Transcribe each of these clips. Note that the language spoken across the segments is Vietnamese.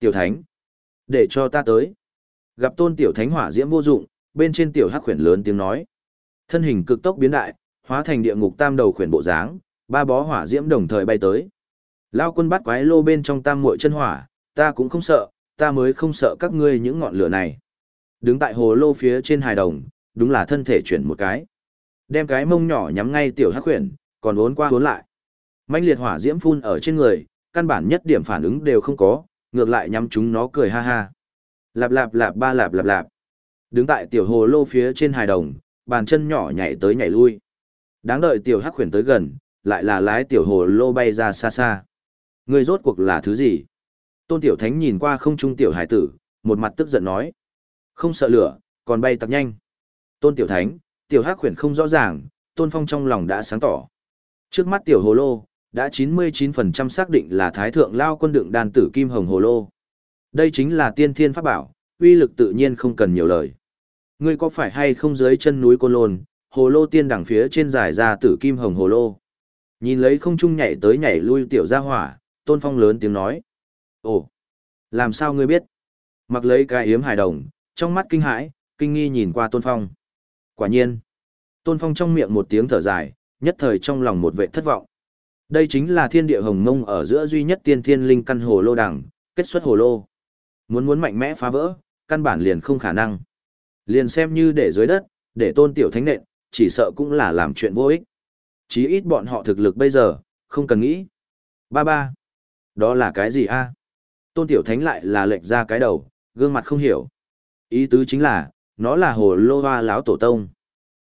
Tiểu thánh, để cho ta tới. Gặp tôn tiểu thánh hỏa diễm vô dụng, bên trên tiểu hắc khuyển lớn tiếng nói. Thân hình cực tốc biến đại, hóa thành địa ngục tam đầu khuyển bộ dáng, ba bó hỏa diễm đồng thời bay tới. Lao quân bắt quái lô bên trong tam muội chân hỏa, ta cũng không sợ, ta mới không sợ các ngươi những ngọn lửa này. Đứng tại hồ lô phía trên hài đồng, đúng là thân thể chuyển một cái. Đem cái mông nhỏ nhắm ngay tiểu hắc khuyển, còn uốn qua uốn lại. Manh liệt hỏa diễm phun ở trên người, căn bản nhất điểm phản ứng đều không có, ngược lại nhắm chúng nó cười ha ha. Lạp lạp lạp ba lạp lạp lạp. Đứng tại tiểu hồ lô phía trên hài đồng, bàn chân nhỏ nhảy tới nhảy lui. Đáng đợi tiểu hắc khuyển tới gần, lại là lái tiểu hồ lô bay ra xa xa. Người rốt cuộc là thứ gì? Tôn tiểu thánh nhìn qua không trung tiểu hải tử, một mặt tức giận nói. Không sợ lửa, còn bay tặc nhanh. Tôn tiểu thánh, tiểu hắc khuyển không rõ ràng, tôn phong trong lòng đã sáng tỏ. Trước mắt tiểu hồ lô, đã 99% xác định là thái thượng lao quân đựng đàn tử kim hồng hồ lô. Đây chính là tiên thiên pháp bảo, uy lực tự nhiên không cần nhiều lời. Ngươi có phải hay không dưới chân núi Côn Lôn, hồ lô tiên đằng phía trên dài ra tử kim hồng hồ lô. Nhìn lấy không trung nhảy tới nhảy lui tiểu gia hỏa, tôn phong lớn tiếng nói. Ồ, làm sao ngươi biết? Mặc lấy cái yếm hài đồng, trong mắt kinh hãi, kinh nghi nhìn qua tôn phong. Quả nhiên, tôn phong trong miệng một tiếng thở dài, nhất thời trong lòng một vệ thất vọng. Đây chính là thiên địa hồng mông ở giữa duy nhất tiên thiên linh căn hồ lô đẳng kết xuất hồ lô. Muốn muốn mạnh mẽ phá vỡ, căn bản liền không khả năng. Liền xem như để dưới đất, để tôn tiểu thánh nện, chỉ sợ cũng là làm chuyện vô ích. Chí ít bọn họ thực lực bây giờ, không cần nghĩ. Ba ba. Đó là cái gì a? À? Tôn tiểu thánh lại là lệch ra cái đầu, gương mặt không hiểu. Ý tứ chính là, nó là hồ lô hoa láo tổ tông.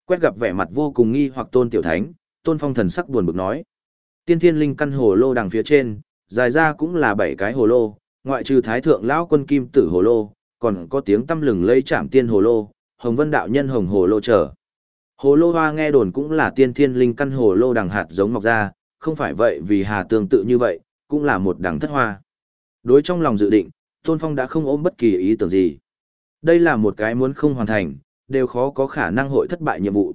Quét gặp vẻ mặt vô cùng nghi hoặc tôn tiểu thánh, tôn phong thần sắc buồn bực nói. Tiên thiên linh căn hồ lô đằng phía trên, dài ra cũng là bảy cái hồ lô, ngoại trừ thái thượng lão quân kim tử hồ lô, còn có tiếng tâm lừng lây chạm tiên hồ lô, hồng vân đạo nhân hồng hồ lô trở. Hồ lô hoa nghe đồn cũng là tiên thiên linh căn hồ lô đằng hạt giống mọc ra, không phải vậy vì hà tương tự như vậy, cũng là một đằng thất hoa. Đối trong lòng dự định, Tôn Phong đã không ôm bất kỳ ý tưởng gì. Đây là một cái muốn không hoàn thành, đều khó có khả năng hội thất bại nhiệm vụ.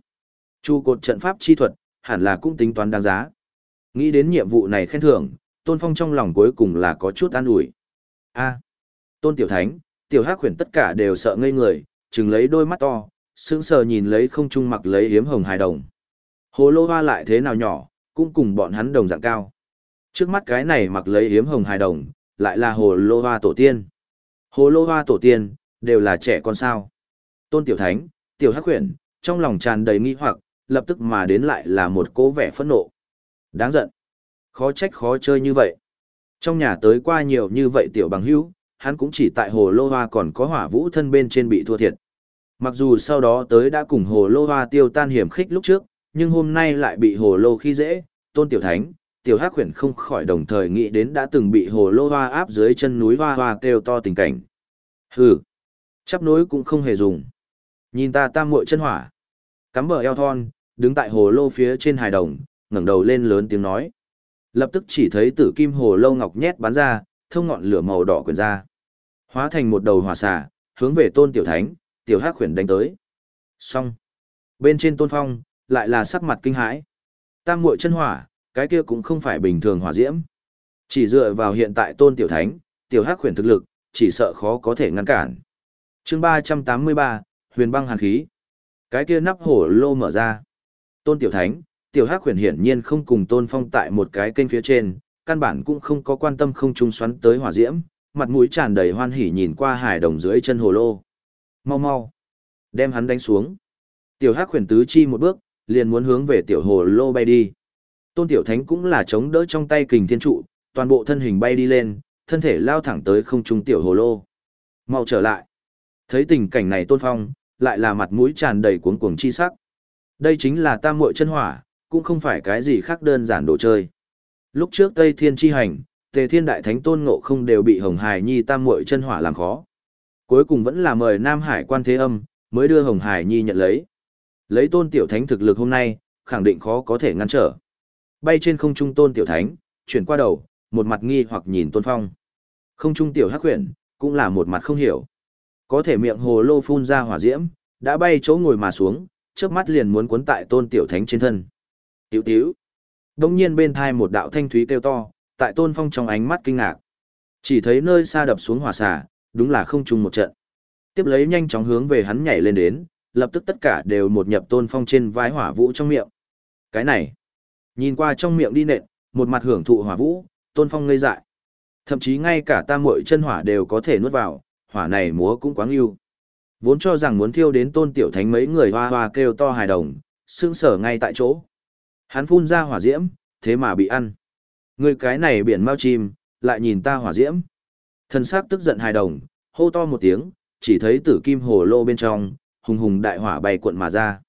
Chu cột trận pháp chi thuật, hẳn là cũng tính toán đáng giá. Nghĩ đến nhiệm vụ này khen thưởng, Tôn Phong trong lòng cuối cùng là có chút an ủi. A, Tôn Tiểu Thánh, Tiểu Hắc Huyền tất cả đều sợ ngây người, chừng lấy đôi mắt to, sững sờ nhìn lấy không trung mặc lấy hiếm hồng hài đồng. Hồ lô hoa lại thế nào nhỏ, cũng cùng bọn hắn đồng dạng cao. Trước mắt cái này mặc lấy hiếm hồng hài đồng, lại là hồ lô hoa tổ tiên. Hồ lô hoa tổ tiên, đều là trẻ con sao. Tôn Tiểu Thánh, Tiểu Hắc Huyền, trong lòng tràn đầy nghi hoặc, lập tức mà đến lại là một cố vẻ phẫn nộ. Đáng giận. Khó trách khó chơi như vậy. Trong nhà tới qua nhiều như vậy tiểu bằng hữu, hắn cũng chỉ tại hồ lô hoa còn có hỏa vũ thân bên trên bị thua thiệt. Mặc dù sau đó tới đã cùng hồ lô hoa tiêu tan hiểm khích lúc trước, nhưng hôm nay lại bị hồ lô khi dễ, tôn tiểu thánh, tiểu hắc khuyển không khỏi đồng thời nghĩ đến đã từng bị hồ lô hoa áp dưới chân núi hoa hoa kêu to tình cảnh. Hừ, chắp nối cũng không hề dùng. Nhìn ta tam muội chân hỏa, cắm bờ eo thon, đứng tại hồ lô phía trên hài đồng, ngẩng đầu lên lớn tiếng nói. Lập tức chỉ thấy tử kim hồ lâu ngọc nhét bắn ra, thông ngọn lửa màu đỏ quyển ra. Hóa thành một đầu hỏa xà, hướng về tôn tiểu thánh, tiểu hắc khuyển đánh tới. Xong. Bên trên tôn phong, lại là sắc mặt kinh hãi. Tam muội chân hỏa, cái kia cũng không phải bình thường hỏa diễm. Chỉ dựa vào hiện tại tôn tiểu thánh, tiểu hắc khuyển thực lực, chỉ sợ khó có thể ngăn cản. chương ba trăm tám mươi ba huyền băng hàn khí. Cái kia nắp hổ lô mở ra. Tôn tiểu thánh, tiểu hắc huyền hiển nhiên không cùng tôn phong tại một cái kênh phía trên, căn bản cũng không có quan tâm không trung xoắn tới hỏa diễm, mặt mũi tràn đầy hoan hỉ nhìn qua hải đồng dưới chân hồ lô. Mau mau, đem hắn đánh xuống. Tiểu hắc huyền tứ chi một bước, liền muốn hướng về tiểu hồ lô bay đi. Tôn tiểu thánh cũng là chống đỡ trong tay kình thiên trụ, toàn bộ thân hình bay đi lên, thân thể lao thẳng tới không trung tiểu hồ lô. Mau trở lại. Thấy tình cảnh này tôn phong, lại là mặt mũi tràn đầy cuống cuồng chi sắc. Đây chính là tam muội chân hỏa, cũng không phải cái gì khác đơn giản đồ chơi. Lúc trước Tây Thiên chi hành, Tề Thiên Đại Thánh Tôn Ngộ không đều bị Hồng Hải Nhi tam muội chân hỏa làm khó. Cuối cùng vẫn là mời Nam Hải quan thế âm, mới đưa Hồng Hải Nhi nhận lấy. Lấy Tôn Tiểu Thánh thực lực hôm nay, khẳng định khó có thể ngăn trở. Bay trên không trung Tôn Tiểu Thánh, chuyển qua đầu, một mặt nghi hoặc nhìn Tôn Phong. Không trung Tiểu Hắc Huyền, cũng là một mặt không hiểu. Có thể miệng hồ lô phun ra hỏa diễm, đã bay chỗ ngồi mà xuống, chớp mắt liền muốn cuốn tại Tôn Tiểu Thánh trên thân. Tiểu tiểu. Đông nhiên bên thai một đạo thanh thúy kêu to, tại tôn phong trong ánh mắt kinh ngạc. Chỉ thấy nơi xa đập xuống hỏa xà, đúng là không chung một trận. Tiếp lấy nhanh chóng hướng về hắn nhảy lên đến, lập tức tất cả đều một nhập tôn phong trên vai hỏa vũ trong miệng. Cái này, nhìn qua trong miệng đi nện, một mặt hưởng thụ hỏa vũ, tôn phong ngây dại. Thậm chí ngay cả tam muội chân hỏa đều có thể nuốt vào, hỏa này múa cũng quáng yêu. Vốn cho rằng muốn thiêu đến tôn tiểu thánh mấy người hoa hoa kêu to hài đồng, sững sở ngay tại chỗ. Hắn phun ra hỏa diễm, thế mà bị ăn. Người cái này biển mau chim, lại nhìn ta hỏa diễm. Thần sắc tức giận hài đồng, hô to một tiếng, chỉ thấy tử kim hồ lô bên trong, hùng hùng đại hỏa bay cuộn mà ra.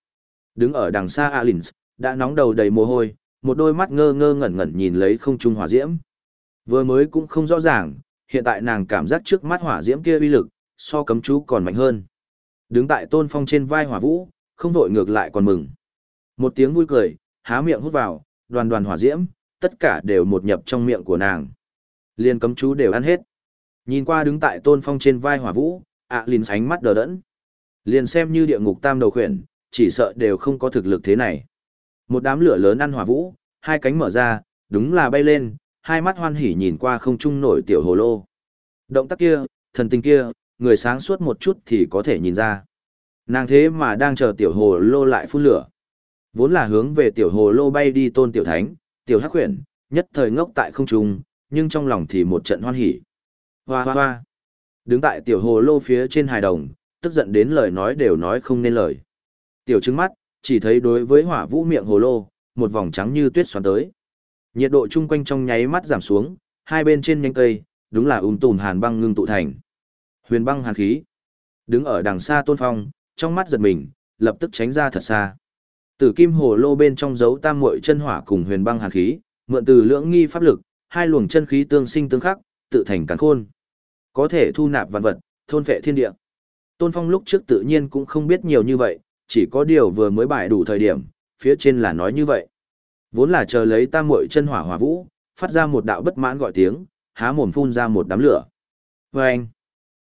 Đứng ở đằng xa Alins, đã nóng đầu đầy mồ hôi, một đôi mắt ngơ ngơ ngẩn ngẩn nhìn lấy không trung hỏa diễm. Vừa mới cũng không rõ ràng, hiện tại nàng cảm giác trước mắt hỏa diễm kia uy lực, so cấm chú còn mạnh hơn. Đứng tại tôn phong trên vai hỏa vũ, không vội ngược lại còn mừng. Một tiếng vui cười, há miệng hút vào, đoàn đoàn hỏa diễm, tất cả đều một nhập trong miệng của nàng. Liên cấm chú đều ăn hết. Nhìn qua đứng tại tôn phong trên vai hỏa vũ, ạ à lìn sánh mắt đờ đẫn. Liền xem như địa ngục tam đầu khuyển, chỉ sợ đều không có thực lực thế này. Một đám lửa lớn ăn hỏa vũ, hai cánh mở ra, đúng là bay lên, hai mắt hoan hỉ nhìn qua không trung nổi tiểu hồ lô. Động tác kia, thần tình kia, người sáng suốt một chút thì có thể nhìn ra. Nàng thế mà đang chờ tiểu hồ lô lại phun lửa. Vốn là hướng về tiểu hồ lô bay đi tôn tiểu thánh, tiểu hắc khuyển, nhất thời ngốc tại không trung, nhưng trong lòng thì một trận hoan hỉ. Hoa hoa hoa. Đứng tại tiểu hồ lô phía trên hài đồng, tức giận đến lời nói đều nói không nên lời. Tiểu trứng mắt, chỉ thấy đối với hỏa vũ miệng hồ lô, một vòng trắng như tuyết xoắn tới. Nhiệt độ chung quanh trong nháy mắt giảm xuống, hai bên trên nhánh cây, đúng là ung tùm hàn băng ngưng tụ thành. Huyền băng hàn khí. Đứng ở đằng xa tôn phong, trong mắt giật mình, lập tức tránh ra thật xa. Tử kim hồ lô bên trong dấu tam muội chân hỏa cùng huyền băng hàn khí, mượn từ lưỡng nghi pháp lực, hai luồng chân khí tương sinh tương khắc, tự thành càn khôn. Có thể thu nạp vạn vật, thôn phệ thiên địa. Tôn Phong lúc trước tự nhiên cũng không biết nhiều như vậy, chỉ có điều vừa mới bài đủ thời điểm, phía trên là nói như vậy. Vốn là chờ lấy tam muội chân hỏa hỏa vũ, phát ra một đạo bất mãn gọi tiếng, há mồm phun ra một đám lửa. Vâng!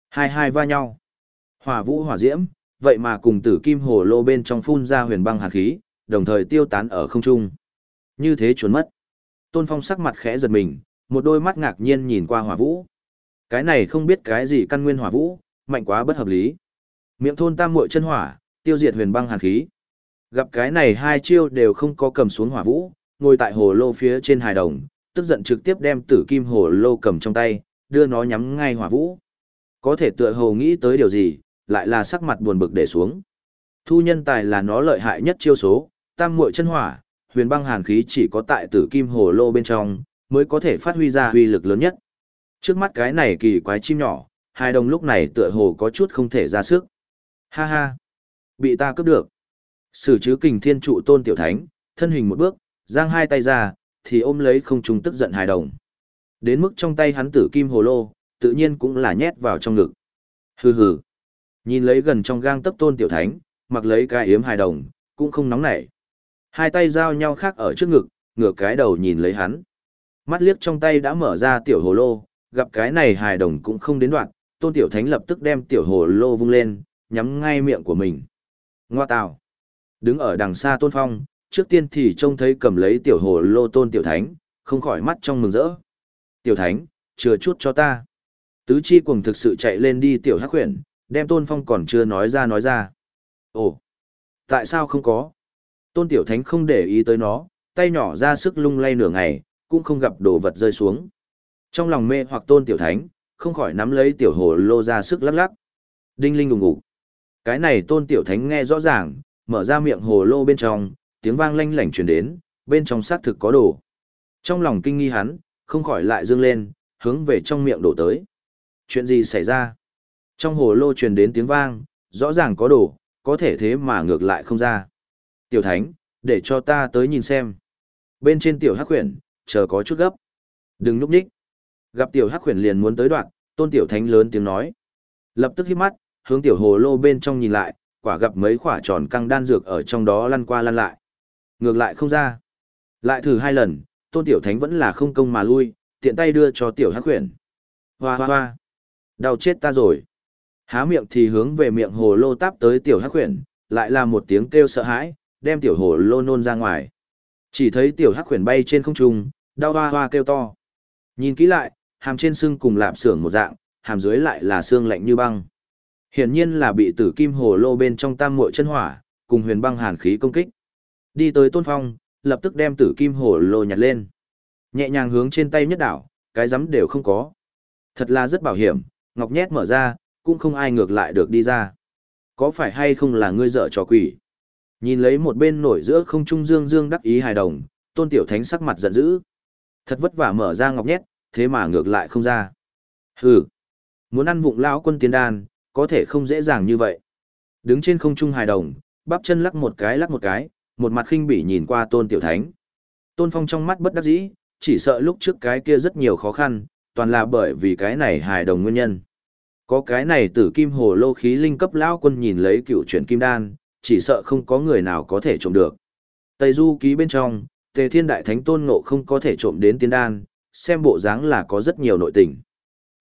Hai hai va nhau. Hỏa vũ hỏa diễm, vậy mà cùng tử kim hồ lô bên trong phun ra huyền băng hàn khí, đồng thời tiêu tán ở không trung. Như thế trốn mất. Tôn Phong sắc mặt khẽ giật mình, một đôi mắt ngạc nhiên nhìn qua hỏa vũ. Cái này không biết cái gì căn nguyên hỏa vũ, mạnh quá bất hợp lý. Miệng thôn tam muội chân hỏa, tiêu diệt huyền băng hàn khí. Gặp cái này hai chiêu đều không có cầm xuống hỏa vũ, ngồi tại hồ lô phía trên hài đồng, tức giận trực tiếp đem tử kim hồ lô cầm trong tay, đưa nó nhắm ngay hỏa vũ. Có thể tựa hồ nghĩ tới điều gì, lại là sắc mặt buồn bực để xuống. Thu nhân tài là nó lợi hại nhất chiêu số, tam muội chân hỏa, huyền băng hàn khí chỉ có tại tử kim hồ lô bên trong, mới có thể phát huy ra huy lực lớn nhất. Trước mắt cái này kỳ quái chim nhỏ, hai đồng lúc này tựa hồ có chút không thể ra sức. Ha ha, bị ta cướp được. Sử chứ kình thiên trụ tôn tiểu thánh, thân hình một bước, giang hai tay ra, thì ôm lấy không trùng tức giận hài đồng. Đến mức trong tay hắn tử kim hồ lô, tự nhiên cũng là nhét vào trong ngực. Hừ hừ. Nhìn lấy gần trong gang tấp tôn tiểu thánh, mặc lấy cái yếm hài đồng, cũng không nóng nảy. Hai tay giao nhau khác ở trước ngực, ngửa cái đầu nhìn lấy hắn. Mắt liếc trong tay đã mở ra tiểu hồ lô, gặp cái này hài đồng cũng không đến đoạn, tôn tiểu thánh lập tức đem tiểu hồ lô vung lên, nhắm ngay miệng của mình. Ngoa tào. Đứng ở đằng xa tôn phong, trước tiên thì trông thấy cầm lấy tiểu hồ lô tôn tiểu thánh, không khỏi mắt trong mừng rỡ. Tiểu thánh, chừa chút cho ta. Tứ chi cuồng thực sự chạy lên đi tiểu hắc khuyển, đem tôn phong còn chưa nói ra nói ra. Ồ, tại sao không có? Tôn tiểu thánh không để ý tới nó, tay nhỏ ra sức lung lay nửa ngày, cũng không gặp đồ vật rơi xuống. Trong lòng mê hoặc tôn tiểu thánh, không khỏi nắm lấy tiểu hồ lô ra sức lắc lắc. Đinh linh ùng ngủ. Cái này tôn tiểu thánh nghe rõ ràng, mở ra miệng hồ lô bên trong, tiếng vang lanh lảnh truyền đến, bên trong xác thực có đồ. Trong lòng kinh nghi hắn, không khỏi lại dương lên, hướng về trong miệng đổ tới. Chuyện gì xảy ra? Trong hồ lô truyền đến tiếng vang, rõ ràng có đồ, có thể thế mà ngược lại không ra. Tiểu thánh, để cho ta tới nhìn xem. Bên trên tiểu hắc khuyển, chờ có chút gấp. Đừng núp nhích. Gặp tiểu hắc khuyển liền muốn tới đoạn, tôn tiểu thánh lớn tiếng nói. Lập tức hít mắt, hướng tiểu hồ lô bên trong nhìn lại, quả gặp mấy quả tròn căng đan dược ở trong đó lăn qua lăn lại. Ngược lại không ra. Lại thử hai lần, tôn tiểu thánh vẫn là không công mà lui, tiện tay đưa cho tiểu hắc khuyển. Hoa hoa hoa. Đau chết ta rồi. Há miệng thì hướng về miệng hồ lô táp tới tiểu hắc khuyển, lại là một tiếng kêu sợ hãi, đem tiểu hồ lô nôn ra ngoài. Chỉ thấy tiểu hắc khuyển bay trên không trung, đau hoa hoa kêu to. Nhìn kỹ lại, hàm trên xương cùng lạp xưởng một dạng, hàm dưới lại là xương lạnh như băng. Hiển nhiên là bị tử kim hồ lô bên trong tam muội chân hỏa, cùng huyền băng hàn khí công kích. Đi tới Tôn Phong, lập tức đem tử kim hồ lô nhặt lên. Nhẹ nhàng hướng trên tay nhất đảo, cái rắm đều không có. Thật là rất bảo hiểm, ngọc nhét mở ra, cũng không ai ngược lại được đi ra. Có phải hay không là ngươi dở trò quỷ? Nhìn lấy một bên nổi giữa không trung dương dương đắc ý hài đồng, tôn tiểu thánh sắc mặt giận dữ. Thật vất vả mở ra ngọc nhét, thế mà ngược lại không ra. Hừ, muốn ăn vụng lão quân tiên đan, có thể không dễ dàng như vậy. Đứng trên không trung hài đồng, bắp chân lắc một cái lắc một cái, một mặt khinh bỉ nhìn qua tôn tiểu thánh. Tôn phong trong mắt bất đắc dĩ, chỉ sợ lúc trước cái kia rất nhiều khó khăn, toàn là bởi vì cái này hài đồng nguyên nhân. Có cái này tử kim hồ lô khí linh cấp lão quân nhìn lấy cựu chuyển kim đan, chỉ sợ không có người nào có thể trộm được. Tây du ký bên trong, tề thiên đại thánh tôn ngộ không có thể trộm đến tiên đan, xem bộ dáng là có rất nhiều nội tình.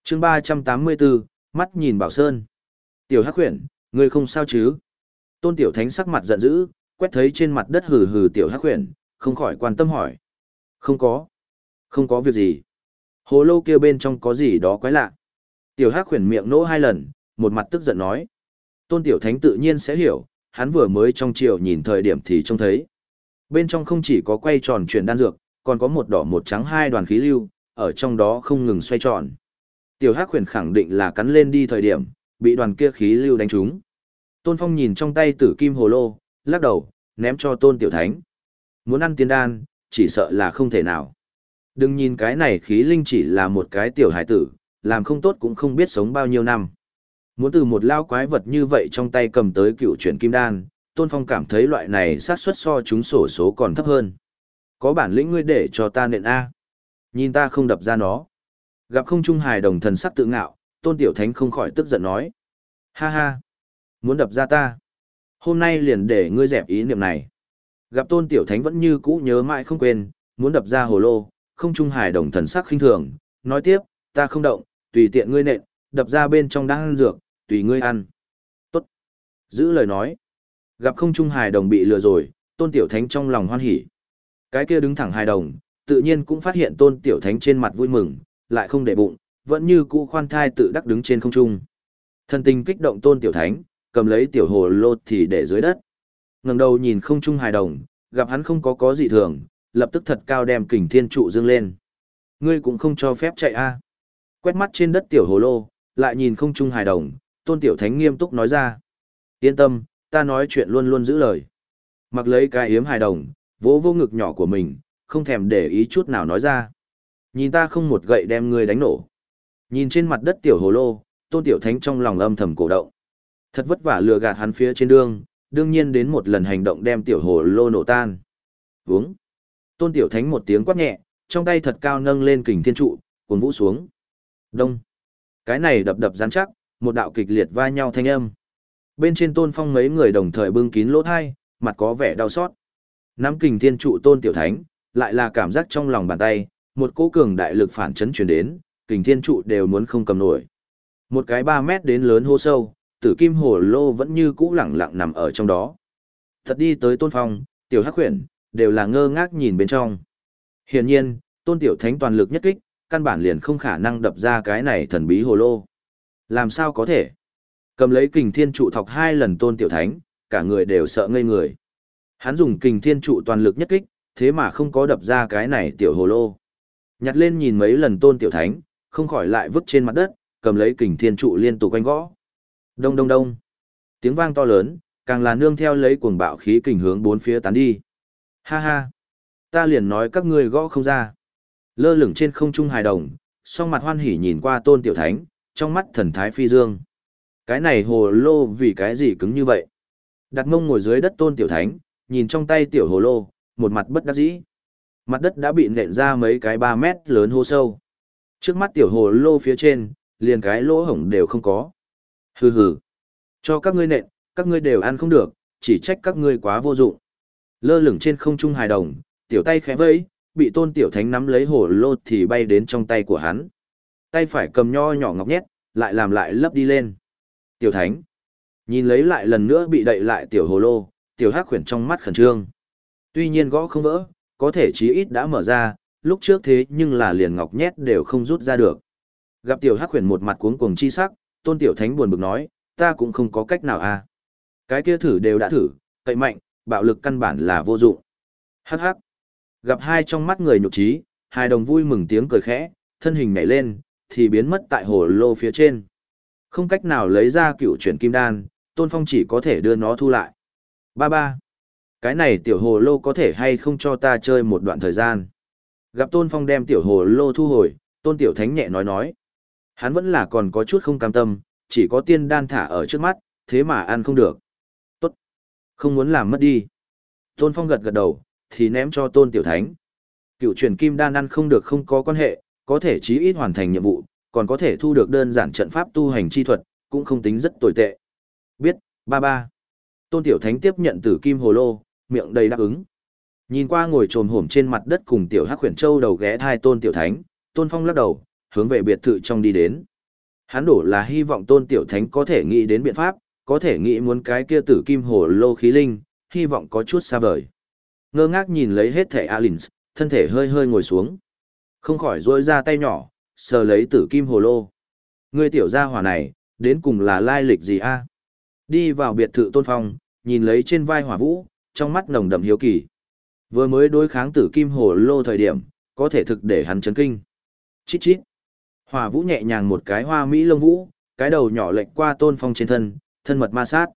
chương 384, mắt nhìn bảo sơn. Tiểu hắc huyển, ngươi không sao chứ? Tôn tiểu thánh sắc mặt giận dữ, quét thấy trên mặt đất hừ hừ tiểu hắc huyển, không khỏi quan tâm hỏi. Không có. Không có việc gì. Hồ lô kia bên trong có gì đó quái lạ. Tiểu hắc khuyển miệng nỗ hai lần, một mặt tức giận nói. Tôn tiểu thánh tự nhiên sẽ hiểu, hắn vừa mới trong chiều nhìn thời điểm thì trông thấy. Bên trong không chỉ có quay tròn chuyển đan dược, còn có một đỏ một trắng hai đoàn khí lưu, ở trong đó không ngừng xoay tròn. Tiểu Hắc khuyển khẳng định là cắn lên đi thời điểm, bị đoàn kia khí lưu đánh trúng. Tôn Phong nhìn trong tay tử kim hồ lô, lắc đầu, ném cho Tôn Tiểu Thánh. Muốn ăn tiên đan, chỉ sợ là không thể nào. Đừng nhìn cái này khí linh chỉ là một cái tiểu hải tử, làm không tốt cũng không biết sống bao nhiêu năm. Muốn từ một lao quái vật như vậy trong tay cầm tới cựu chuyển kim đan, Tôn Phong cảm thấy loại này sát suất so chúng sổ số còn thấp hơn. Có bản lĩnh ngươi để cho ta nện A. Nhìn ta không đập ra nó. Gặp không trung hài đồng thần sắc tự ngạo, Tôn Tiểu Thánh không khỏi tức giận nói. Ha ha. Muốn đập ra ta. Hôm nay liền để ngươi dẹp ý niệm này. Gặp Tôn Tiểu Thánh vẫn như cũ nhớ mãi không quên, muốn đập ra hồ lô, không trung hài đồng thần sắc khinh thường, nói tiếp, ta không động, tùy tiện ngươi nện, đập ra bên trong đang ăn dược, tùy ngươi ăn. Tốt. Giữ lời nói. Gặp không trung hài đồng bị lừa rồi, tôn tiểu thánh trong lòng hoan hỉ. Cái kia đứng thẳng hài đồng, tự nhiên cũng phát hiện tôn tiểu thánh trên mặt vui mừng, lại không để bụng, vẫn như cũ khoan thai tự đắc đứng trên không trung. thần tình kích động tôn tiểu thánh, cầm lấy tiểu hồ lô thì để dưới đất. ngẩng đầu nhìn không trung hài đồng, gặp hắn không có có gì thường, lập tức thật cao đem kình thiên trụ dương lên. Ngươi cũng không cho phép chạy a Quét mắt trên đất tiểu hồ lô, lại nhìn không trung hài đồng, tôn tiểu thánh nghiêm túc nói ra. Yên tâm, ta nói chuyện luôn luôn giữ lời. Mặc lấy cái yếm hài đồng, vỗ vô ngực nhỏ của mình, không thèm để ý chút nào nói ra. Nhìn ta không một gậy đem ngươi đánh nổ. Nhìn trên mặt đất tiểu hồ lô, tôn tiểu thánh trong lòng âm thầm cổ động. Thật vất vả lừa gạt hắn phía trên đường, đương nhiên đến một lần hành động đem tiểu hồ lô nổ tan. Uống. Tôn tiểu thánh một tiếng quát nhẹ, trong tay thật cao nâng lên kình thiên trụ, cuốn vũ xuống. Đông. Cái này đập đập rắn chắc, một đạo kịch liệt va nhau thanh âm. Bên trên tôn phong mấy người đồng thời bưng kín lỗ thai, mặt có vẻ đau xót. Nắm kình thiên trụ tôn tiểu thánh, lại là cảm giác trong lòng bàn tay, một cỗ cường đại lực phản chấn truyền đến, kình thiên trụ đều muốn không cầm nổi. Một cái 3 mét đến lớn hô sâu, tử kim hồ lô vẫn như cũ lẳng lặng nằm ở trong đó. Thật đi tới tôn phong, tiểu hắc huyền, đều là ngơ ngác nhìn bên trong. Hiển nhiên, tôn tiểu thánh toàn lực nhất kích, căn bản liền không khả năng đập ra cái này thần bí hồ lô. Làm sao có thể? Cầm lấy kình thiên trụ thọc hai lần tôn tiểu thánh, cả người đều sợ ngây người. Hắn dùng kình thiên trụ toàn lực nhất kích, thế mà không có đập ra cái này tiểu hồ lô. Nhặt lên nhìn mấy lần tôn tiểu thánh, không khỏi lại vứt trên mặt đất, cầm lấy kình thiên trụ liên tục quanh gõ. Đông đông đông. Tiếng vang to lớn, càng là nương theo lấy cuồng bạo khí kình hướng bốn phía tán đi. Ha ha. Ta liền nói các ngươi gõ không ra. Lơ lửng trên không trung hài đồng, song mặt hoan hỉ nhìn qua tôn tiểu thánh, trong mắt thần thái phi dương. Cái này hồ lô vì cái gì cứng như vậy? Đặt mông ngồi dưới đất tôn tiểu thánh, nhìn trong tay tiểu hồ lô, một mặt bất đắc dĩ. Mặt đất đã bị nện ra mấy cái 3 mét lớn hô sâu. Trước mắt tiểu hồ lô phía trên, liền cái lỗ hổng đều không có. Hừ hừ. Cho các ngươi nện, các ngươi đều ăn không được, chỉ trách các ngươi quá vô dụng. Lơ lửng trên không trung hài đồng, tiểu tay khẽ vẫy, bị tôn tiểu thánh nắm lấy hồ lô thì bay đến trong tay của hắn. Tay phải cầm nho nhỏ ngọc nhét, lại làm lại lấp đi lên. Tiểu thánh. Nhìn lấy lại lần nữa bị đậy lại tiểu hồ lô, tiểu hắc khuyển trong mắt khẩn trương. Tuy nhiên gõ không vỡ, có thể chí ít đã mở ra, lúc trước thế nhưng là liền ngọc nhét đều không rút ra được. Gặp tiểu hắc huyền một mặt cuống cuồng chi sắc, tôn tiểu thánh buồn bực nói, ta cũng không có cách nào à. Cái kia thử đều đã thử, cậy mạnh, bạo lực căn bản là vô dụng. Hắc hắc. Gặp hai trong mắt người nhục trí, hai đồng vui mừng tiếng cười khẽ, thân hình nhảy lên, thì biến mất tại hồ lô phía trên. Không cách nào lấy ra cựu chuyển kim đan, Tôn Phong chỉ có thể đưa nó thu lại. Ba ba. Cái này tiểu hồ lô có thể hay không cho ta chơi một đoạn thời gian. Gặp Tôn Phong đem tiểu hồ lô thu hồi, Tôn Tiểu Thánh nhẹ nói nói. Hắn vẫn là còn có chút không cam tâm, chỉ có tiên đan thả ở trước mắt, thế mà ăn không được. Tốt. Không muốn làm mất đi. Tôn Phong gật gật đầu, thì ném cho Tôn Tiểu Thánh. Cựu truyền kim đan ăn không được không có quan hệ, có thể chí ít hoàn thành nhiệm vụ, còn có thể thu được đơn giản trận pháp tu hành chi thuật, cũng không tính rất tồi tệ. Biết, ba ba. Tôn Tiểu Thánh tiếp nhận từ kim hồ lô, miệng đầy đáp ứng. Nhìn qua ngồi trồm hổm trên mặt đất cùng Tiểu Hắc Huyền Châu đầu ghé thai Tôn Tiểu Thánh, Tôn Phong lắc đầu, hướng về biệt thự trong đi đến. Hắn đổ là hy vọng Tôn Tiểu Thánh có thể nghĩ đến biện pháp, có thể nghĩ muốn cái kia tử kim hồ lô khí linh, hy vọng có chút xa vời. Ngơ ngác nhìn lấy hết thẻ Alins, thân thể hơi hơi ngồi xuống. Không khỏi rôi ra tay nhỏ, sờ lấy tử kim hồ lô. Ngươi tiểu gia hỏa này, đến cùng là lai lịch gì a? Đi vào biệt thự tôn phong, nhìn lấy trên vai hỏa vũ, trong mắt nồng đậm hiếu kỳ. Vừa mới đối kháng tử kim hồ lô thời điểm, có thể thực để hắn chấn kinh. Chít chít. Hỏa vũ nhẹ nhàng một cái hoa mỹ lông vũ, cái đầu nhỏ lệch qua tôn phong trên thân, thân mật ma sát.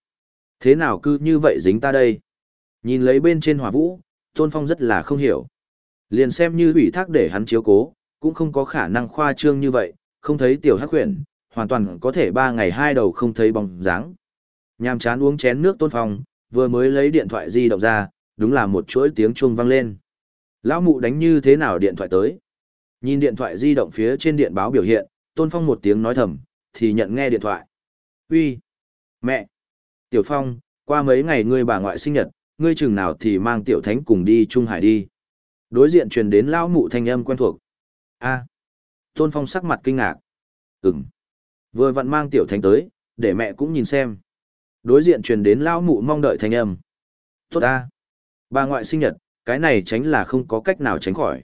Thế nào cứ như vậy dính ta đây? Nhìn lấy bên trên hỏa vũ, tôn phong rất là không hiểu. Liền xem như ủy thác để hắn chiếu cố, cũng không có khả năng khoa trương như vậy, không thấy tiểu hắc huyền, hoàn toàn có thể ba ngày hai đầu không thấy bóng dáng. Nhàm chán uống chén nước tôn phong, vừa mới lấy điện thoại di động ra, đúng là một chuỗi tiếng chuông vang lên. Lão mụ đánh như thế nào điện thoại tới? Nhìn điện thoại di động phía trên điện báo biểu hiện, tôn phong một tiếng nói thầm, thì nhận nghe điện thoại. Uy, Mẹ! Tiểu Phong, qua mấy ngày ngươi bà ngoại sinh nhật, ngươi chừng nào thì mang tiểu thánh cùng đi Trung Hải đi. Đối diện truyền đến lão mụ thanh âm quen thuộc. A. Tôn Phong sắc mặt kinh ngạc. Ừm. Vừa vặn mang tiểu thánh tới, để mẹ cũng nhìn xem. Đối diện truyền đến lão mụ mong đợi thanh âm. Tốt a. Bà ngoại sinh nhật, cái này tránh là không có cách nào tránh khỏi.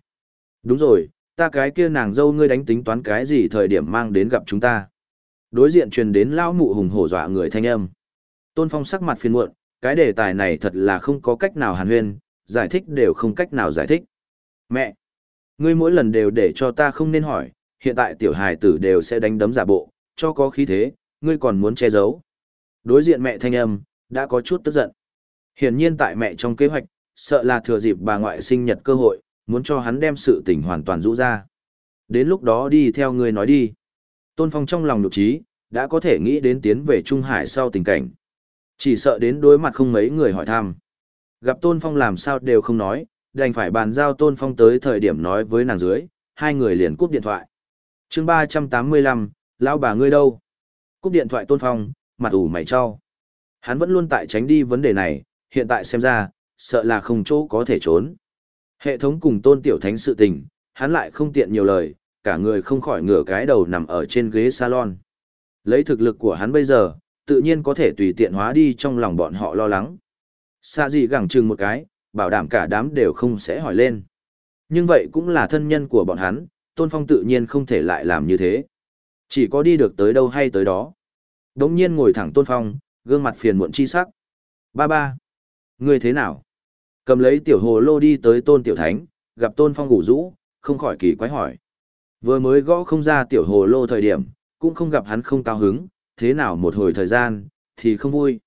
Đúng rồi, ta cái kia nàng dâu ngươi đánh tính toán cái gì thời điểm mang đến gặp chúng ta. Đối diện truyền đến lão mụ hùng hổ dọa người thanh âm. Tôn Phong sắc mặt phiền muộn, cái đề tài này thật là không có cách nào hàn huyên, giải thích đều không cách nào giải thích. Mẹ! Ngươi mỗi lần đều để cho ta không nên hỏi, hiện tại tiểu hài tử đều sẽ đánh đấm giả bộ, cho có khí thế, ngươi còn muốn che giấu. Đối diện mẹ thanh âm, đã có chút tức giận. Hiển nhiên tại mẹ trong kế hoạch, sợ là thừa dịp bà ngoại sinh nhật cơ hội, muốn cho hắn đem sự tình hoàn toàn rũ ra. Đến lúc đó đi theo ngươi nói đi. Tôn Phong trong lòng nhục trí, đã có thể nghĩ đến tiến về Trung Hải sau tình cảnh. Chỉ sợ đến đối mặt không mấy người hỏi thăm. Gặp Tôn Phong làm sao đều không nói, đành phải bàn giao Tôn Phong tới thời điểm nói với nàng dưới, hai người liền cúp điện thoại. chương ba trăm tám mươi lăm, lão bà ngươi đâu? Cúp điện thoại Tôn Phong, mặt ủ mày cho. Hắn vẫn luôn tại tránh đi vấn đề này, hiện tại xem ra, sợ là không chỗ có thể trốn. Hệ thống cùng Tôn Tiểu Thánh sự tình, hắn lại không tiện nhiều lời, cả người không khỏi ngửa cái đầu nằm ở trên ghế salon. Lấy thực lực của hắn bây giờ, tự nhiên có thể tùy tiện hóa đi trong lòng bọn họ lo lắng. Xa gì gẳng chừng một cái, bảo đảm cả đám đều không sẽ hỏi lên. Nhưng vậy cũng là thân nhân của bọn hắn, Tôn Phong tự nhiên không thể lại làm như thế. Chỉ có đi được tới đâu hay tới đó. Đống nhiên ngồi thẳng Tôn Phong, gương mặt phiền muộn chi sắc. Ba ba. Người thế nào? Cầm lấy tiểu hồ lô đi tới Tôn Tiểu Thánh, gặp Tôn Phong ngủ rũ, không khỏi kỳ quái hỏi. Vừa mới gõ không ra tiểu hồ lô thời điểm, cũng không gặp hắn không cao hứng, thế nào một hồi thời gian, thì không vui.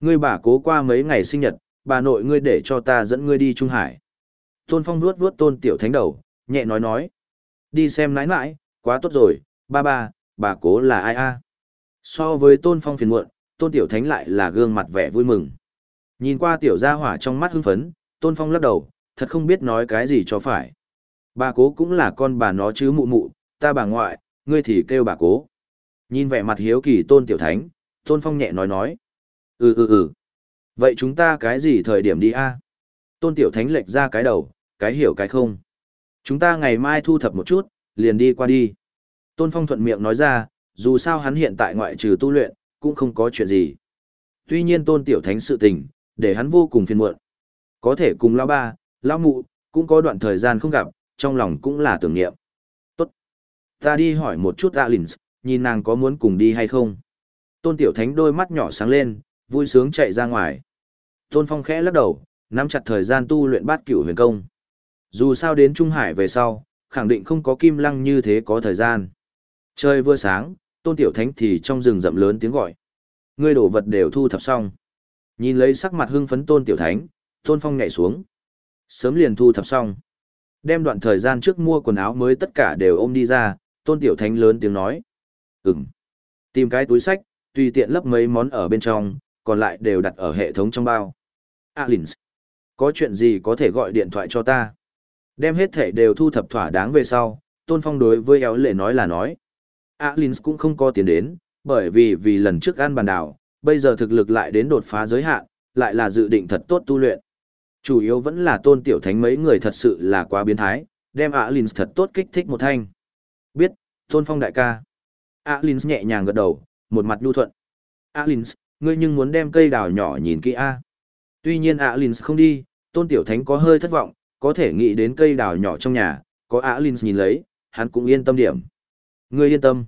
Ngươi bà cố qua mấy ngày sinh nhật, bà nội ngươi để cho ta dẫn ngươi đi Trung Hải. Tôn Phong vuốt vuốt tôn tiểu thánh đầu, nhẹ nói nói. Đi xem nãi nãi, quá tốt rồi, ba ba, bà cố là ai a? So với tôn phong phiền muộn, tôn tiểu thánh lại là gương mặt vẻ vui mừng. Nhìn qua tiểu gia hỏa trong mắt hưng phấn, tôn phong lắc đầu, thật không biết nói cái gì cho phải. Bà cố cũng là con bà nó chứ mụ mụ, ta bà ngoại, ngươi thì kêu bà cố. Nhìn vẻ mặt hiếu kỳ tôn tiểu thánh, tôn phong nhẹ nói nói. Ừ ừ ừ. Vậy chúng ta cái gì thời điểm đi a? Tôn tiểu thánh lệch ra cái đầu, cái hiểu cái không. Chúng ta ngày mai thu thập một chút, liền đi qua đi. Tôn phong thuận miệng nói ra, dù sao hắn hiện tại ngoại trừ tu luyện, cũng không có chuyện gì. Tuy nhiên tôn tiểu thánh sự tình, để hắn vô cùng phiền muộn. Có thể cùng lão ba, lão mụ, cũng có đoạn thời gian không gặp, trong lòng cũng là tưởng niệm. Tốt. Ta đi hỏi một chút Alins, nhìn nàng có muốn cùng đi hay không. Tôn Tiểu Thánh đôi mắt nhỏ sáng lên, vui sướng chạy ra ngoài. Tôn Phong khẽ lắc đầu, nắm chặt thời gian tu luyện bát cửu huyền công. Dù sao đến Trung Hải về sau, khẳng định không có kim lăng như thế có thời gian. Trời vừa sáng, Tôn Tiểu Thánh thì trong rừng rậm lớn tiếng gọi. Ngươi đổ vật đều thu thập xong. Nhìn lấy sắc mặt hưng phấn Tôn Tiểu Thánh, Tôn Phong nhảy xuống. Sớm liền thu thập xong. Đem đoạn thời gian trước mua quần áo mới tất cả đều ôm đi ra, Tôn Tiểu Thánh lớn tiếng nói. Ừm. Tìm cái túi sách, tùy tiện lấp mấy món ở bên trong, còn lại đều đặt ở hệ thống trong bao. Alins. Có chuyện gì có thể gọi điện thoại cho ta? Đem hết thể đều thu thập thỏa đáng về sau, Tôn Phong đối với éo lệ nói là nói. Alins cũng không có tiền đến, bởi vì vì lần trước ăn bàn đảo, bây giờ thực lực lại đến đột phá giới hạn, lại là dự định thật tốt tu luyện. Chủ yếu vẫn là tôn tiểu thánh mấy người thật sự là quá biến thái, đem Alins thật tốt kích thích một thanh. Biết, Tôn Phong đại ca. Alins nhẹ nhàng gật đầu, một mặt nhu thuận. Alins, ngươi nhưng muốn đem cây đào nhỏ nhìn kỹ a. Tuy nhiên Alins không đi, tôn tiểu thánh có hơi thất vọng, có thể nghĩ đến cây đào nhỏ trong nhà, có Alins nhìn lấy, hắn cũng yên tâm điểm. Ngươi yên tâm.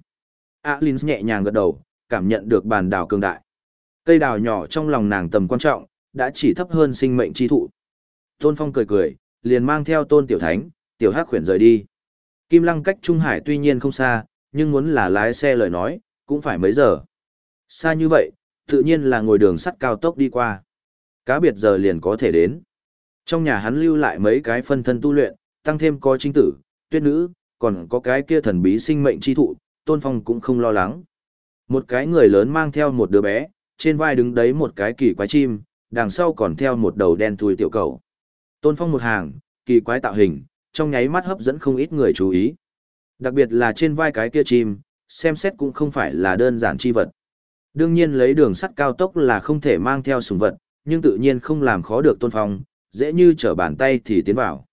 Alins nhẹ nhàng gật đầu, cảm nhận được bàn đào cường đại. Cây đào nhỏ trong lòng nàng tầm quan trọng, đã chỉ thấp hơn sinh mệnh chi thụ. Tôn Phong cười cười, liền mang theo tôn tiểu thánh, tiểu hắc khuyển rời đi. Kim lăng cách Trung Hải tuy nhiên không xa, nhưng muốn là lái xe lời nói, cũng phải mấy giờ. Xa như vậy, tự nhiên là ngồi đường sắt cao tốc đi qua. Cá biệt giờ liền có thể đến. Trong nhà hắn lưu lại mấy cái phân thân tu luyện, tăng thêm có trinh tử, tuyết nữ, còn có cái kia thần bí sinh mệnh chi thụ, Tôn Phong cũng không lo lắng. Một cái người lớn mang theo một đứa bé, trên vai đứng đấy một cái kỳ quái chim, đằng sau còn theo một đầu đen thui tiểu cầu. Tôn Phong một hàng, kỳ quái tạo hình, trong nháy mắt hấp dẫn không ít người chú ý. Đặc biệt là trên vai cái kia chim, xem xét cũng không phải là đơn giản chi vật. Đương nhiên lấy đường sắt cao tốc là không thể mang theo sùng vật, nhưng tự nhiên không làm khó được Tôn Phong, dễ như trở bàn tay thì tiến vào.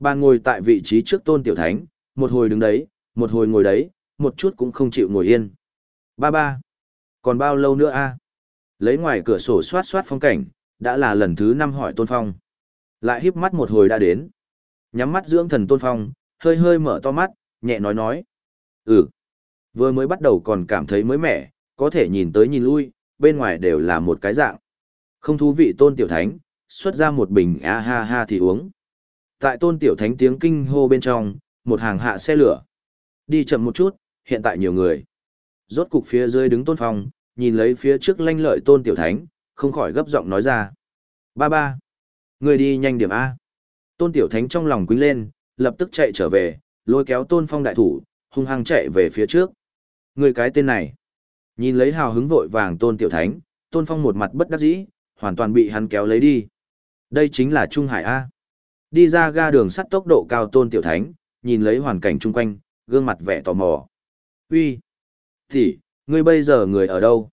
Bàn ngồi tại vị trí trước Tôn Tiểu Thánh, một hồi đứng đấy, một hồi ngồi đấy, một chút cũng không chịu ngồi yên. Ba ba. Còn bao lâu nữa a? À? Lấy ngoài cửa sổ soát soát phong cảnh, đã là lần thứ năm hỏi Tôn Phong. Lại híp mắt một hồi đã đến. Nhắm mắt dưỡng thần Tôn Phong, hơi hơi mở to mắt, nhẹ nói nói. Ừ. Vừa mới bắt đầu còn cảm thấy mới mẻ, có thể nhìn tới nhìn lui, bên ngoài đều là một cái dạng. Không thú vị Tôn Tiểu Thánh, xuất ra một bình a ha ha thì uống. Tại Tôn Tiểu Thánh tiếng kinh hô bên trong, một hàng hạ xe lửa. Đi chậm một chút, hiện tại nhiều người. Rốt cục phía dưới đứng tôn phong, nhìn lấy phía trước lanh lợi tôn tiểu thánh, không khỏi gấp giọng nói ra. Ba ba, người đi nhanh điểm A. Tôn tiểu thánh trong lòng quýnh lên, lập tức chạy trở về, lôi kéo tôn phong đại thủ, hung hăng chạy về phía trước. Người cái tên này. Nhìn lấy hào hứng vội vàng tôn tiểu thánh, tôn phong một mặt bất đắc dĩ, hoàn toàn bị hắn kéo lấy đi. Đây chính là Trung Hải A. Đi ra ga đường sắt tốc độ cao tôn tiểu thánh, nhìn lấy hoàn cảnh chung quanh, gương mặt vẻ tò mò uy thì ngươi bây giờ người ở đâu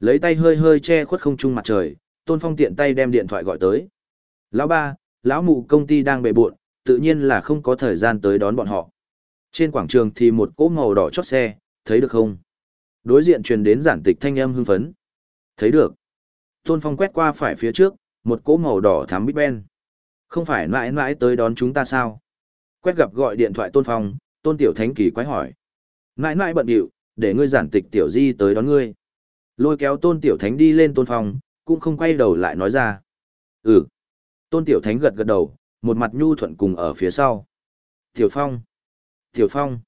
lấy tay hơi hơi che khuất không trung mặt trời tôn phong tiện tay đem điện thoại gọi tới lão ba lão mụ công ty đang bề bộn tự nhiên là không có thời gian tới đón bọn họ. Trên quảng trường thì một cỗ màu đỏ chót xe thấy được không? Đối diện truyền đến giản tịch thanh âm hưng phấn. Thấy được. Tôn phong quét qua phải phía trước một cỗ màu đỏ thám bít ben. Không phải mãi mãi tới đón chúng ta sao? Quét gặp gọi điện thoại tôn phong tôn tiểu thánh kỳ quái hỏi. Mãi mãi bận điệu, để ngươi giản tịch tiểu di tới đón ngươi. Lôi kéo tôn tiểu thánh đi lên tôn phong, cũng không quay đầu lại nói ra. Ừ. Tôn tiểu thánh gật gật đầu, một mặt nhu thuận cùng ở phía sau. Tiểu phong. Tiểu phong.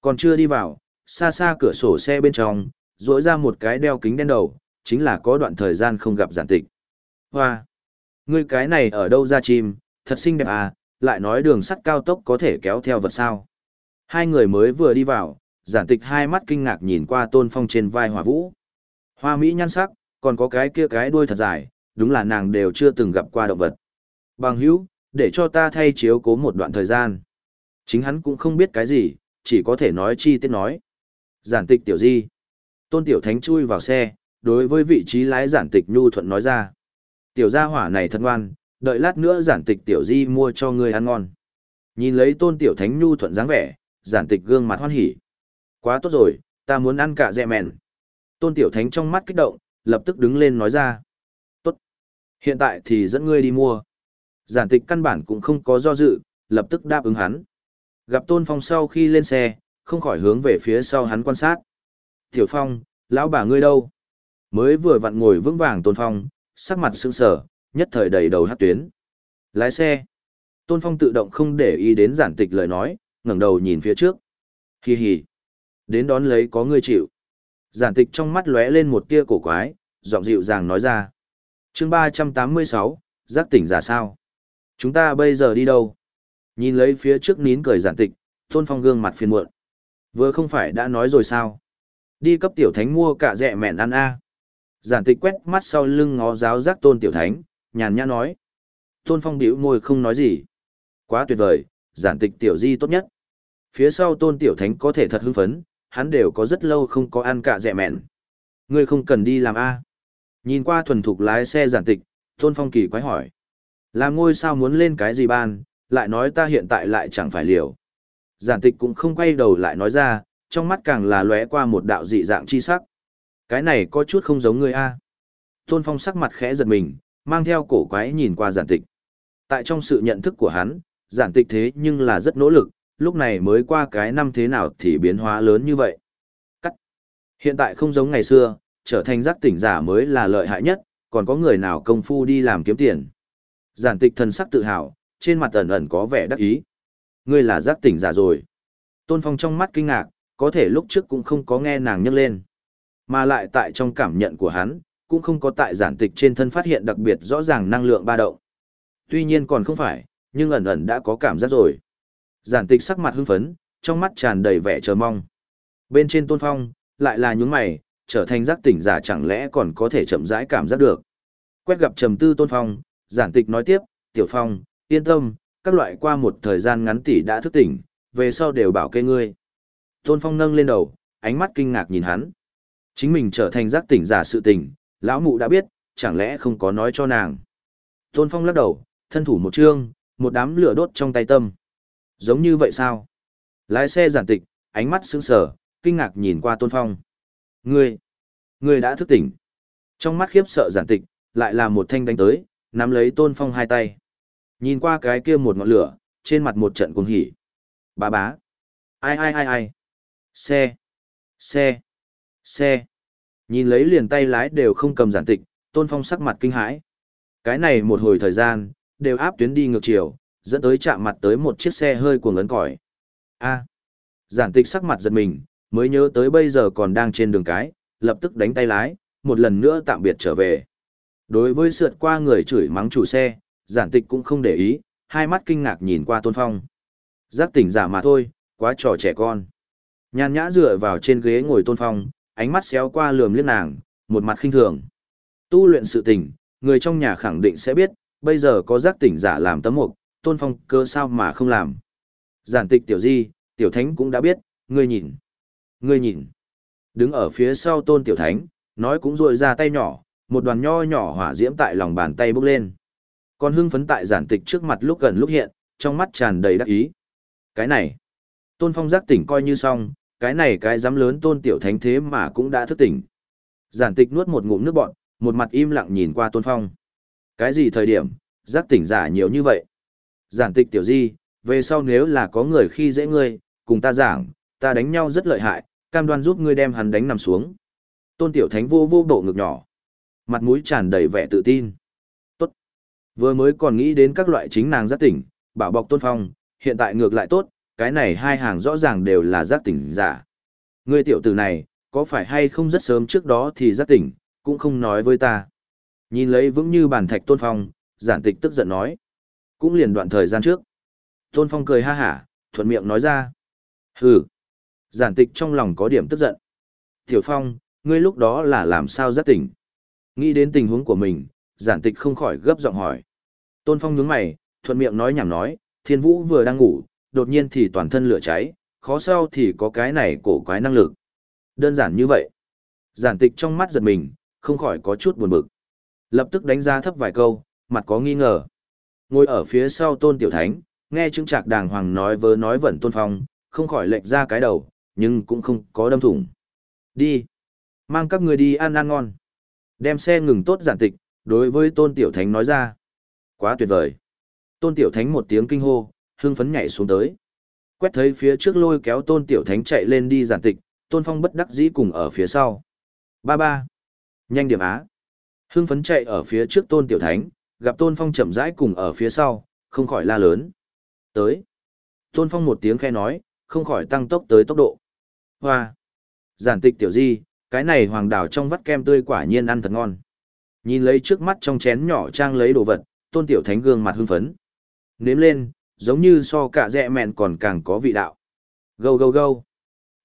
Còn chưa đi vào, xa xa cửa sổ xe bên trong, rỗi ra một cái đeo kính đen đầu, chính là có đoạn thời gian không gặp giản tịch. Hoa. Ngươi cái này ở đâu ra chim, thật xinh đẹp à, lại nói đường sắt cao tốc có thể kéo theo vật sao. Hai người mới vừa đi vào, giản tịch hai mắt kinh ngạc nhìn qua tôn phong trên vai hòa vũ. Hoa Mỹ nhan sắc, còn có cái kia cái đuôi thật dài, đúng là nàng đều chưa từng gặp qua động vật. Bằng hữu, để cho ta thay chiếu cố một đoạn thời gian. Chính hắn cũng không biết cái gì, chỉ có thể nói chi tiết nói. Giản tịch tiểu di. Tôn tiểu thánh chui vào xe, đối với vị trí lái giản tịch nhu thuận nói ra. Tiểu gia hỏa này thật ngoan, đợi lát nữa giản tịch tiểu di mua cho ngươi ăn ngon. Nhìn lấy tôn tiểu thánh nhu thuận dáng vẻ, giản tịch gương mặt hoan hỉ. Quá tốt rồi, ta muốn ăn cả dẹ mèn. Tôn Tiểu Thánh trong mắt kích động, lập tức đứng lên nói ra. Tốt. Hiện tại thì dẫn ngươi đi mua. Giản tịch căn bản cũng không có do dự, lập tức đáp ứng hắn. Gặp Tôn Phong sau khi lên xe, không khỏi hướng về phía sau hắn quan sát. Tiểu Phong, lão bà ngươi đâu? Mới vừa vặn ngồi vững vàng Tôn Phong, sắc mặt sững sờ, nhất thời đầy đầu hát tuyến. Lái xe. Tôn Phong tự động không để ý đến giản tịch lời nói, ngẩng đầu nhìn phía trước. Hi hi. Đến đón lấy có ngươi chịu. Giản tịch trong mắt lóe lên một tia cổ quái, giọng dịu dàng nói ra. chương ba trăm tám mươi sáu, giác tỉnh giả sao? Chúng ta bây giờ đi đâu? Nhìn lấy phía trước nín cười giản tịch, Tôn Phong gương mặt phiền muộn. Vừa không phải đã nói rồi sao? Đi cấp tiểu thánh mua cả rẻ mẹn ăn a. Giản tịch quét mắt sau lưng ngó giáo giác Tôn tiểu thánh, nhàn nhã nói. Tôn Phong bĩu môi không nói gì. Quá tuyệt vời, giản tịch tiểu di tốt nhất. Phía sau Tôn tiểu thánh có thể thật hưng phấn, hắn đều có rất lâu không có ăn cả rẻ mẹn. Ngươi không cần đi làm a. Nhìn qua thuần thục lái xe giản tịch, Tôn Phong kỳ quái hỏi. Làm ngôi sao muốn lên cái gì ban, lại nói ta hiện tại lại chẳng phải liều. Giản tịch cũng không quay đầu lại nói ra, trong mắt càng là lóe qua một đạo dị dạng chi sắc. Cái này có chút không giống ngươi a. Tôn Phong sắc mặt khẽ giật mình, mang theo cổ quái nhìn qua giản tịch. Tại trong sự nhận thức của hắn, giản tịch thế nhưng là rất nỗ lực, lúc này mới qua cái năm thế nào thì biến hóa lớn như vậy. Cắt. Hiện tại không giống ngày xưa, trở thành giác tỉnh giả mới là lợi hại nhất, còn có người nào công phu đi làm kiếm tiền. Giản tịch thần sắc tự hào, trên mặt ẩn ẩn có vẻ đắc ý. Ngươi là giác tỉnh giả rồi. Tôn Phong trong mắt kinh ngạc, có thể lúc trước cũng không có nghe nàng nhắc lên. Mà lại tại trong cảm nhận của hắn, cũng không có tại giản tịch trên thân phát hiện đặc biệt rõ ràng năng lượng ba động. Tuy nhiên còn không phải, nhưng ẩn ẩn đã có cảm giác rồi. Giản tịch sắc mặt hưng phấn, trong mắt tràn đầy vẻ chờ mong. Bên trên tôn phong, lại là nhún mày, trở thành giác tỉnh giả chẳng lẽ còn có thể chậm rãi cảm giác được. Quét gặp trầm tư tôn phong, giản tịch nói tiếp, tiểu phong, yên tâm, các loại qua một thời gian ngắn tỷ đã thức tỉnh, về sau đều bảo kê ngươi. Tôn phong nâng lên đầu, ánh mắt kinh ngạc nhìn hắn. Chính mình trở thành giác tỉnh giả sự tỉnh, lão mụ đã biết, chẳng lẽ không có nói cho nàng. Tôn phong lắc đầu, thân thủ một chương, một đám lửa đốt trong tay tâm. Giống như vậy sao? Lái xe giản tịch, ánh mắt sững sờ, kinh ngạc nhìn qua Tôn Phong. Ngươi, ngươi đã thức tỉnh. Trong mắt khiếp sợ giản tịch, lại là một thanh đánh tới, nắm lấy Tôn Phong hai tay. Nhìn qua cái kia một ngọn lửa, trên mặt một trận cuồng hỉ. bà bá. Ai ai ai ai. Xe. Xe. Xe. Nhìn lấy liền tay lái đều không cầm giản tịch, Tôn Phong sắc mặt kinh hãi. Cái này một hồi thời gian, đều áp tuyến đi ngược chiều, dẫn tới chạm mặt tới một chiếc xe hơi cuồng ấn còi. A. Giản tịch sắc mặt giật mình, mới nhớ tới bây giờ còn đang trên đường cái, lập tức đánh tay lái, một lần nữa tạm biệt trở về. Đối với sượt qua người chửi mắng chủ xe, giản tịch cũng không để ý, hai mắt kinh ngạc nhìn qua tôn phong. Giác tỉnh giả mà thôi, quá trò trẻ con. Nhàn nhã dựa vào trên ghế ngồi tôn phong, ánh mắt xéo qua lườm liếc nàng, một mặt khinh thường. Tu luyện sự tỉnh, người trong nhà khẳng định sẽ biết, bây giờ có giác tỉnh giả làm tấm mục, tôn phong cơ sao mà không làm. Giản tịch tiểu di, tiểu thánh cũng đã biết, ngươi nhìn. Ngươi nhìn. Đứng ở phía sau tôn tiểu thánh, nói cũng rội ra tay nhỏ, một đoàn nho nhỏ hỏa diễm tại lòng bàn tay bốc lên. Còn hưng phấn tại giản tịch trước mặt lúc gần lúc hiện, trong mắt tràn đầy đắc ý. Cái này, tôn phong giác tỉnh coi như xong, cái này cái dám lớn tôn tiểu thánh thế mà cũng đã thức tỉnh. Giản tịch nuốt một ngụm nước bọn, một mặt im lặng nhìn qua tôn phong. Cái gì thời điểm, giác tỉnh giả nhiều như vậy? Giản tịch tiểu di, về sau nếu là có người khi dễ ngươi, cùng ta giảng, ta đánh nhau rất lợi hại, cam đoan giúp ngươi đem hắn đánh nằm xuống. Tôn tiểu thánh vô vô bộ ngực nhỏ. Mặt mũi tràn đầy vẻ tự tin. Tốt. Vừa mới còn nghĩ đến các loại chính nàng giác tỉnh, bảo bọc tôn phong, hiện tại ngược lại tốt, cái này hai hàng rõ ràng đều là giác tỉnh giả. Ngươi tiểu tử này, có phải hay không rất sớm trước đó thì giác tỉnh, cũng không nói với ta. Nhìn lấy vững như bàn thạch tôn phong, giản tịch tức giận nói. Cũng liền đoạn thời gian trước. Tôn phong cười ha hả, thuận miệng nói ra. Hừ. Giản tịch trong lòng có điểm tức giận. Tiểu phong, ngươi lúc đó là làm sao giác tỉnh? Nghĩ đến tình huống của mình, giản tịch không khỏi gấp giọng hỏi. Tôn phong nhướng mày, thuận miệng nói nhảm nói, thiên vũ vừa đang ngủ, đột nhiên thì toàn thân lửa cháy, khó sau thì có cái này cổ quái năng lực. Đơn giản như vậy. Giản tịch trong mắt giật mình, không khỏi có chút buồn bực. Lập tức đánh giá thấp vài câu, mặt có nghi ngờ. Ngồi ở phía sau tôn tiểu thánh, nghe chứng trạc đàng hoàng nói vớ nói vẩn tôn phong, không khỏi lệch ra cái đầu, nhưng cũng không có đâm thủng. Đi. Mang các người đi ăn ăn ngon. Đem xe ngừng tốt giản tịch, đối với tôn tiểu thánh nói ra. Quá tuyệt vời. Tôn tiểu thánh một tiếng kinh hô, hưng phấn nhảy xuống tới. Quét thấy phía trước lôi kéo tôn tiểu thánh chạy lên đi giản tịch, tôn phong bất đắc dĩ cùng ở phía sau. Ba ba. Nhanh điểm á. Hưng phấn chạy ở phía trước tôn tiểu thánh, gặp tôn phong chậm rãi cùng ở phía sau, không khỏi la lớn. Tới. Tôn phong một tiếng khe nói, không khỏi tăng tốc tới tốc độ. Hoa. Giản tịch tiểu di, cái này hoàng đảo trong vắt kem tươi quả nhiên ăn thật ngon. Nhìn lấy trước mắt trong chén nhỏ trang lấy đồ vật, tôn tiểu thánh gương mặt hưng phấn. Nếm lên, giống như so cả dẹ mẹn còn càng có vị đạo. Gâu gâu gâu.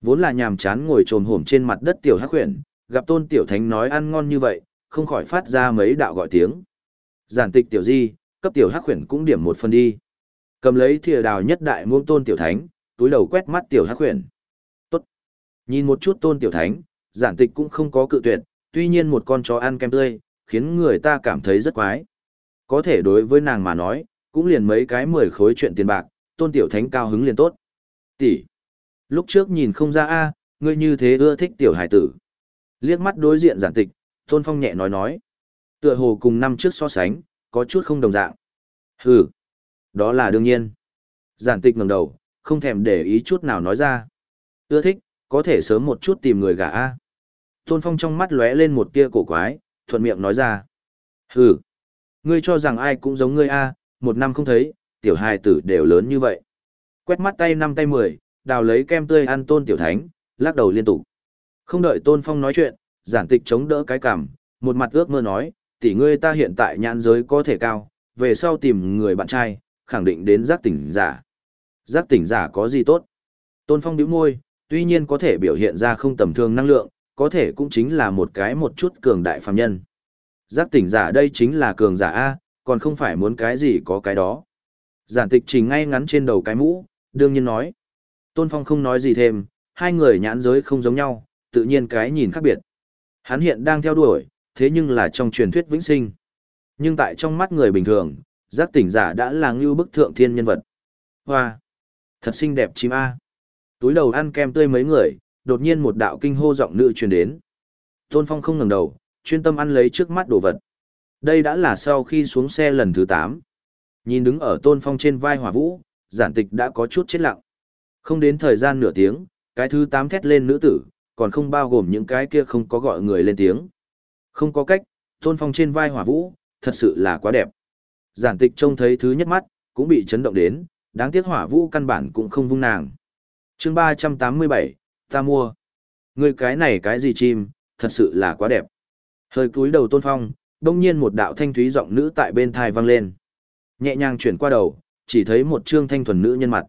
Vốn là nhàm chán ngồi trồm hổm trên mặt đất tiểu hắc huyền, gặp tôn tiểu thánh nói ăn ngon như vậy, không khỏi phát ra mấy đạo gọi tiếng. Giản tịch tiểu di, cấp tiểu hắc huyền cũng điểm một phần đi. Cầm lấy thìa đào nhất đại muông tôn tiểu thánh, túi đầu quét mắt tiểu hắc huyền. Tốt. Nhìn một chút tôn tiểu thánh, giản tịch cũng không có cự tuyệt, tuy nhiên một con chó ăn kem tươi, khiến người ta cảm thấy rất quái. Có thể đối với nàng mà nói, cũng liền mấy cái mười khối chuyện tiền bạc, tôn tiểu thánh cao hứng liền tốt. Tỷ. Lúc trước nhìn không ra a, ngươi như thế ưa thích tiểu hải tử. Liếc mắt đối diện giản tịch, tôn phong nhẹ nói nói. Tựa hồ cùng năm trước so sánh, có chút không đồng dạng. Hừ. Đó là đương nhiên. Giản tịch ngẩng đầu, không thèm để ý chút nào nói ra. Ưa thích, có thể sớm một chút tìm người gả a. Tôn Phong trong mắt lóe lên một tia cổ quái, thuận miệng nói ra. Hừ, ngươi cho rằng ai cũng giống ngươi a, một năm không thấy, tiểu hài tử đều lớn như vậy. Quét mắt tay năm tay mười, đào lấy kem tươi ăn tôn tiểu thánh, lắc đầu liên tục. Không đợi Tôn Phong nói chuyện, giản tịch chống đỡ cái cảm một mặt ước mơ nói, tỷ ngươi ta hiện tại nhãn giới có thể cao, về sau tìm người bạn trai, khẳng định đến giác tỉnh giả. Giác tỉnh giả có gì tốt? Tôn Phong đĩu môi, tuy nhiên có thể biểu hiện ra không tầm thường năng lượng, có thể cũng chính là một cái một chút cường đại phàm nhân. Giác tỉnh giả đây chính là cường giả A, còn không phải muốn cái gì có cái đó. Giản tịch trình ngay ngắn trên đầu cái mũ, đương nhiên nói. Tôn Phong không nói gì thêm, hai người nhãn giới không giống nhau, tự nhiên cái nhìn khác biệt. Hắn hiện đang theo đuổi, thế nhưng là trong truyền thuyết vĩnh sinh. Nhưng tại trong mắt người bình thường, giác tỉnh giả đã là ngưu bức thượng thiên nhân vật. Hoa! Thật xinh đẹp chim A. Túi đầu ăn kem tươi mấy người, đột nhiên một đạo kinh hô giọng nữ truyền đến. Tôn Phong không ngẩng đầu, chuyên tâm ăn lấy trước mắt đồ vật. Đây đã là sau khi xuống xe lần thứ 8. Nhìn đứng ở Tôn Phong trên vai hỏa vũ, giản tịch đã có chút chết lặng. Không đến thời gian nửa tiếng, cái thứ 8 thét lên nữ tử, còn không bao gồm những cái kia không có gọi người lên tiếng. Không có cách, Tôn Phong trên vai hỏa vũ, thật sự là quá đẹp. Giản tịch trông thấy thứ nhất mắt, cũng bị chấn động đến, đáng tiếc hỏa vũ căn bản cũng không vung nàng chương 387, ta mua. Người cái này cái gì chim, thật sự là quá đẹp. Hơi cúi đầu tôn phong, đông nhiên một đạo thanh thúy giọng nữ tại bên thai vang lên. Nhẹ nhàng chuyển qua đầu, chỉ thấy một trương thanh thuần nữ nhân mặt.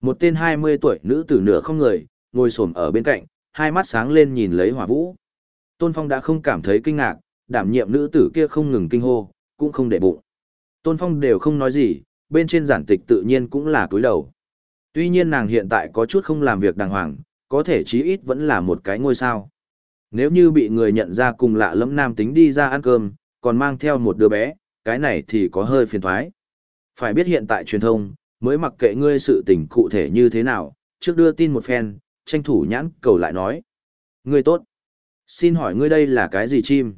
Một tên 20 tuổi nữ tử nửa không người, ngồi xổm ở bên cạnh, hai mắt sáng lên nhìn lấy hỏa vũ. Tôn Phong đã không cảm thấy kinh ngạc, đảm nhiệm nữ tử kia không ngừng kinh hô, cũng không để bụng. Tôn Phong đều không nói gì, bên trên giản tịch tự nhiên cũng là cúi đầu. Tuy nhiên nàng hiện tại có chút không làm việc đàng hoàng, có thể chí ít vẫn là một cái ngôi sao. Nếu như bị người nhận ra cùng lạ lẫm nam tính đi ra ăn cơm, còn mang theo một đứa bé, cái này thì có hơi phiền thoái. Phải biết hiện tại truyền thông, mới mặc kệ ngươi sự tình cụ thể như thế nào, trước đưa tin một phen, tranh thủ nhãn cầu lại nói. Ngươi tốt. Xin hỏi ngươi đây là cái gì chim?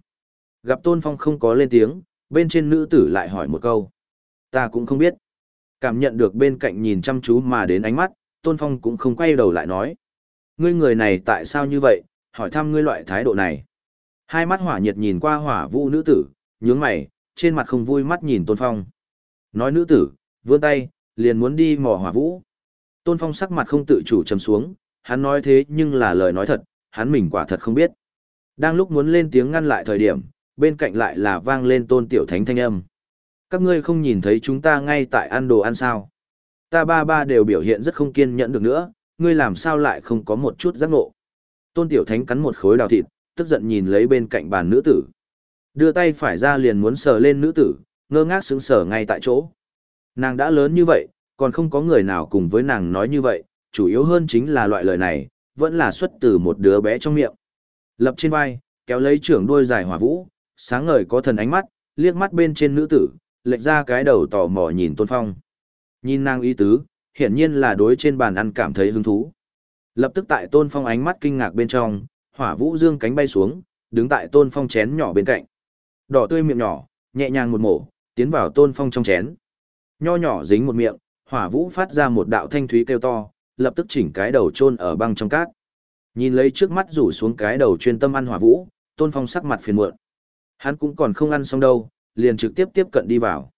Gặp Tôn Phong không có lên tiếng, bên trên nữ tử lại hỏi một câu. Ta cũng không biết. Cảm nhận được bên cạnh nhìn chăm chú mà đến ánh mắt, Tôn Phong cũng không quay đầu lại nói. Ngươi người này tại sao như vậy, hỏi thăm ngươi loại thái độ này. Hai mắt hỏa nhiệt nhìn qua hỏa vũ nữ tử, nhướng mày, trên mặt không vui mắt nhìn Tôn Phong. Nói nữ tử, vươn tay, liền muốn đi mò hỏa vũ. Tôn Phong sắc mặt không tự chủ trầm xuống, hắn nói thế nhưng là lời nói thật, hắn mình quả thật không biết. Đang lúc muốn lên tiếng ngăn lại thời điểm, bên cạnh lại là vang lên tôn tiểu thánh thanh âm. Các ngươi không nhìn thấy chúng ta ngay tại ăn đồ ăn sao. Ta ba ba đều biểu hiện rất không kiên nhẫn được nữa, ngươi làm sao lại không có một chút giác ngộ. Tôn tiểu thánh cắn một khối đào thịt, tức giận nhìn lấy bên cạnh bàn nữ tử. Đưa tay phải ra liền muốn sờ lên nữ tử, ngơ ngác sững sờ ngay tại chỗ. Nàng đã lớn như vậy, còn không có người nào cùng với nàng nói như vậy, chủ yếu hơn chính là loại lời này, vẫn là xuất từ một đứa bé trong miệng. Lập trên vai, kéo lấy trưởng đuôi dài hỏa vũ, sáng ngời có thần ánh mắt, liếc mắt bên trên nữ tử, lệch ra cái đầu tò mò nhìn Tôn Phong. Nhìn nàng ý tứ, hiển nhiên là đối trên bàn ăn cảm thấy hứng thú. Lập tức tại Tôn Phong ánh mắt kinh ngạc bên trong, hỏa vũ dương cánh bay xuống, đứng tại Tôn Phong chén nhỏ bên cạnh. Đỏ tươi miệng nhỏ, nhẹ nhàng một mổ, tiến vào Tôn Phong trong chén. Nho nhỏ dính một miệng, hỏa vũ phát ra một đạo thanh thúy kêu to, lập tức chỉnh cái đầu chôn ở băng trong cát. Nhìn lấy trước mắt rủ xuống cái đầu chuyên tâm ăn hỏa vũ, Tôn Phong sắc mặt phiền muộn. Hắn cũng còn không ăn xong đâu, liền trực tiếp tiếp cận đi vào.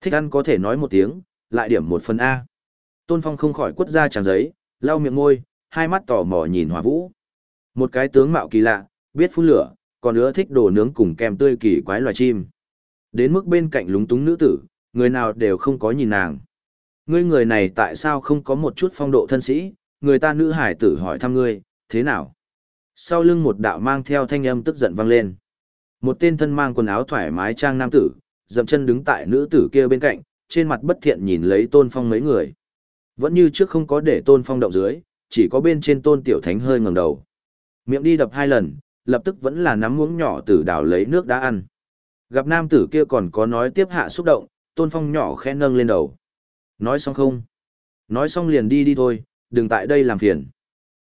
Thích ăn có thể nói một tiếng, lại điểm một phần A. Tôn Phong không khỏi quất ra tràng giấy, lau miệng môi, hai mắt tò mò nhìn hòa vũ. Một cái tướng mạo kỳ lạ, biết phun lửa, còn nữa thích đồ nướng cùng kem tươi kỳ quái loài chim. Đến mức bên cạnh lúng túng nữ tử, người nào đều không có nhìn nàng. Ngươi người này tại sao không có một chút phong độ thân sĩ, người ta nữ hải tử hỏi thăm ngươi, thế nào? Sau lưng một đạo mang theo thanh âm tức giận vang lên. Một tên thân mang quần áo thoải mái trang nam tử, dậm chân đứng tại nữ tử kia bên cạnh, trên mặt bất thiện nhìn lấy tôn phong mấy người. Vẫn như trước không có để tôn phong động dưới, chỉ có bên trên tôn tiểu thánh hơi ngẩng đầu. Miệng đi đập hai lần, lập tức vẫn là nắm muỗng nhỏ tử đảo lấy nước đã ăn. Gặp nam tử kia còn có nói tiếp hạ xúc động, tôn phong nhỏ khẽ nâng lên đầu. Nói xong không? Nói xong liền đi đi thôi, đừng tại đây làm phiền.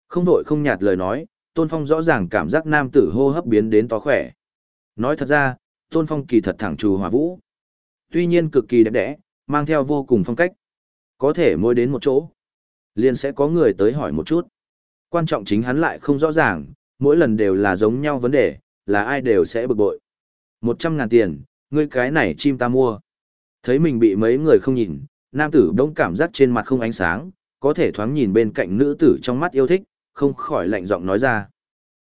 Không vội không nhạt lời nói, tôn phong rõ ràng cảm giác nam tử hô hấp biến đến to khỏe. Nói thật ra, tôn phong kỳ thật thẳng trù hòa vũ. Tuy nhiên cực kỳ đẹp đẽ, mang theo vô cùng phong cách. Có thể môi đến một chỗ. Liền sẽ có người tới hỏi một chút. Quan trọng chính hắn lại không rõ ràng, mỗi lần đều là giống nhau vấn đề, là ai đều sẽ bực bội. Một trăm ngàn tiền, ngươi cái này chim ta mua. Thấy mình bị mấy người không nhìn, nam tử bỗng cảm giác trên mặt không ánh sáng, có thể thoáng nhìn bên cạnh nữ tử trong mắt yêu thích, không khỏi lạnh giọng nói ra.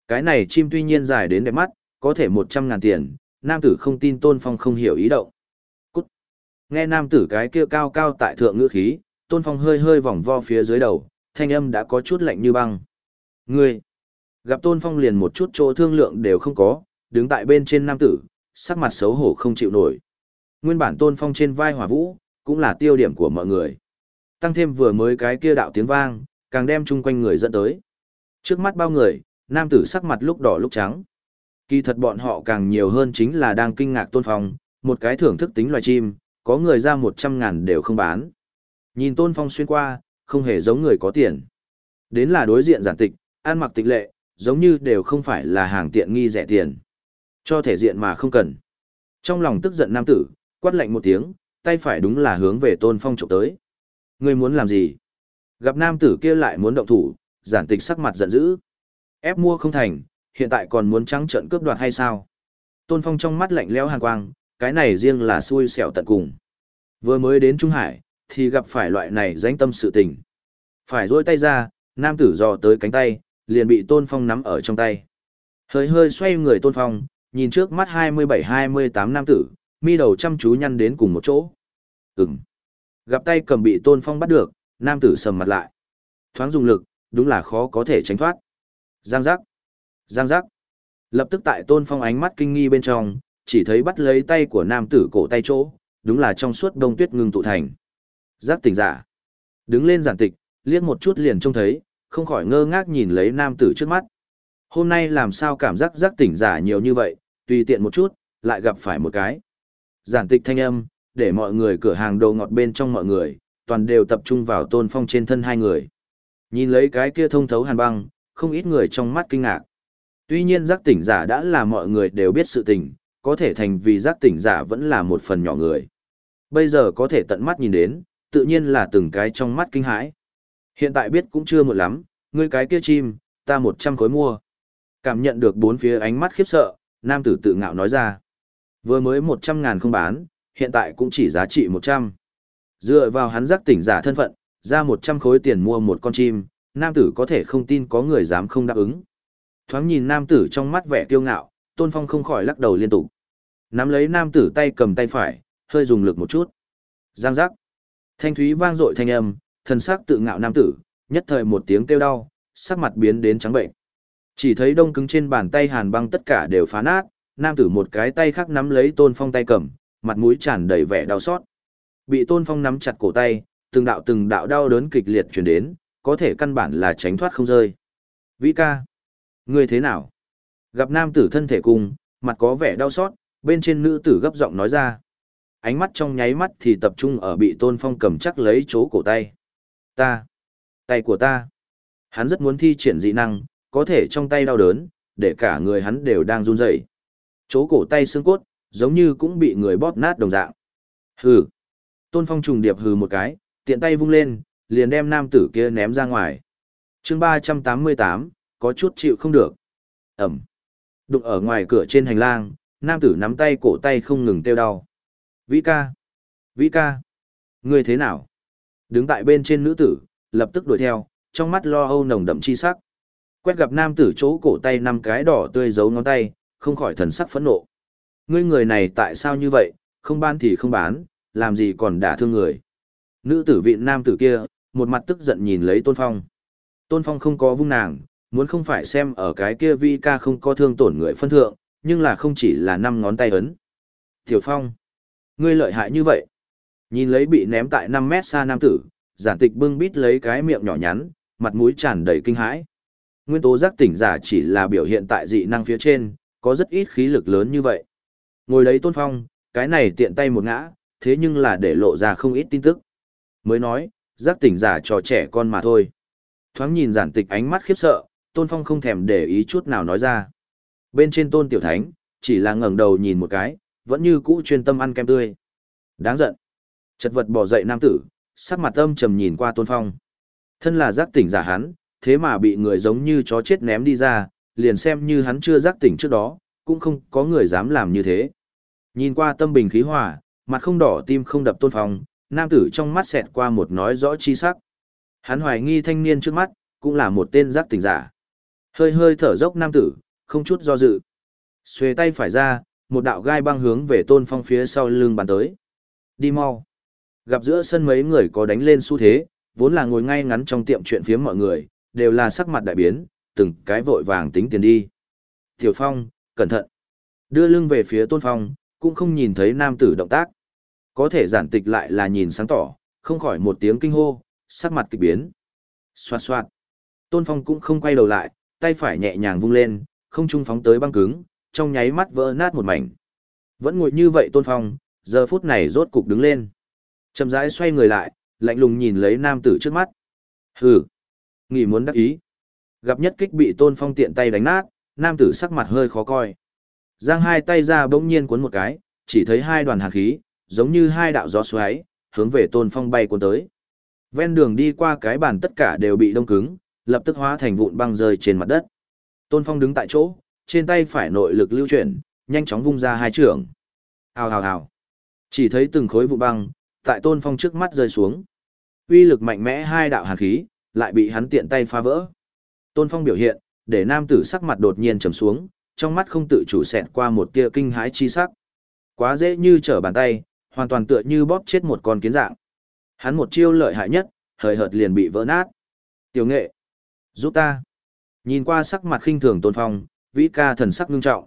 Cái này chim tuy nhiên dài đến đẹp mắt, có thể một trăm ngàn tiền, nam tử không tin tôn phong không hiểu ý động. Cút! Nghe nam tử cái kia cao cao tại thượng ngữ khí, tôn phong hơi hơi vòng vo phía dưới đầu, thanh âm đã có chút lạnh như băng. Ngươi! Gặp tôn phong liền một chút chỗ thương lượng đều không có, đứng tại bên trên nam tử, sắc mặt xấu hổ không chịu nổi. Nguyên bản tôn phong trên vai hỏa vũ, cũng là tiêu điểm của mọi người. Tăng thêm vừa mới cái kia đạo tiếng vang, càng đem chung quanh người dẫn tới. Trước mắt bao người, nam tử sắc mặt lúc đỏ lúc trắng. Kỳ thật bọn họ càng nhiều hơn chính là đang kinh ngạc tôn phong, một cái thưởng thức tính loài chim, có người ra một trăm ngàn đều không bán. Nhìn tôn phong xuyên qua, không hề giống người có tiền. Đến là đối diện giản tịch, ăn mặc tịch lệ, giống như đều không phải là hàng tiện nghi rẻ tiền. Cho thể diện mà không cần. Trong lòng tức giận nam tử, quát lạnh một tiếng, tay phải đúng là hướng về tôn phong trộm tới. Ngươi muốn làm gì? Gặp nam tử kia lại muốn động thủ, giản tịch sắc mặt giận dữ. Ép mua không thành, hiện tại còn muốn trắng trợn cướp đoạt hay sao? Tôn phong trong mắt lạnh lẽo hàn quang, cái này riêng là xui xẻo tận cùng. Vừa mới đến Trung Hải, thì gặp phải loại này danh tâm sự tình. Phải rôi tay ra, nam tử dò tới cánh tay, liền bị tôn phong nắm ở trong tay. Hơi hơi xoay người tôn phong, nhìn trước mắt 27-28 nam tử, mi đầu chăm chú nhăn đến cùng một chỗ. Ừm. Gặp tay cầm bị tôn phong bắt được, nam tử sầm mặt lại. Thoáng dùng lực, đúng là khó có thể tránh thoát. Giang giác. Giang giác. Lập tức tại tôn phong ánh mắt kinh nghi bên trong, chỉ thấy bắt lấy tay của nam tử cổ tay chỗ, đúng là trong suốt đông tuyết ngưng tụ thành. Giác tỉnh giả. Đứng lên giản tịch, liếc một chút liền trông thấy, không khỏi ngơ ngác nhìn lấy nam tử trước mắt. Hôm nay làm sao cảm giác giác tỉnh giả nhiều như vậy, tùy tiện một chút, lại gặp phải một cái. Giản tịch thanh âm, để mọi người cửa hàng đồ ngọt bên trong mọi người, toàn đều tập trung vào tôn phong trên thân hai người. Nhìn lấy cái kia thông thấu hàn băng, không ít người trong mắt kinh ngạc. Tuy nhiên giác tỉnh giả đã là mọi người đều biết sự tình, có thể thành vì giác tỉnh giả vẫn là một phần nhỏ người. Bây giờ có thể tận mắt nhìn đến, tự nhiên là từng cái trong mắt kinh hãi. Hiện tại biết cũng chưa một lắm, ngươi cái kia chim, ta một trăm khối mua. Cảm nhận được bốn phía ánh mắt khiếp sợ, nam tử tự ngạo nói ra. Vừa mới một trăm ngàn không bán, hiện tại cũng chỉ giá trị một trăm. Dựa vào hắn giác tỉnh giả thân phận, ra một trăm khối tiền mua một con chim, nam tử có thể không tin có người dám không đáp ứng. Thoáng nhìn nam tử trong mắt vẻ kiêu ngạo, tôn phong không khỏi lắc đầu liên tục. Nắm lấy nam tử tay cầm tay phải, hơi dùng lực một chút. Giang giác. Thanh thúy vang dội thanh âm, thần sắc tự ngạo nam tử, nhất thời một tiếng kêu đau, sắc mặt biến đến trắng bệnh. Chỉ thấy đông cứng trên bàn tay hàn băng tất cả đều phá nát, nam tử một cái tay khác nắm lấy tôn phong tay cầm, mặt mũi tràn đầy vẻ đau xót. Bị tôn phong nắm chặt cổ tay, từng đạo từng đạo đau đớn kịch liệt truyền đến, có thể căn bản là tránh thoát không rơi. Vĩ ca, ngươi thế nào? Gặp nam tử thân thể cùng, mặt có vẻ đau xót, bên trên nữ tử gấp giọng nói ra. Ánh mắt trong nháy mắt thì tập trung ở bị tôn phong cầm chắc lấy chỗ cổ tay. Ta, tay của ta. Hắn rất muốn thi triển dị năng, có thể trong tay đau đớn, để cả người hắn đều đang run rẩy. Chỗ cổ tay xương cốt, giống như cũng bị người bóp nát đồng dạng. Hừ. Tôn Phong trùng điệp hừ một cái, tiện tay vung lên, liền đem nam tử kia ném ra ngoài. chương 388, có chút chịu không được. Ẩm. Đụng ở ngoài cửa trên hành lang, nam tử nắm tay cổ tay không ngừng tiêu đau. Vĩ ca. Vĩ ca. Ngươi thế nào? Đứng tại bên trên nữ tử, lập tức đuổi theo, trong mắt lo âu nồng đậm chi sắc. Quét gặp nam tử chỗ cổ tay năm cái đỏ tươi giấu ngón tay, không khỏi thần sắc phẫn nộ. Ngươi người này tại sao như vậy, không bán thì không bán, làm gì còn đả thương người. Nữ tử vị nam tử kia, một mặt tức giận nhìn lấy Tôn Phong. Tôn Phong không có vung nàng, muốn không phải xem ở cái kia vi ca không có thương tổn người phân thượng, nhưng là không chỉ là năm ngón tay ấn. Tiểu Phong, ngươi lợi hại như vậy. Nhìn lấy bị ném tại 5 mét xa nam tử, giản tịch bưng bít lấy cái miệng nhỏ nhắn, mặt mũi tràn đầy kinh hãi. Nguyên tố giác tỉnh giả chỉ là biểu hiện tại dị năng phía trên, có rất ít khí lực lớn như vậy. Ngồi đấy tôn phong, cái này tiện tay một ngã, thế nhưng là để lộ ra không ít tin tức. Mới nói, giác tỉnh giả cho trẻ con mà thôi. Thoáng nhìn giản tịch ánh mắt khiếp sợ, tôn phong không thèm để ý chút nào nói ra. Bên trên tôn tiểu thánh, chỉ là ngẩng đầu nhìn một cái, vẫn như cũ chuyên tâm ăn kem tươi. Đáng giận. Chật vật bỏ dậy nam tử, sắc mặt âm trầm nhìn qua tôn phong. Thân là giác tỉnh giả hắn, thế mà bị người giống như chó chết ném đi ra, liền xem như hắn chưa giác tỉnh trước đó, cũng không có người dám làm như thế. Nhìn qua tâm bình khí hòa, mặt không đỏ tim không đập tôn phong, nam tử trong mắt xẹt qua một nói rõ chi sắc. Hắn hoài nghi thanh niên trước mắt, cũng là một tên giác tỉnh giả. Hơi hơi thở dốc nam tử, không chút do dự. Xuề tay phải ra, một đạo gai băng hướng về tôn phong phía sau lưng bàn tới. Đi mau. Gặp giữa sân mấy người có đánh lên xu thế, vốn là ngồi ngay ngắn trong tiệm chuyện phía mọi người, đều là sắc mặt đại biến, từng cái vội vàng tính tiền đi. Tiểu Phong, cẩn thận. Đưa lưng về phía Tôn Phong, cũng không nhìn thấy nam tử động tác. Có thể giản tịch lại là nhìn sáng tỏ, không khỏi một tiếng kinh hô, sắc mặt kịch biến. Xoạt xoạt. Tôn Phong cũng không quay đầu lại, tay phải nhẹ nhàng vung lên, không trung phóng tới băng cứng, trong nháy mắt vỡ nát một mảnh. Vẫn ngồi như vậy Tôn Phong, giờ phút này rốt cục đứng lên. Chậm rãi xoay người lại, lạnh lùng nhìn lấy nam tử trước mắt. Hừ, nghỉ muốn đắc ý. Gặp nhất kích bị tôn phong tiện tay đánh nát, nam tử sắc mặt hơi khó coi. Giang hai tay ra bỗng nhiên cuốn một cái, chỉ thấy hai đoàn hàn khí, giống như hai đạo gió xoáy, hướng về tôn phong bay cuốn tới. Ven đường đi qua cái bàn tất cả đều bị đông cứng, lập tức hóa thành vụn băng rơi trên mặt đất. Tôn phong đứng tại chỗ, trên tay phải nội lực lưu chuyển, nhanh chóng vung ra hai trường. Hào hào hào. Chỉ thấy từng khối vụ băng, tại tôn phong trước mắt rơi xuống. Uy lực mạnh mẽ hai đạo hàn khí, lại bị hắn tiện tay phá vỡ. Tôn phong biểu hiện, để nam tử sắc mặt đột nhiên trầm xuống, trong mắt không tự chủ xẹt qua một tia kinh hãi chi sắc. Quá dễ như trở bàn tay, hoàn toàn tựa như bóp chết một con kiến dạng. Hắn một chiêu lợi hại nhất, hời hợt liền bị vỡ nát. Tiểu nghệ, giúp ta. Nhìn qua sắc mặt khinh thường tôn phong, vĩ ca thần sắc ngưng trọng.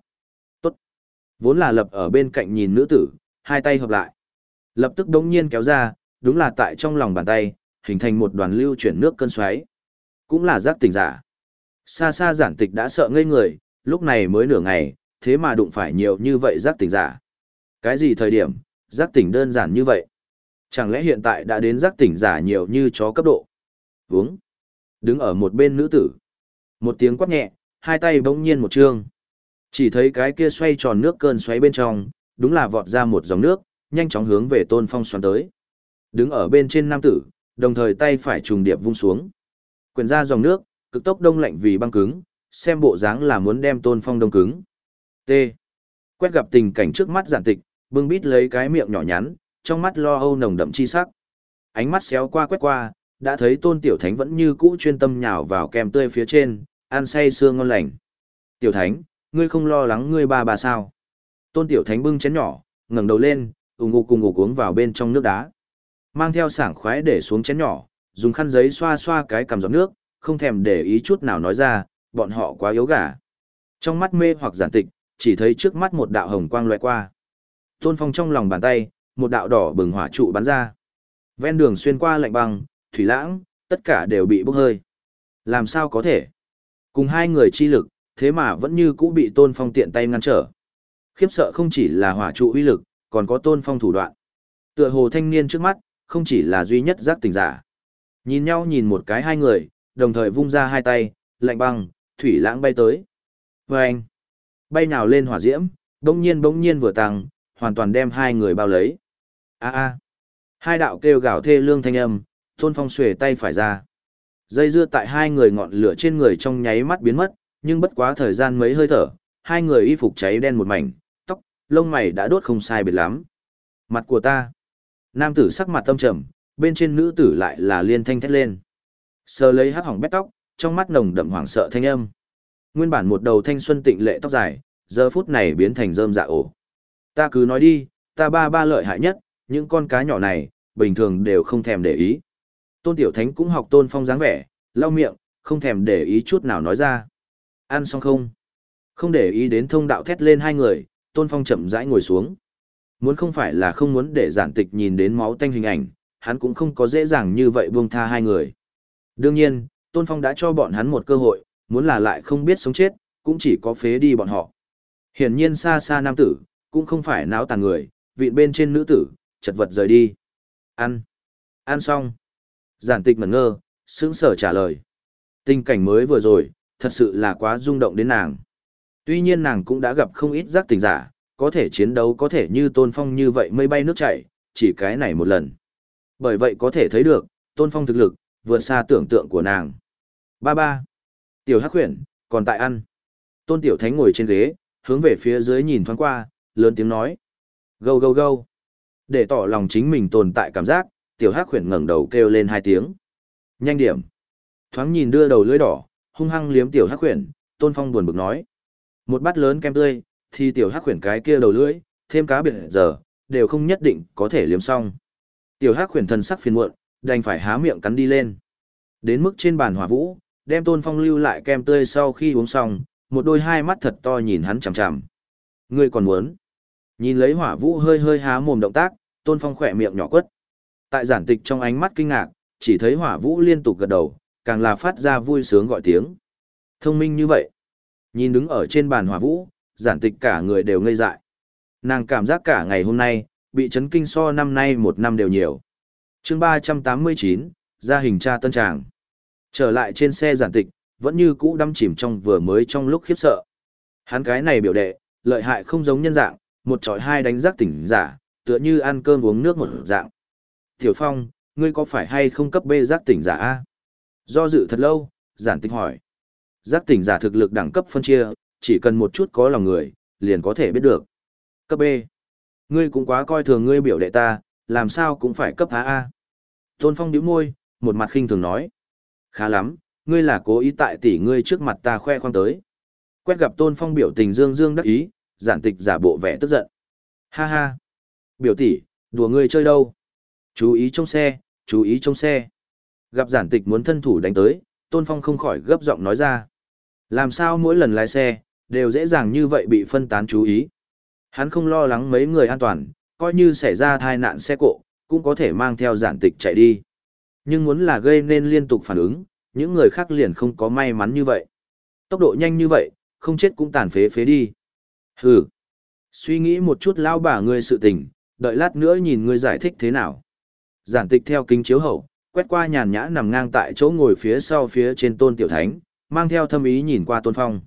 Tốt. Vốn là lập ở bên cạnh nhìn nữ tử, hai tay hợp lại. Lập tức đống nhiên kéo ra, đúng là tại trong lòng bàn tay, hình thành một đoàn lưu chuyển nước cơn xoáy. Cũng là giác tỉnh giả. Xa xa giản tịch đã sợ ngây người, lúc này mới nửa ngày, thế mà đụng phải nhiều như vậy giác tỉnh giả. Cái gì thời điểm, giác tỉnh đơn giản như vậy? Chẳng lẽ hiện tại đã đến giác tỉnh giả nhiều như chó cấp độ? uống Đứng ở một bên nữ tử. Một tiếng quát nhẹ, hai tay bỗng nhiên một trương. Chỉ thấy cái kia xoay tròn nước cơn xoáy bên trong, đúng là vọt ra một dòng nước, nhanh chóng hướng về tôn phong xoắn tới. Đứng ở bên trên nam tử, đồng thời tay phải trùng điệp vung xuống. Quyền ra dòng nước, cực tốc đông lạnh vì băng cứng, xem bộ dáng là muốn đem tôn phong đông cứng. T. Quét gặp tình cảnh trước mắt giản tịch, bưng bít lấy cái miệng nhỏ nhắn, trong mắt lo âu nồng đậm chi sắc. Ánh mắt xéo qua quét qua, đã thấy tôn tiểu thánh vẫn như cũ chuyên tâm nhào vào kem tươi phía trên, ăn say sương ngon lành. Tiểu thánh, ngươi không lo lắng ngươi ba bà sao? Tôn tiểu thánh bưng chén nhỏ, ngẩng đầu lên, ủng ngục cùng ngục uống vào bên trong nước đá. Mang theo sảng khoái để xuống chén nhỏ, dùng khăn giấy xoa xoa cái cằm giọt nước, không thèm để ý chút nào nói ra, bọn họ quá yếu gà. Trong mắt mê hoặc giản tịch, chỉ thấy trước mắt một đạo hồng quang loại qua. Tôn Phong trong lòng bàn tay, một đạo đỏ bừng hỏa trụ bắn ra. Ven đường xuyên qua lạnh băng, thủy lãng, tất cả đều bị bốc hơi. Làm sao có thể? Cùng hai người chi lực, thế mà vẫn như cũ bị Tôn Phong tiện tay ngăn trở. Khiếp sợ không chỉ là hỏa trụ uy lực, còn có Tôn Phong thủ đoạn. Tựa hồ thanh niên trước mắt, không chỉ là duy nhất giác tình giả. Nhìn nhau nhìn một cái hai người, đồng thời vung ra hai tay, lạnh băng, thủy lãng bay tới. Và anh, bay nào lên hỏa diễm, bỗng nhiên bỗng nhiên vừa tăng, hoàn toàn đem hai người bao lấy. A a, hai đạo kêu gào thê lương thanh âm, Tôn Phong xuề tay phải ra. Dây dưa tại hai người ngọn lửa trên người trong nháy mắt biến mất, nhưng bất quá thời gian mấy hơi thở, hai người y phục cháy đen một mảnh, tóc, lông mày đã đốt không sai biệt lắm. Mặt của ta. Nam tử sắc mặt tâm trầm, bên trên nữ tử lại là liên thanh thét lên. Sờ lấy hắc hỏng bét tóc, trong mắt nồng đậm hoảng sợ thanh âm. Nguyên bản một đầu thanh xuân tịnh lệ tóc dài, giờ phút này biến thành rơm dạ ổ. Ta cứ nói đi, ta ba ba lợi hại nhất, những con cá nhỏ này, bình thường đều không thèm để ý. Tôn Tiểu Thánh cũng học Tôn Phong dáng vẻ, lau miệng, không thèm để ý chút nào nói ra. Ăn xong không? Không để ý đến thông đạo thét lên hai người, Tôn Phong chậm rãi ngồi xuống. Muốn không phải là không muốn để giản tịch nhìn đến máu tanh hình ảnh, hắn cũng không có dễ dàng như vậy buông tha hai người. Đương nhiên, Tôn Phong đã cho bọn hắn một cơ hội, muốn là lại không biết sống chết, cũng chỉ có phế đi bọn họ. Hiển nhiên xa xa nam tử, cũng không phải náo tàn người, vịn bên trên nữ tử, chật vật rời đi. Ăn. Ăn xong. Giản tịch ngẩn ngơ, sững sở trả lời. Tình cảnh mới vừa rồi, thật sự là quá rung động đến nàng. Tuy nhiên nàng cũng đã gặp không ít giác tình giả, có thể chiến đấu có thể như tôn phong như vậy mây bay nước chảy, chỉ cái này một lần. Bởi vậy có thể thấy được, tôn phong thực lực, vượt xa tưởng tượng của nàng. Ba ba. Tiểu hắc huyền, còn tại ăn. Tôn tiểu thánh ngồi trên ghế, hướng về phía dưới nhìn thoáng qua, lớn tiếng nói. Gâu gâu gâu. Để tỏ lòng chính mình tồn tại cảm giác, tiểu hắc huyền ngẩng đầu kêu lên hai tiếng. Nhanh điểm. Thoáng nhìn đưa đầu lưỡi đỏ, hung hăng liếm tiểu hắc huyền, tôn phong buồn bực nói. Một bát lớn kem tươi, thì tiểu hắc huyền cái kia đầu lưỡi, thêm cá biệt giờ, đều không nhất định có thể liếm xong. Tiểu hắc huyền thần sắc phiền muộn, đành phải há miệng cắn đi lên. Đến mức trên bàn hỏa vũ, đem tôn phong lưu lại kem tươi sau khi uống xong, một đôi hai mắt thật to nhìn hắn chằm chằm. Ngươi còn muốn? Nhìn lấy hỏa vũ hơi hơi há mồm động tác, tôn phong khỏe miệng nhỏ quất. Tại giản tịch trong ánh mắt kinh ngạc, chỉ thấy hỏa vũ liên tục gật đầu, càng là phát ra vui sướng gọi tiếng. Thông minh như vậy. Nhìn đứng ở trên bàn hỏa vũ, giản tịch cả người đều ngây dại. Nàng cảm giác cả ngày hôm nay, bị chấn kinh so năm nay một năm đều nhiều. chương ba trăm tám mươi chín hình tra tân tràng. Trở lại trên xe giản tịch, vẫn như cũ đâm chìm trong vừa mới trong lúc khiếp sợ. Hắn cái này biểu đệ, lợi hại không giống nhân dạng, một trọi hai đánh giác tỉnh giả, tựa như ăn cơm uống nước một dạng. Tiểu Phong, ngươi có phải hay không cấp B giác tỉnh giả A? Do dự thật lâu, giản tịch hỏi. Giác tỉnh giả thực lực đẳng cấp phân chia, chỉ cần một chút có lòng người, liền có thể biết được. Cấp B. Ngươi cũng quá coi thường ngươi biểu đệ ta, làm sao cũng phải cấp A A. Tôn Phong nhíu môi, một mặt khinh thường nói. Khá lắm, ngươi là cố ý tại tỷ ngươi trước mặt ta khoe khoang tới. Quét gặp Tôn Phong biểu tình dương dương đắc ý, giản tịch giả bộ vẻ tức giận. Ha ha. Biểu tỷ, đùa ngươi chơi đâu? Chú ý trong xe, chú ý trong xe. Gặp giản tịch muốn thân thủ đánh tới, Tôn Phong không khỏi gấp giọng nói ra. Làm sao mỗi lần lái xe, đều dễ dàng như vậy bị phân tán chú ý. Hắn không lo lắng mấy người an toàn, coi như xảy ra tai nạn xe cộ, cũng có thể mang theo giản tịch chạy đi. Nhưng muốn là gây nên liên tục phản ứng, những người khác liền không có may mắn như vậy. Tốc độ nhanh như vậy, không chết cũng tàn phế phế đi. Hừ. Suy nghĩ một chút lao bà ngươi sự tình, đợi lát nữa nhìn ngươi giải thích thế nào. Giản tịch theo kính chiếu hậu, quét qua nhàn nhã nằm ngang tại chỗ ngồi phía sau phía trên tôn tiểu thánh, mang theo thâm ý nhìn qua tôn phong.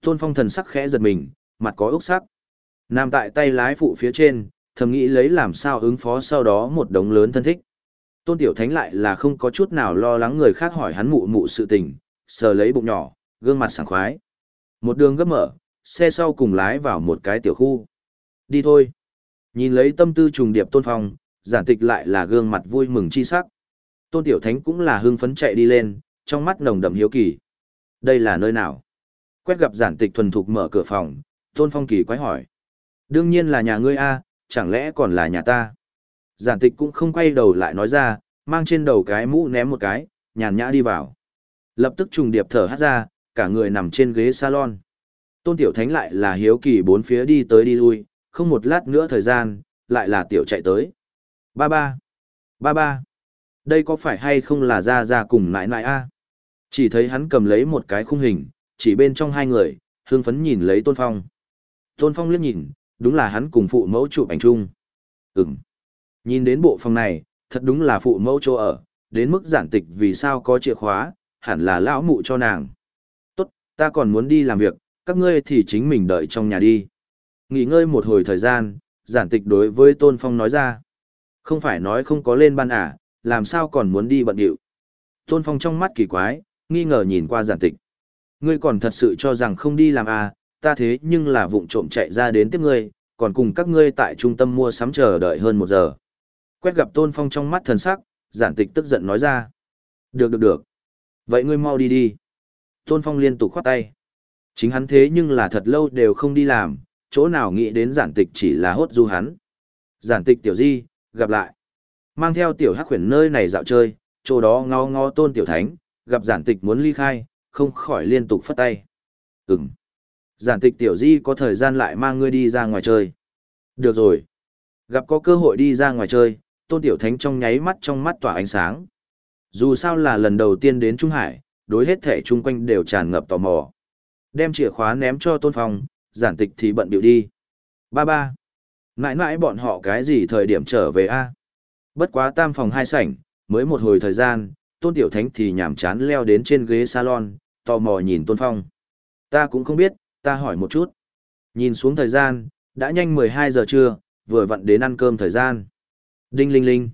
Tôn phong thần sắc khẽ giật mình, mặt có ốc sắc. Nằm tại tay lái phụ phía trên, thầm nghĩ lấy làm sao ứng phó sau đó một đống lớn thân thích. Tôn Tiểu Thánh lại là không có chút nào lo lắng người khác hỏi hắn mụ mụ sự tình, sờ lấy bụng nhỏ, gương mặt sảng khoái. Một đường gấp mở, xe sau cùng lái vào một cái tiểu khu. Đi thôi. Nhìn lấy tâm tư trùng điệp Tôn Phong, giản tịch lại là gương mặt vui mừng chi sắc. Tôn Tiểu Thánh cũng là hưng phấn chạy đi lên, trong mắt nồng đậm hiếu kỳ. Đây là nơi nào? Quét gặp giản tịch thuần thục mở cửa phòng, Tôn Phong kỳ quái hỏi. Đương nhiên là nhà ngươi a, chẳng lẽ còn là nhà ta? Giản tịch cũng không quay đầu lại nói ra, mang trên đầu cái mũ ném một cái, nhàn nhã đi vào. Lập tức trùng điệp thở hát ra, cả người nằm trên ghế salon. Tôn Tiểu Thánh lại là hiếu kỳ bốn phía đi tới đi lui, không một lát nữa thời gian, lại là Tiểu chạy tới. Ba ba, ba ba, đây có phải hay không là ra ra cùng nãi nãi a? Chỉ thấy hắn cầm lấy một cái khung hình, chỉ bên trong hai người, hương phấn nhìn lấy Tôn Phong. Tôn Phong liếc nhìn, đúng là hắn cùng phụ mẫu chụp ảnh chung. Ừm. Nhìn đến bộ phòng này, thật đúng là phụ mẫu chỗ ở, đến mức giản tịch vì sao có chìa khóa, hẳn là lão mụ cho nàng. Tốt, ta còn muốn đi làm việc, các ngươi thì chính mình đợi trong nhà đi. Nghỉ ngơi một hồi thời gian, giản tịch đối với Tôn Phong nói ra. Không phải nói không có lên ban à, làm sao còn muốn đi bận điệu. Tôn Phong trong mắt kỳ quái, nghi ngờ nhìn qua giản tịch. Ngươi còn thật sự cho rằng không đi làm à, ta thế nhưng là vụng trộm chạy ra đến tiếp ngươi, còn cùng các ngươi tại trung tâm mua sắm chờ đợi hơn một giờ. Quét gặp Tôn Phong trong mắt thần sắc, giản tịch tức giận nói ra. Được được được. Vậy ngươi mau đi đi. Tôn Phong liên tục khoát tay. Chính hắn thế nhưng là thật lâu đều không đi làm, chỗ nào nghĩ đến giản tịch chỉ là hốt du hắn. Giản tịch tiểu di, gặp lại. Mang theo tiểu hắc khuyển nơi này dạo chơi, chỗ đó ngó ngó tôn tiểu thánh, gặp giản tịch muốn ly khai, không khỏi liên tục phất tay. Ừm. Giản tịch tiểu di có thời gian lại mang ngươi đi ra ngoài chơi. Được rồi. Gặp có cơ hội đi ra ngoài chơi, tôn tiểu thánh trong nháy mắt trong mắt tỏa ánh sáng. Dù sao là lần đầu tiên đến Trung Hải, đối hết thể chung quanh đều tràn ngập tò mò. Đem chìa khóa ném cho tôn phòng giản tịch thì bận biểu đi. Ba ba. Mãi mãi bọn họ cái gì thời điểm trở về a Bất quá tam phòng hai sảnh, mới một hồi thời gian, tôn tiểu thánh thì nhảm chán leo đến trên ghế salon, tò mò nhìn tôn phong. Ta cũng không biết, ta hỏi một chút. Nhìn xuống thời gian, đã nhanh 12 giờ trưa, vừa vặn đến ăn cơm thời gian. Đinh linh linh.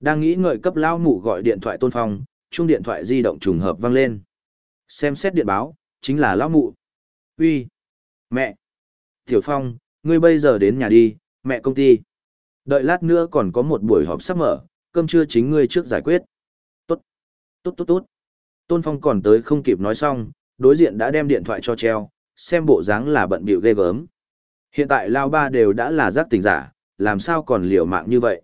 Đang nghĩ ngợi cấp lao mụ gọi điện thoại tôn phong, chuông điện thoại di động trùng hợp vang lên. Xem xét điện báo, chính là lão mụ. Uy, Mẹ! Tiểu Phong, ngươi bây giờ đến nhà đi, mẹ công ty. Đợi lát nữa còn có một buổi họp sắp mở, cơm trưa chính ngươi trước giải quyết. Tốt, tốt tốt tốt. Tôn Phong còn tới không kịp nói xong, đối diện đã đem điện thoại cho treo, xem bộ dáng là bận bịu ghê gớm. Hiện tại Lao Ba đều đã là giác tỉnh giả, làm sao còn liều mạng như vậy.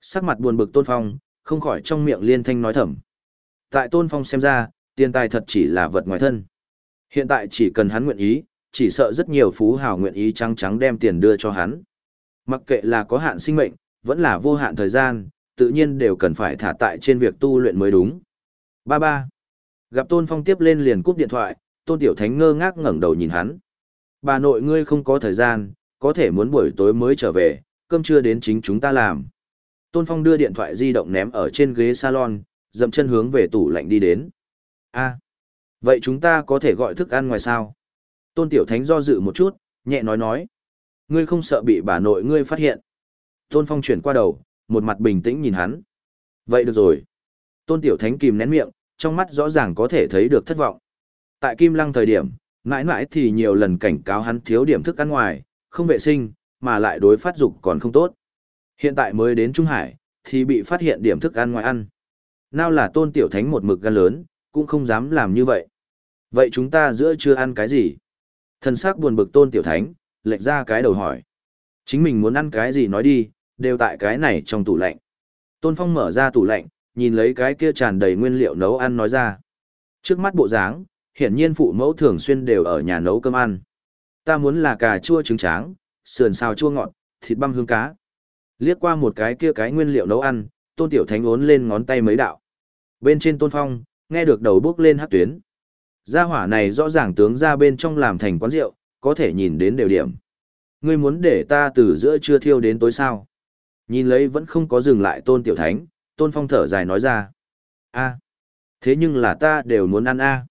Sắc mặt buồn bực Tôn Phong, không khỏi trong miệng liên thanh nói thầm. Tại Tôn Phong xem ra, tiền tài thật chỉ là vật ngoài thân. Hiện tại chỉ cần hắn nguyện ý, chỉ sợ rất nhiều phú hào nguyện ý trắng trắng đem tiền đưa cho hắn. Mặc kệ là có hạn sinh mệnh, vẫn là vô hạn thời gian, tự nhiên đều cần phải thả tại trên việc tu luyện mới đúng. Ba ba. Gặp Tôn Phong tiếp lên liền cúp điện thoại, Tôn Tiểu Thánh ngơ ngác ngẩng đầu nhìn hắn. Bà nội ngươi không có thời gian, có thể muốn buổi tối mới trở về, cơm chưa đến chính chúng ta làm. Tôn Phong đưa điện thoại di động ném ở trên ghế salon, dậm chân hướng về tủ lạnh đi đến. A, vậy chúng ta có thể gọi thức ăn ngoài sao? Tôn Tiểu Thánh do dự một chút, nhẹ nói nói. Ngươi không sợ bị bà nội ngươi phát hiện. Tôn Phong chuyển qua đầu, một mặt bình tĩnh nhìn hắn. Vậy được rồi. Tôn Tiểu Thánh kìm nén miệng, trong mắt rõ ràng có thể thấy được thất vọng. Tại Kim Lăng thời điểm, mãi mãi thì nhiều lần cảnh cáo hắn thiếu điểm thức ăn ngoài, không vệ sinh, mà lại đối phát dục còn không tốt. Hiện tại mới đến Trung Hải, thì bị phát hiện điểm thức ăn ngoài ăn. Nào là Tôn Tiểu Thánh một mực gan lớn, cũng không dám làm như vậy. Vậy chúng ta giữa chưa ăn cái gì? Thần sắc buồn bực tôn tiểu thánh, lệch ra cái đầu hỏi. Chính mình muốn ăn cái gì nói đi, đều tại cái này trong tủ lạnh. Tôn Phong mở ra tủ lạnh, nhìn lấy cái kia tràn đầy nguyên liệu nấu ăn nói ra. Trước mắt bộ dáng, hiển nhiên phụ mẫu thường xuyên đều ở nhà nấu cơm ăn. Ta muốn là cà chua trứng tráng, sườn xào chua ngọt, thịt băm hương cá. Liếc qua một cái kia cái nguyên liệu nấu ăn, Tôn Tiểu Thánh ốn lên ngón tay mấy đạo. Bên trên Tôn Phong, nghe được đầu bước lên hát tuyến. Gia hỏa này rõ ràng tướng ra bên trong làm thành quán rượu, có thể nhìn đến đều điểm. Ngươi muốn để ta từ giữa trưa thiêu đến tối sao? Nhìn lấy vẫn không có dừng lại tôn tiểu thánh, tôn phong thở dài nói ra. a thế nhưng là ta đều muốn ăn a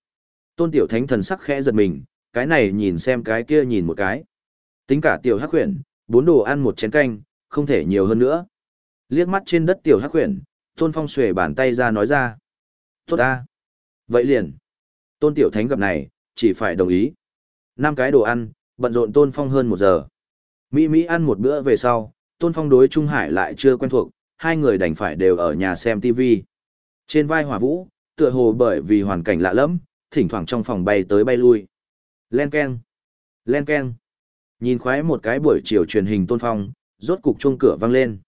Tôn tiểu thánh thần sắc khẽ giật mình, cái này nhìn xem cái kia nhìn một cái. Tính cả tiểu hắc huyển, bốn đồ ăn một chén canh, không thể nhiều hơn nữa. Liếc mắt trên đất tiểu hắc huyển, tôn phong xuề bàn tay ra nói ra. Tốt a Vậy liền. Tôn Tiểu Thánh gặp này, chỉ phải đồng ý. Năm cái đồ ăn, bận rộn Tôn Phong hơn một giờ. Mỹ Mỹ ăn một bữa về sau, Tôn Phong đối Trung Hải lại chưa quen thuộc, hai người đành phải đều ở nhà xem TV. Trên vai hỏa vũ, tựa hồ bởi vì hoàn cảnh lạ lẫm, thỉnh thoảng trong phòng bay tới bay lui. Len keng, len keng. Nhìn khoái một cái buổi chiều truyền hình Tôn Phong, rốt cục chuông cửa vang lên.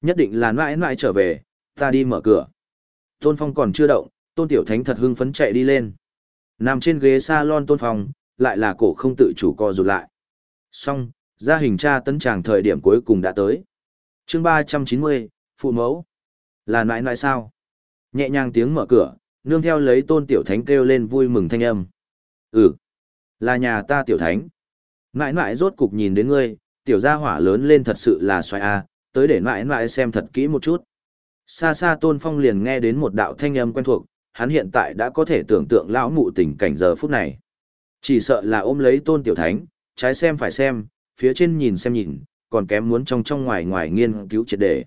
Nhất định là mãi mãi trở về, ta đi mở cửa. Tôn Phong còn chưa động, Tôn Tiểu Thánh thật hưng phấn chạy đi lên. Nằm trên ghế salon tôn phong lại là cổ không tự chủ co rụt lại. Xong, ra hình tra tấn tràng thời điểm cuối cùng đã tới. chương ba trăm chín mươi phụ mẫu. Là nãi nãi sao? Nhẹ nhàng tiếng mở cửa, nương theo lấy tôn tiểu thánh kêu lên vui mừng thanh âm. Ừ, là nhà ta tiểu thánh. Nãi nãi rốt cục nhìn đến ngươi, tiểu gia hỏa lớn lên thật sự là xoay a tới để nãi nãi xem thật kỹ một chút. Xa xa tôn phong liền nghe đến một đạo thanh âm quen thuộc, hắn hiện tại đã có thể tưởng tượng lão mụ tình cảnh giờ phút này. Chỉ sợ là ôm lấy tôn tiểu thánh, trái xem phải xem, phía trên nhìn xem nhìn, còn kém muốn trong trong ngoài ngoài nghiên cứu triệt đề.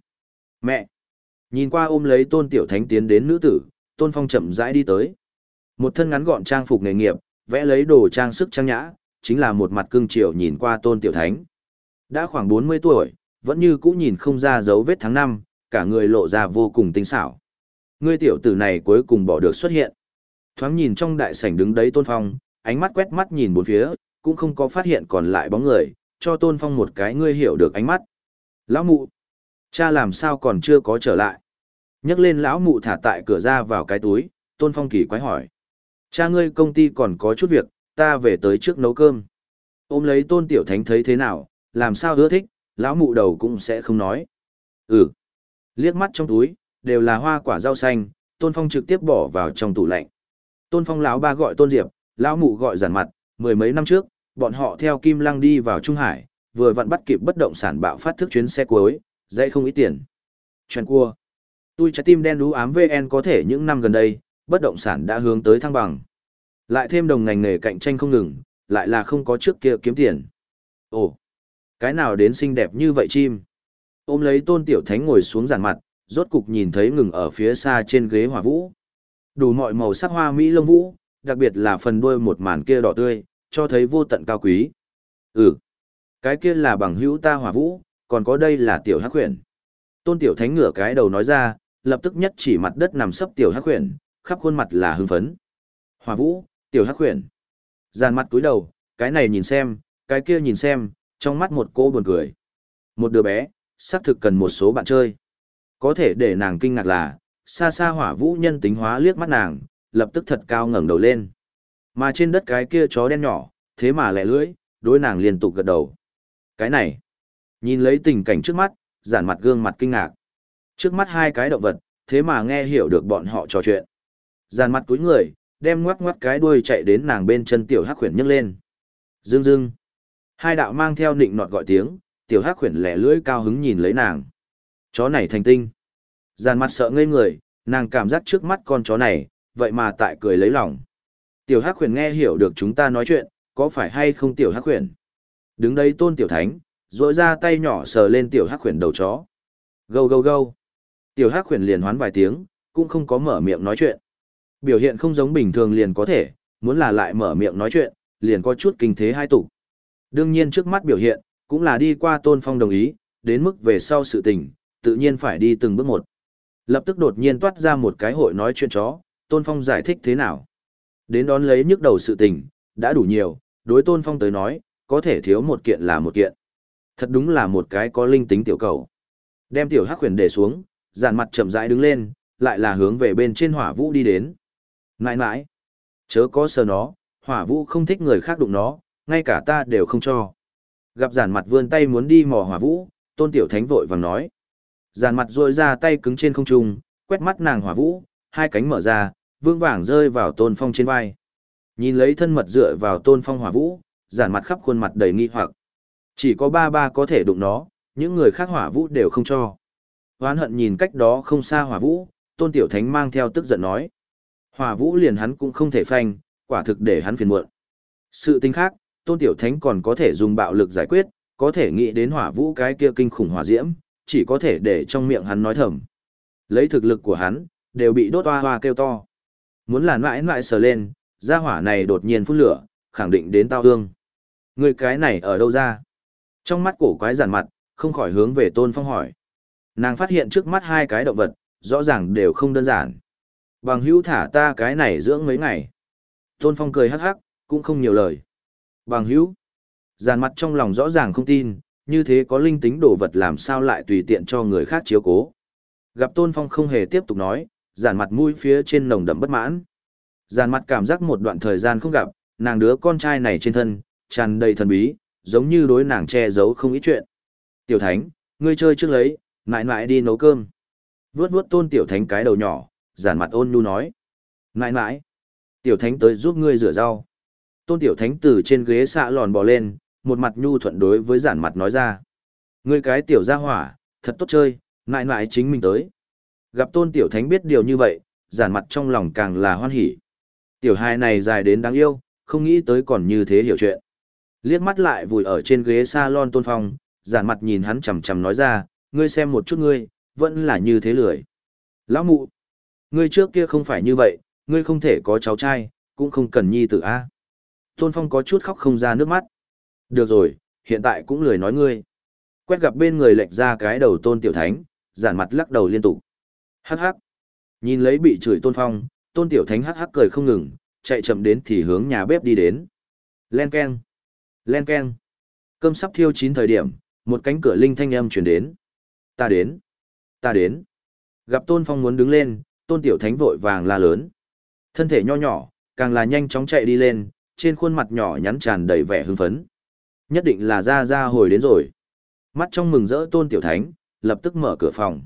Mẹ! Nhìn qua ôm lấy tôn tiểu thánh tiến đến nữ tử, tôn phong chậm rãi đi tới. Một thân ngắn gọn trang phục nghề nghiệp, vẽ lấy đồ trang sức trang nhã, chính là một mặt cương triều nhìn qua tôn tiểu thánh. Đã khoảng 40 tuổi, vẫn như cũ nhìn không ra dấu vết tháng năm, cả người lộ ra vô cùng tinh xảo. Ngươi tiểu tử này cuối cùng bỏ được xuất hiện. Thoáng nhìn trong đại sảnh đứng đấy tôn phong, ánh mắt quét mắt nhìn bốn phía, cũng không có phát hiện còn lại bóng người, cho tôn phong một cái ngươi hiểu được ánh mắt. Lão mụ, cha làm sao còn chưa có trở lại. Nhấc lên lão mụ thả tại cửa ra vào cái túi, tôn phong kỳ quái hỏi. Cha ngươi công ty còn có chút việc, ta về tới trước nấu cơm. Ôm lấy tôn tiểu thánh thấy thế nào, làm sao ưa thích, lão mụ đầu cũng sẽ không nói. Ừ. Liếc mắt trong túi, đều là hoa quả rau xanh, tôn phong trực tiếp bỏ vào trong tủ lạnh. Tôn phong lão ba gọi tôn diệp, lão mụ gọi giản mặt, mười mấy năm trước, bọn họ theo Kim Lăng đi vào Trung Hải, vừa vặn bắt kịp bất động sản bạo phát thức chuyến xe cuối, dãy không ít tiền. Chuyện cua. Tôi trái tim đen đú ám VN có thể những năm gần đây, bất động sản đã hướng tới thăng bằng. Lại thêm đồng ngành nghề cạnh tranh không ngừng, lại là không có trước kia kiếm tiền. Ồ, cái nào đến xinh đẹp như vậy chim? Ôm lấy tôn tiểu thánh ngồi xuống giàn mặt, rốt cục nhìn thấy ngừng ở phía xa trên ghế hỏa vũ. Đủ mọi màu sắc hoa mỹ lông vũ, đặc biệt là phần đuôi một màn kia đỏ tươi, cho thấy vô tận cao quý. Ừ, cái kia là bằng hữu ta hỏa vũ, còn có đây là tiểu hắc huyền. Tôn tiểu thánh ngửa cái đầu nói ra, lập tức nhất chỉ mặt đất nằm sấp tiểu hắc huyền, khắp khuôn mặt là hưng phấn. Hỏa vũ, tiểu hắc huyền. Giàn mặt túi đầu, cái này nhìn xem, cái kia nhìn xem, trong mắt một cô buồn cười. Một đứa bé, xác thực cần một số bạn chơi. Có thể để nàng kinh ngạc là, xa xa hỏa vũ nhân tính hóa liếc mắt nàng, lập tức thật cao ngẩng đầu lên. Mà trên đất cái kia chó đen nhỏ, thế mà lẹ lưỡi, đối nàng liên tục gật đầu. Cái này, nhìn lấy tình cảnh trước mắt, giản mặt gương mặt kinh ngạc. Trước mắt hai cái động vật, thế mà nghe hiểu được bọn họ trò chuyện. Giản mặt cúi người, đem ngoắc ngoắc cái đuôi chạy đến nàng bên chân tiểu hắc khuyển nhấc lên. Dương dương. Hai đạo mang theo nịnh nọt gọi tiếng, tiểu hắc khuyển lẻ lưỡi cao hứng nhìn lấy nàng. Chó này thành tinh. Giàn mặt sợ ngây người, nàng cảm giác trước mắt con chó này, vậy mà tại cười lấy lòng. Tiểu hắc Huyền nghe hiểu được chúng ta nói chuyện, có phải hay không tiểu hắc Huyền? Đứng đây tôn tiểu thánh, rỗi ra tay nhỏ sờ lên tiểu hắc Huyền đầu chó. Gâu gâu gâu. Tiểu hắc Huyền liền hoán vài tiếng, cũng không có mở miệng nói chuyện. Biểu hiện không giống bình thường liền có thể, muốn là lại mở miệng nói chuyện, liền có chút kinh thế hai tục. Đương nhiên trước mắt biểu hiện, cũng là đi qua tôn phong đồng ý, đến mức về sau sự tình, tự nhiên phải đi từng bước một. Lập tức đột nhiên toát ra một cái hội nói chuyện chó, tôn phong giải thích thế nào. Đến đón lấy nhức đầu sự tình, đã đủ nhiều, đối tôn phong tới nói, có thể thiếu một kiện là một kiện. Thật đúng là một cái có linh tính tiểu cầu. Đem tiểu hắc huyền để xuống, dàn mặt chậm rãi đứng lên, lại là hướng về bên trên hỏa vũ đi đến. Nãi nãi, chớ có sờ nó, hỏa vũ không thích người khác đụng nó, ngay cả ta đều không cho. Gặp dàn mặt vươn tay muốn đi mò hỏa vũ, tôn tiểu thánh vội vàng nói. dàn mặt rôi ra tay cứng trên không trung, quét mắt nàng hỏa vũ, hai cánh mở ra, vương vàng rơi vào tôn phong trên vai. Nhìn lấy thân mật dựa vào tôn phong hỏa vũ, giản mặt khắp khuôn mặt đầy nghi hoặc. Chỉ có ba ba có thể đụng nó, những người khác hỏa vũ đều không cho. oán hận nhìn cách đó không xa hỏa vũ, tôn tiểu thánh mang theo tức giận nói. Hỏa vũ liền hắn cũng không thể phanh, quả thực để hắn phiền muộn. Sự tính khác, tôn tiểu thánh còn có thể dùng bạo lực giải quyết, có thể nghĩ đến hỏa vũ cái kia kinh khủng hỏa diễm, chỉ có thể để trong miệng hắn nói thầm. Lấy thực lực của hắn, đều bị đốt hoa hoa kêu to. Muốn là mãi mãi sờ lên, gia hỏa này đột nhiên phun lửa, khẳng định đến tao hương. Người cái này ở đâu ra? Trong mắt cổ quái giản mặt, không khỏi hướng về tôn phong hỏi. Nàng phát hiện trước mắt hai cái động vật, rõ ràng đều không đơn giản. Bằng hữu thả ta cái này dưỡng mấy ngày. Tôn phong cười hắc hắc, cũng không nhiều lời. Bằng hữu. Giàn mặt trong lòng rõ ràng không tin, như thế có linh tính đồ vật làm sao lại tùy tiện cho người khác chiếu cố. Gặp Tôn Phong không hề tiếp tục nói, giản mặt mũi phía trên nồng đậm bất mãn. giản mặt cảm giác một đoạn thời gian không gặp, nàng đứa con trai này trên thân, tràn đầy thần bí, giống như đối nàng che giấu không ít chuyện. Tiểu Thánh, ngươi chơi trước lấy, mãi mãi đi nấu cơm. Vướt vướt Tôn Tiểu Thánh cái đầu nhỏ, giản mặt ôn nhu nói. Mãi mãi, Tiểu Thánh tới giúp ngươi rửa rau. Tôn Tiểu Thánh từ trên ghế xạ lòn bò lên, một mặt nhu thuận đối với giản mặt nói ra. Ngươi cái tiểu gia hỏa, thật tốt chơi, ngại ngại chính mình tới. Gặp Tôn Tiểu Thánh biết điều như vậy, giản mặt trong lòng càng là hoan hỉ. Tiểu hài này dài đến đáng yêu, không nghĩ tới còn như thế hiểu chuyện. Liếc mắt lại vùi ở trên ghế salon Tôn Phong, giản mặt nhìn hắn chầm chầm nói ra, ngươi xem một chút ngươi, vẫn là như thế lười. Lão mụ, ngươi trước kia không phải như vậy, ngươi không thể có cháu trai, cũng không cần nhi tử A. Tôn Phong có chút khóc không ra nước mắt. Được rồi, hiện tại cũng lười nói ngươi. Quét gặp bên người lệch ra cái đầu Tôn Tiểu Thánh, giản mặt lắc đầu liên tục. Hắc hắc. Nhìn lấy bị chửi Tôn Phong, Tôn Tiểu Thánh hắc hắc cười không ngừng, chạy chậm đến thì hướng nhà bếp đi đến. Len keng. Len keng. Cơm sắp thiêu chín thời điểm, một cánh cửa linh thanh âm truyền đến. Ta đến. Ta đến. Gặp Tôn Phong muốn đứng lên, Tôn Tiểu Thánh vội vàng la lớn. Thân thể nho nhỏ, càng là nhanh chóng chạy đi lên, trên khuôn mặt nhỏ nhắn tràn đầy vẻ hưng phấn. Nhất định là ra ra hồi đến rồi. Mắt trong mừng rỡ Tôn Tiểu Thánh, lập tức mở cửa phòng.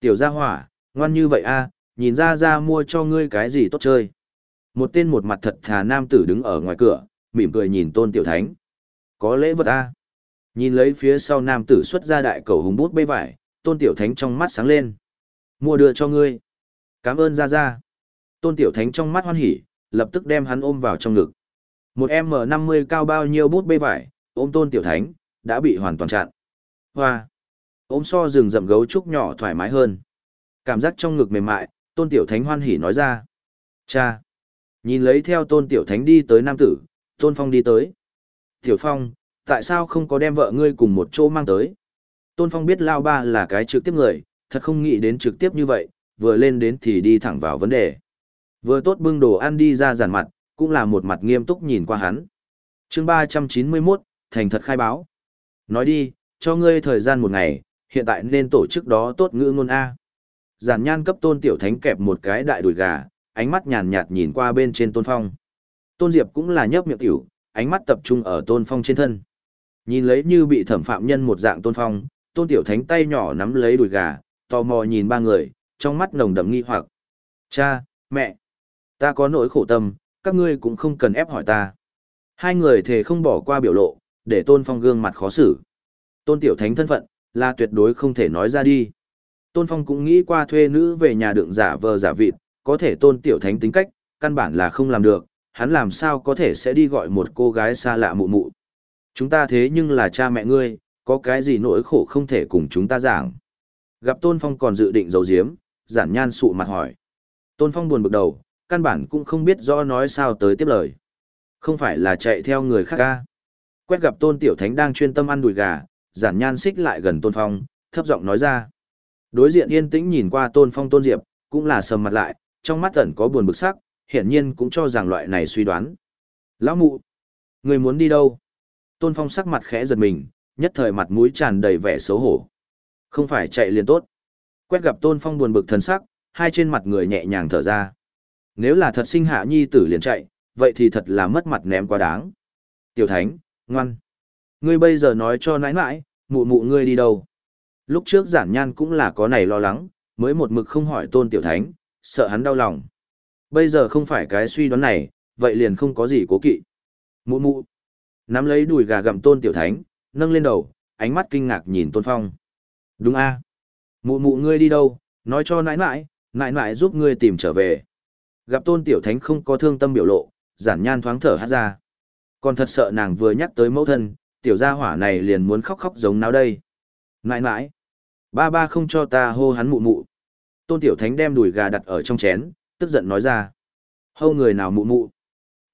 Tiểu gia hỏa, ngoan như vậy a, nhìn ra ra mua cho ngươi cái gì tốt chơi. Một tên một mặt thật thà nam tử đứng ở ngoài cửa, mỉm cười nhìn Tôn Tiểu Thánh. Có lễ vật a. Nhìn lấy phía sau nam tử xuất ra đại cầu hùng bút bê vải, Tôn Tiểu Thánh trong mắt sáng lên. Mua đưa cho ngươi. Cảm ơn ra ra. Tôn Tiểu Thánh trong mắt hoan hỉ, lập tức đem hắn ôm vào trong ngực. Một M50 cao bao nhiêu bút bê vải, ôm Tôn Tiểu Thánh, đã bị hoàn toàn chặn. Hoa! Ôm so rừng rậm gấu trúc nhỏ thoải mái hơn. Cảm giác trong ngực mềm mại, Tôn Tiểu Thánh hoan hỉ nói ra. Cha! Nhìn lấy theo Tôn Tiểu Thánh đi tới nam tử, Tôn Phong đi tới. Tiểu Phong, tại sao không có đem vợ ngươi cùng một chỗ mang tới? Tôn Phong biết Lao Ba là cái trực tiếp người, thật không nghĩ đến trực tiếp như vậy, vừa lên đến thì đi thẳng vào vấn đề. Vừa tốt bưng đồ ăn đi ra giàn mặt, cũng là một mặt nghiêm túc nhìn qua hắn. chương 391, thành thật khai báo. Nói đi, cho ngươi thời gian một ngày, hiện tại nên tổ chức đó tốt ngữ ngôn A. Giản nhan cấp tôn tiểu thánh kẹp một cái đại đùi gà, ánh mắt nhàn nhạt nhìn qua bên trên tôn phong. Tôn Diệp cũng là nhấp miệng tiểu, ánh mắt tập trung ở tôn phong trên thân. Nhìn lấy như bị thẩm phạm nhân một dạng tôn phong, tôn tiểu thánh tay nhỏ nắm lấy đùi gà, tò mò nhìn ba người, trong mắt nồng đậm nghi hoặc. Cha, mẹ, ta có nỗi khổ tâm, các ngươi cũng không cần ép hỏi ta. Hai người thề không bỏ qua biểu lộ, để tôn phong gương mặt khó xử. Tôn tiểu thánh thân phận, là tuyệt đối không thể nói ra đi. Tôn phong cũng nghĩ qua thuê nữ về nhà đựng giả vờ giả vịt, có thể tôn tiểu thánh tính cách, căn bản là không làm được, hắn làm sao có thể sẽ đi gọi một cô gái xa lạ mụ mụ. Chúng ta thế nhưng là cha mẹ ngươi, có cái gì nỗi khổ không thể cùng chúng ta giảng. Gặp Tôn Phong còn dự định giấu giếm, giản nhan sụ mặt hỏi. Tôn Phong buồn bực đầu, căn bản cũng không biết rõ nói sao tới tiếp lời. Không phải là chạy theo người khác ca. Quét gặp Tôn Tiểu Thánh đang chuyên tâm ăn đùi gà, giản nhan xích lại gần Tôn Phong, thấp giọng nói ra. Đối diện yên tĩnh nhìn qua Tôn Phong Tôn Diệp, cũng là sầm mặt lại, trong mắt ẩn có buồn bực sắc, hiển nhiên cũng cho rằng loại này suy đoán. Lão mụ, người muốn đi đâu? Tôn Phong sắc mặt khẽ giật mình, nhất thời mặt mũi tràn đầy vẻ xấu hổ. Không phải chạy liền tốt. Quét gặp Tôn Phong buồn bực thần sắc, hai trên mặt người nhẹ nhàng thở ra. Nếu là thật sinh hạ nhi tử liền chạy, vậy thì thật là mất mặt ném quá đáng. Tiểu Thánh, ngoan. Ngươi bây giờ nói cho nãi nãi, mụ mụ ngươi đi đâu? Lúc trước giản nhan cũng là có này lo lắng, mới một mực không hỏi Tôn Tiểu Thánh, sợ hắn đau lòng. Bây giờ không phải cái suy đoán này, vậy liền không có gì cố kỵ. Mụ mụ. Nắm lấy đùi gà gặm Tôn Tiểu Thánh, nâng lên đầu, ánh mắt kinh ngạc nhìn Tôn Phong. Đúng a Mụ mụ ngươi đi đâu, nói cho nãi nãi, nãi nãi giúp ngươi tìm trở về. Gặp tôn tiểu thánh không có thương tâm biểu lộ, giản nhan thoáng thở hát ra. Còn thật sợ nàng vừa nhắc tới mẫu thân, tiểu gia hỏa này liền muốn khóc khóc giống nào đây. Nãi nãi, ba ba không cho ta hô hắn mụ mụ. Tôn tiểu thánh đem đùi gà đặt ở trong chén, tức giận nói ra. Hâu người nào mụ mụ.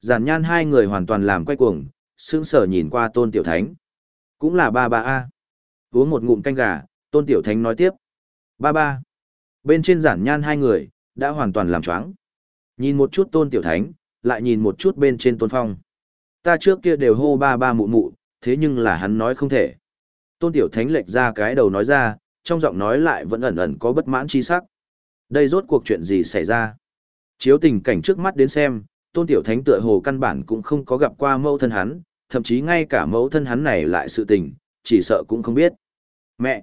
Giản nhan hai người hoàn toàn làm quay cuồng, sững sờ nhìn qua tôn tiểu thánh. Cũng là ba ba A. Uống một ngụm canh gà, tôn tiểu thánh nói tiếp. Ba ba. Bên trên giản nhan hai người, đã hoàn toàn làm choáng. Nhìn một chút tôn tiểu thánh, lại nhìn một chút bên trên tôn phong. Ta trước kia đều hô ba ba mụ mụ, thế nhưng là hắn nói không thể. Tôn tiểu thánh lệch ra cái đầu nói ra, trong giọng nói lại vẫn ẩn ẩn có bất mãn chi sắc. Đây rốt cuộc chuyện gì xảy ra? Chiếu tình cảnh trước mắt đến xem, tôn tiểu thánh tựa hồ căn bản cũng không có gặp qua mẫu thân hắn, thậm chí ngay cả mẫu thân hắn này lại sự tình, chỉ sợ cũng không biết. Mẹ!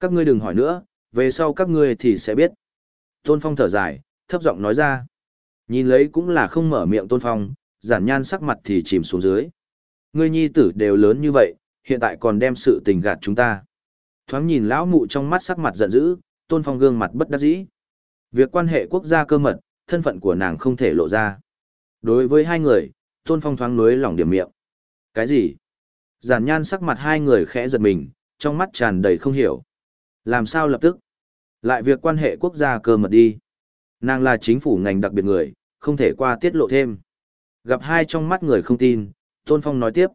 Các ngươi đừng hỏi nữa, về sau các ngươi thì sẽ biết. Tôn Phong thở dài, thấp giọng nói ra. Nhìn lấy cũng là không mở miệng Tôn Phong, giản nhan sắc mặt thì chìm xuống dưới. Ngươi nhi tử đều lớn như vậy, hiện tại còn đem sự tình gạt chúng ta. Thoáng nhìn lão mụ trong mắt sắc mặt giận dữ, Tôn Phong gương mặt bất đắc dĩ. Việc quan hệ quốc gia cơ mật, thân phận của nàng không thể lộ ra. Đối với hai người, Tôn Phong thoáng nuối lỏng điểm miệng. Cái gì? Giản nhan sắc mặt hai người khẽ giật mình, trong mắt tràn đầy không hiểu. Làm sao lập tức? Lại việc quan hệ quốc gia cơ mật đi. Nàng là chính phủ ngành đặc biệt người, không thể qua tiết lộ thêm. Gặp hai trong mắt người không tin, Tôn Phong nói tiếp.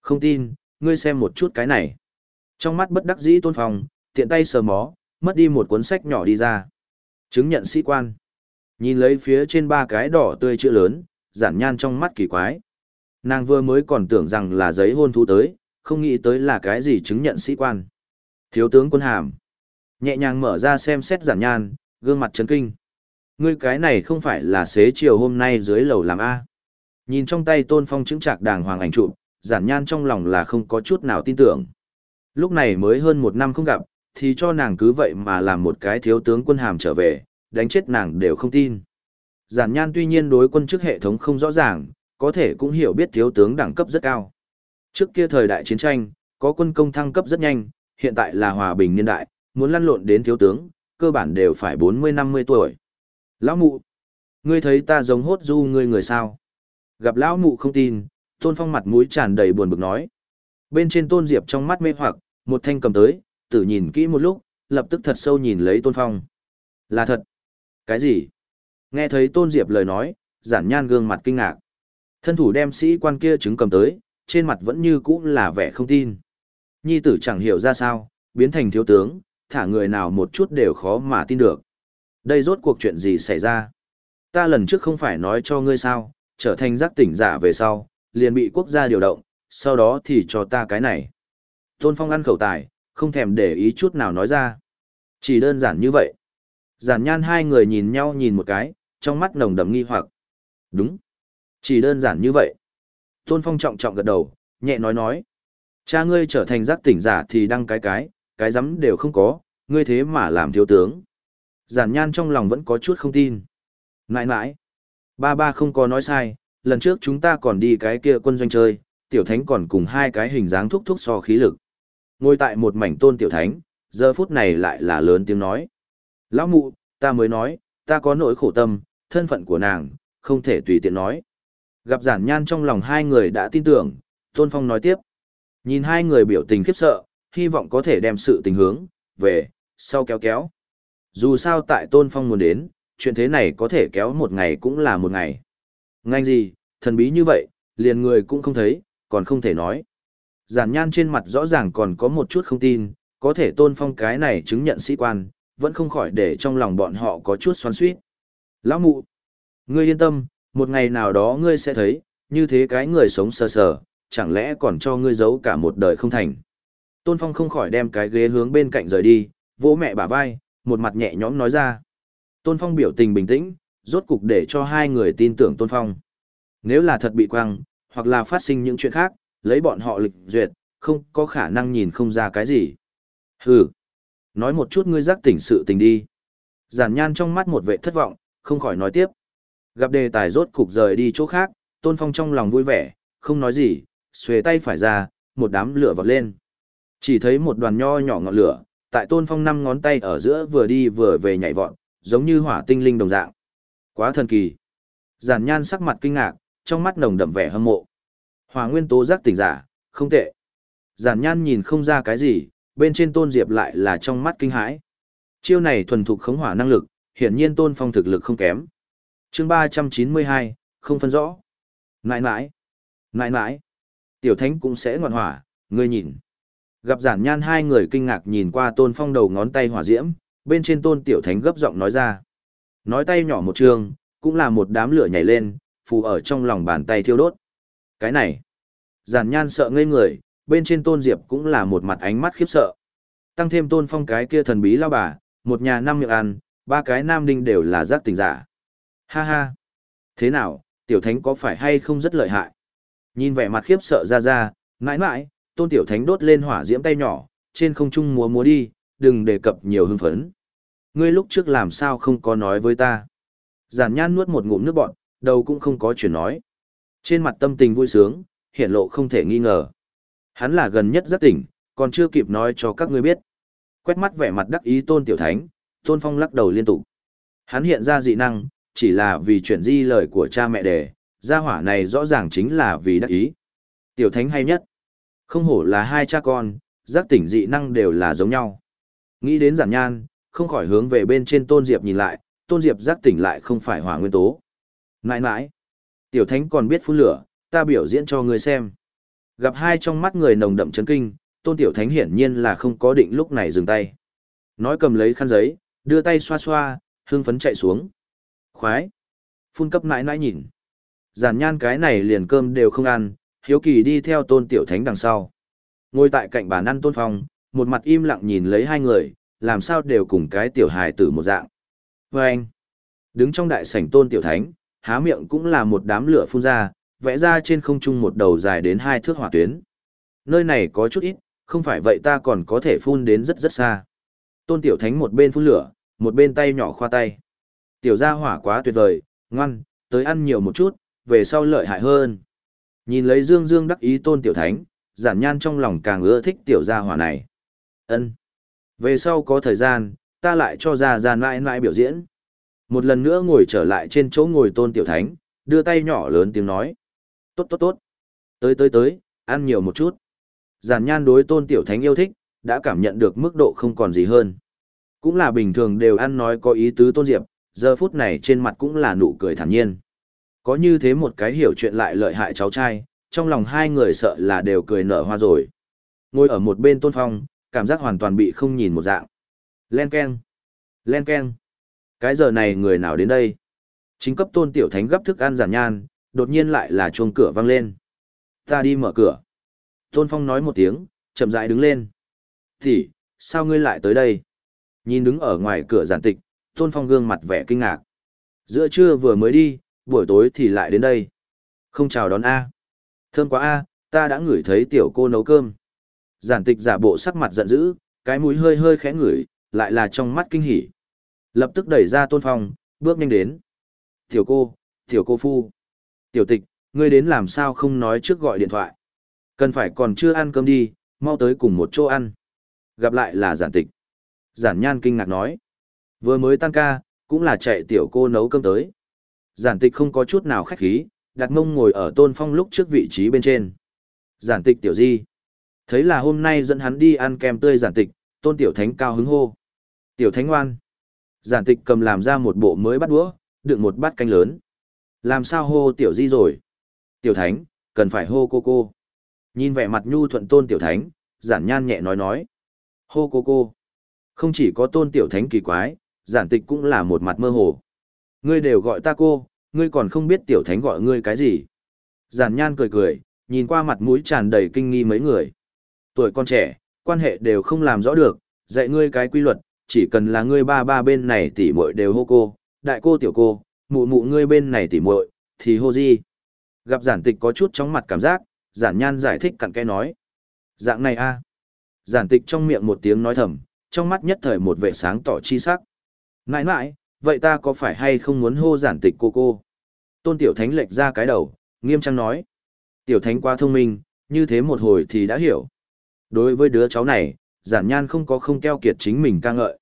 Không tin, ngươi xem một chút cái này. Trong mắt bất đắc dĩ Tôn Phong, tiện tay sờ mó, mất đi một cuốn sách nhỏ đi ra. Chứng nhận sĩ quan. Nhìn lấy phía trên ba cái đỏ tươi chữ lớn, giản nhan trong mắt kỳ quái. Nàng vừa mới còn tưởng rằng là giấy hôn thú tới, không nghĩ tới là cái gì chứng nhận sĩ quan. Thiếu tướng quân hàm. Nhẹ nhàng mở ra xem xét giản nhan, gương mặt chấn kinh. Ngươi cái này không phải là xế chiều hôm nay dưới lầu làm A. Nhìn trong tay tôn phong chứng trạc đàng hoàng ảnh trụ, giản nhan trong lòng là không có chút nào tin tưởng. Lúc này mới hơn một năm không gặp, thì cho nàng cứ vậy mà làm một cái thiếu tướng quân hàm trở về, đánh chết nàng đều không tin. Giản nhan tuy nhiên đối quân chức hệ thống không rõ ràng, có thể cũng hiểu biết thiếu tướng đẳng cấp rất cao. Trước kia thời đại chiến tranh, có quân công thăng cấp rất nhanh, hiện tại là hòa bình niên đại, muốn lăn lộn đến thiếu tướng, cơ bản đều phải 40-50 tuổi. Lão mụ, ngươi thấy ta giống hốt du ngươi người sao? Gặp lão mụ không tin, tôn phong mặt mũi tràn đầy buồn bực nói. Bên trên tôn diệp trong mắt mê hoặc, một thanh cầm tới, tử nhìn kỹ một lúc, lập tức thật sâu nhìn lấy tôn phong. Là thật. Cái gì? Nghe thấy tôn diệp lời nói, giản nhan gương mặt kinh ngạc. Thân thủ đem sĩ quan kia chứng cầm tới, trên mặt vẫn như cũ là vẻ không tin. Nhi tử chẳng hiểu ra sao, biến thành thiếu tướng, thả người nào một chút đều khó mà tin được. Đây rốt cuộc chuyện gì xảy ra? Ta lần trước không phải nói cho ngươi sao, trở thành giác tỉnh giả về sau, liền bị quốc gia điều động, sau đó thì cho ta cái này. Tôn Phong ăn khẩu tài, không thèm để ý chút nào nói ra. Chỉ đơn giản như vậy. Giản nhan hai người nhìn nhau nhìn một cái, trong mắt nồng đậm nghi hoặc. Đúng. Chỉ đơn giản như vậy. Tôn Phong trọng trọng gật đầu, nhẹ nói nói. Cha ngươi trở thành giác tỉnh giả thì đăng cái cái, cái rắm đều không có, ngươi thế mà làm thiếu tướng. Giản nhan trong lòng vẫn có chút không tin. Nãi nãi. Ba ba không có nói sai, lần trước chúng ta còn đi cái kia quân doanh chơi, tiểu thánh còn cùng hai cái hình dáng thúc thúc so khí lực. Ngồi tại một mảnh tôn tiểu thánh, giờ phút này lại là lớn tiếng nói. Lão mụ, ta mới nói, ta có nỗi khổ tâm, thân phận của nàng, không thể tùy tiện nói. Gặp giản nhan trong lòng hai người đã tin tưởng, Tôn Phong nói tiếp. Nhìn hai người biểu tình khiếp sợ, hy vọng có thể đem sự tình hướng, về, sau kéo kéo. Dù sao tại Tôn Phong muốn đến, chuyện thế này có thể kéo một ngày cũng là một ngày. Ngành gì, thần bí như vậy, liền người cũng không thấy, còn không thể nói. Giản nhan trên mặt rõ ràng còn có một chút không tin, có thể Tôn Phong cái này chứng nhận sĩ quan, vẫn không khỏi để trong lòng bọn họ có chút xoắn suýt. Lão mụ, ngươi yên tâm, một ngày nào đó ngươi sẽ thấy, như thế cái người sống sờ sờ, chẳng lẽ còn cho ngươi giấu cả một đời không thành. Tôn Phong không khỏi đem cái ghế hướng bên cạnh rời đi, vỗ mẹ bả vai, một mặt nhẹ nhõm nói ra. Tôn Phong biểu tình bình tĩnh, rốt cục để cho hai người tin tưởng Tôn Phong. Nếu là thật bị quăng, hoặc là phát sinh những chuyện khác, lấy bọn họ lịch duyệt, không có khả năng nhìn không ra cái gì. Hừ, nói một chút ngươi giác tỉnh sự tình đi. Giản nhan trong mắt một vệ thất vọng, không khỏi nói tiếp. Gặp đề tài rốt cục rời đi chỗ khác, Tôn Phong trong lòng vui vẻ, không nói gì, xuề tay phải ra, một đám lửa vọt lên. Chỉ thấy một đoàn nho nhỏ ngọn lửa, tại Tôn Phong năm ngón tay ở giữa vừa đi vừa về nhảy vọt, giống như hỏa tinh linh đồng dạng. Quá thần kỳ. Giản Nhan sắc mặt kinh ngạc, trong mắt nồng đậm vẻ hâm mộ. Hòa nguyên tố giác tỉnh giả, không tệ. Giản Nhan nhìn không ra cái gì, bên trên Tôn Diệp lại là trong mắt kinh hãi. Chiêu này thuần thục khống hỏa năng lực, hiển nhiên Tôn Phong thực lực không kém. Chương ba trăm chín mươi hai không phân rõ. Mãi mãi mãi mãi tiểu thánh cũng sẽ ngoạn hỏa ngươi nhìn. Gặp giản nhan hai người kinh ngạc nhìn qua tôn phong đầu ngón tay hỏa diễm bên trên tôn tiểu thánh gấp giọng nói ra. Nói tay nhỏ một trường cũng là một đám lửa nhảy lên phù ở trong lòng bàn tay thiêu đốt. Cái này giản nhan sợ ngây người bên trên tôn diệp cũng là một mặt ánh mắt khiếp sợ tăng thêm tôn phong cái kia thần bí lao bà một nhà năm miệng ăn ba cái nam đinh đều là giác tình giả Ha ha. Thế nào, tiểu thánh có phải hay không rất lợi hại? Nhìn vẻ mặt khiếp sợ ra ra, mãi mãi, tôn tiểu thánh đốt lên hỏa diễm tay nhỏ, trên không trung múa múa đi, đừng đề cập nhiều hưng phấn. Ngươi lúc trước làm sao không có nói với ta? Giản nhan nuốt một ngụm nước bọn, đầu cũng không có chuyện nói. Trên mặt tâm tình vui sướng, hiện lộ không thể nghi ngờ. Hắn là gần nhất rất tỉnh, còn chưa kịp nói cho các ngươi biết. Quét mắt vẻ mặt đắc ý tôn tiểu thánh, tôn phong lắc đầu liên tục. Hắn hiện ra dị năng, chỉ là vì chuyện di lời của cha mẹ đề, gia hỏa này rõ ràng chính là vì đắc ý. Tiểu thánh hay nhất. Không hổ là hai cha con, giác tỉnh dị năng đều là giống nhau. Nghĩ đến giản nhan, không khỏi hướng về bên trên Tôn Diệp nhìn lại, Tôn Diệp giác tỉnh lại không phải hỏa nguyên tố. Nãi nãi, tiểu thánh còn biết phun lửa, ta biểu diễn cho người xem. Gặp hai trong mắt người nồng đậm chấn kinh, Tôn Tiểu Thánh hiển nhiên là không có định lúc này dừng tay. Nói cầm lấy khăn giấy, đưa tay xoa xoa, hương phấn chạy xuống. Khoái. Phun cấp nãi nãi nhìn. Giản nhan cái này liền cơm đều không ăn, hiếu kỳ đi theo Tôn Tiểu Thánh đằng sau. Ngồi tại cạnh bàn ăn Tôn Phong, một mặt im lặng nhìn lấy hai người, làm sao đều cùng cái tiểu hài tử một dạng. Và anh, đứng trong đại sảnh tôn tiểu thánh, há miệng cũng là một đám lửa phun ra, vẽ ra trên không trung một đầu dài đến hai thước hỏa tuyến. Nơi này có chút ít, không phải vậy ta còn có thể phun đến rất rất xa. Tôn tiểu thánh một bên phun lửa, một bên tay nhỏ khoa tay. Tiểu gia hỏa quá tuyệt vời, ngoan, tới ăn nhiều một chút, về sau lợi hại hơn. Nhìn lấy dương dương đắc ý tôn tiểu thánh, giản nhan trong lòng càng ưa thích tiểu gia hỏa này. ân về sau có thời gian, ta lại cho ra ra mãi mãi biểu diễn. Một lần nữa ngồi trở lại trên chỗ ngồi tôn tiểu thánh, đưa tay nhỏ lớn tiếng nói. Tốt tốt tốt. Tới tới tới, ăn nhiều một chút. Giản nhan đối tôn tiểu thánh yêu thích, đã cảm nhận được mức độ không còn gì hơn. Cũng là bình thường đều ăn nói có ý tứ tôn diệp, giờ phút này trên mặt cũng là nụ cười thản nhiên. Có như thế một cái hiểu chuyện lại lợi hại cháu trai, trong lòng hai người sợ là đều cười nở hoa rồi. Ngồi ở một bên tôn phong, cảm giác hoàn toàn bị không nhìn một dạng. Len Ken. Len Ken. Cái giờ này người nào đến đây? Chính cấp tôn tiểu thánh gấp thức ăn giản nhan, đột nhiên lại là chuông cửa vang lên. Ta đi mở cửa. Tôn Phong nói một tiếng, chậm rãi đứng lên. Thì, sao ngươi lại tới đây? Nhìn đứng ở ngoài cửa giản tịch, Tôn Phong gương mặt vẻ kinh ngạc. Giữa trưa vừa mới đi, buổi tối thì lại đến đây. Không chào đón A. Thơm quá A, ta đã ngửi thấy tiểu cô nấu cơm. Giản tịch giả bộ sắc mặt giận dữ, cái mũi hơi hơi khẽ ngửi, lại là trong mắt kinh hỉ. Lập tức đẩy ra tôn phong, bước nhanh đến. Tiểu cô, tiểu cô phu. Tiểu tịch, ngươi đến làm sao không nói trước gọi điện thoại. Cần phải còn chưa ăn cơm đi, mau tới cùng một chỗ ăn. Gặp lại là giản tịch. Giản nhan kinh ngạc nói. Vừa mới tan ca, cũng là chạy tiểu cô nấu cơm tới. Giản tịch không có chút nào khách khí, đặt mông ngồi ở tôn phong lúc trước vị trí bên trên. Giản tịch tiểu di. Thấy là hôm nay dẫn hắn đi ăn kem tươi giản tịch, tôn tiểu thánh cao hứng hô. Tiểu thánh ngoan. Giản tịch cầm làm ra một bộ mới bắt đũa, đựng một bát canh lớn. Làm sao hô tiểu di rồi? Tiểu thánh, cần phải hô cô cô. Nhìn vẻ mặt nhu thuận tôn tiểu thánh, giản nhan nhẹ nói nói. Hô cô cô. Không chỉ có tôn tiểu thánh kỳ quái, giản tịch cũng là một mặt mơ hồ. Ngươi đều gọi ta cô, ngươi còn không biết tiểu thánh gọi ngươi cái gì. Giản nhan cười cười, nhìn qua mặt mũi tràn đầy kinh nghi mấy người tuổi con trẻ, quan hệ đều không làm rõ được, dạy ngươi cái quy luật, chỉ cần là ngươi ba ba bên này tỷ muội đều hô cô, đại cô tiểu cô, mụ mụ ngươi bên này tỉ muội thì hô gì. Gặp giản tịch có chút chóng mặt cảm giác, giản nhan giải thích cặn kẽ nói. Dạng này a Giản tịch trong miệng một tiếng nói thầm, trong mắt nhất thời một vệ sáng tỏ chi sắc. Nãi nãi, vậy ta có phải hay không muốn hô giản tịch cô cô? Tôn tiểu thánh lệch ra cái đầu, nghiêm trang nói. Tiểu thánh quá thông minh, như thế một hồi thì đã hiểu. Đối với đứa cháu này, giản nhan không có không keo kiệt chính mình ca ngợi.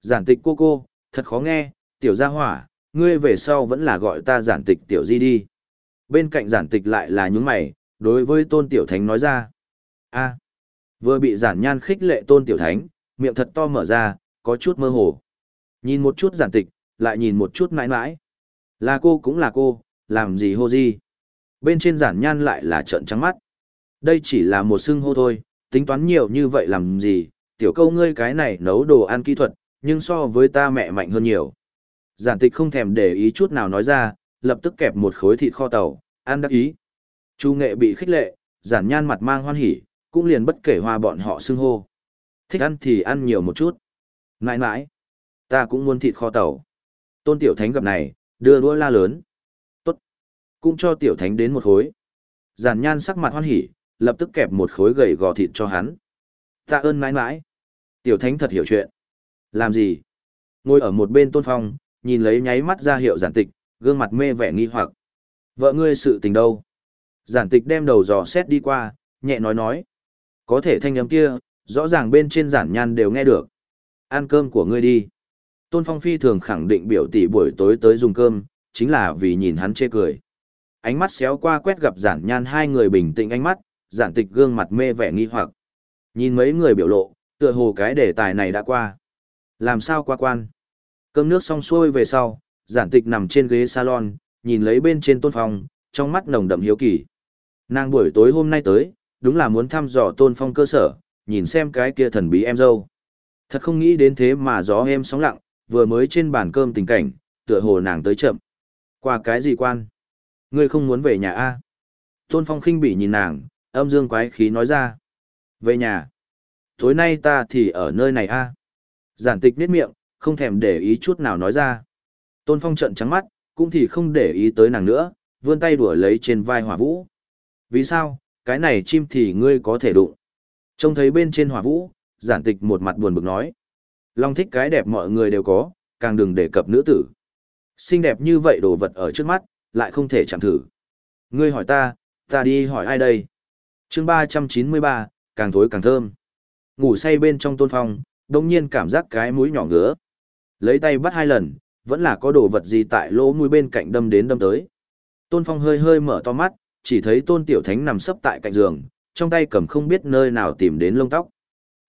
Giản tịch cô cô, thật khó nghe, tiểu gia hỏa, ngươi về sau vẫn là gọi ta giản tịch tiểu di đi. Bên cạnh giản tịch lại là những mày, đối với tôn tiểu thánh nói ra. a vừa bị giản nhan khích lệ tôn tiểu thánh, miệng thật to mở ra, có chút mơ hồ. Nhìn một chút giản tịch, lại nhìn một chút mãi mãi. Là cô cũng là cô, làm gì hô gì. Bên trên giản nhan lại là trợn trắng mắt. Đây chỉ là một xưng hô thôi, tính toán nhiều như vậy làm gì, tiểu câu ngươi cái này nấu đồ ăn kỹ thuật, nhưng so với ta mẹ mạnh hơn nhiều. Giản tịch không thèm để ý chút nào nói ra, lập tức kẹp một khối thịt kho tàu, ăn đắc ý. Chu nghệ bị khích lệ, giản nhan mặt mang hoan hỉ, cũng liền bất kể hoa bọn họ xưng hô. Thích ăn thì ăn nhiều một chút. Nãi nãi, ta cũng muốn thịt kho tàu. Tôn tiểu thánh gặp này, đưa đũa la lớn. Tốt, cũng cho tiểu thánh đến một khối. Giản nhan sắc mặt hoan hỉ, lập tức kẹp một khối gầy gò thịt cho hắn. Tạ ơn nãi nãi. Tiểu thánh thật hiểu chuyện. Làm gì? Ngồi ở một bên tôn phong, nhìn lấy nháy mắt ra hiệu giản tịch, gương mặt mê vẻ nghi hoặc. Vợ ngươi sự tình đâu? Giản tịch đem đầu dò xét đi qua, nhẹ nói nói. Có thể thanh âm kia, rõ ràng bên trên giản nhan đều nghe được. Ăn cơm của ngươi đi. Tôn Phong phi thường khẳng định biểu tỷ buổi tối tới dùng cơm, chính là vì nhìn hắn chê cười. Ánh mắt xéo qua quét gặp giản nhan hai người bình tĩnh ánh mắt, giản tịch gương mặt mê vẻ nghi hoặc. Nhìn mấy người biểu lộ, tựa hồ cái đề tài này đã qua. Làm sao qua quan? Cơm nước xong xuôi về sau, giản tịch nằm trên ghế salon, nhìn lấy bên trên tôn phong, trong mắt nồng đậm hiếu kỳ. Nàng buổi tối hôm nay tới, đúng là muốn thăm dò tôn phong cơ sở, nhìn xem cái kia thần bí em dâu. Thật không nghĩ đến thế mà gió em sóng lặng, vừa mới trên bàn cơm tình cảnh, tựa hồ nàng tới chậm. Qua cái gì quan? Ngươi không muốn về nhà a? Tôn Phong khinh bỉ nhìn nàng, âm dương quái khí nói ra. Về nhà. Tối nay ta thì ở nơi này a. Giản tịch niết miệng, không thèm để ý chút nào nói ra. Tôn Phong trận trắng mắt, cũng thì không để ý tới nàng nữa, vươn tay đùa lấy trên vai hỏa vũ. Vì sao, cái này chim thì ngươi có thể đụng. Trông thấy bên trên hỏa vũ, giản tịch một mặt buồn bực nói. Long thích cái đẹp mọi người đều có, càng đừng đề cập nữ tử. Xinh đẹp như vậy đồ vật ở trước mắt, lại không thể chạm thử. Ngươi hỏi ta, ta đi hỏi ai đây? chương ba trăm chín mươi ba, càng thối càng thơm. Ngủ say bên trong tôn phong, đồng nhiên cảm giác cái mũi nhỏ ngứa. Lấy tay bắt hai lần, vẫn là có đồ vật gì tại lỗ mũi bên cạnh đâm đến đâm tới. Tôn phong hơi hơi mở to mắt, chỉ thấy tôn tiểu thánh nằm sấp tại cạnh giường, trong tay cầm không biết nơi nào tìm đến lông tóc.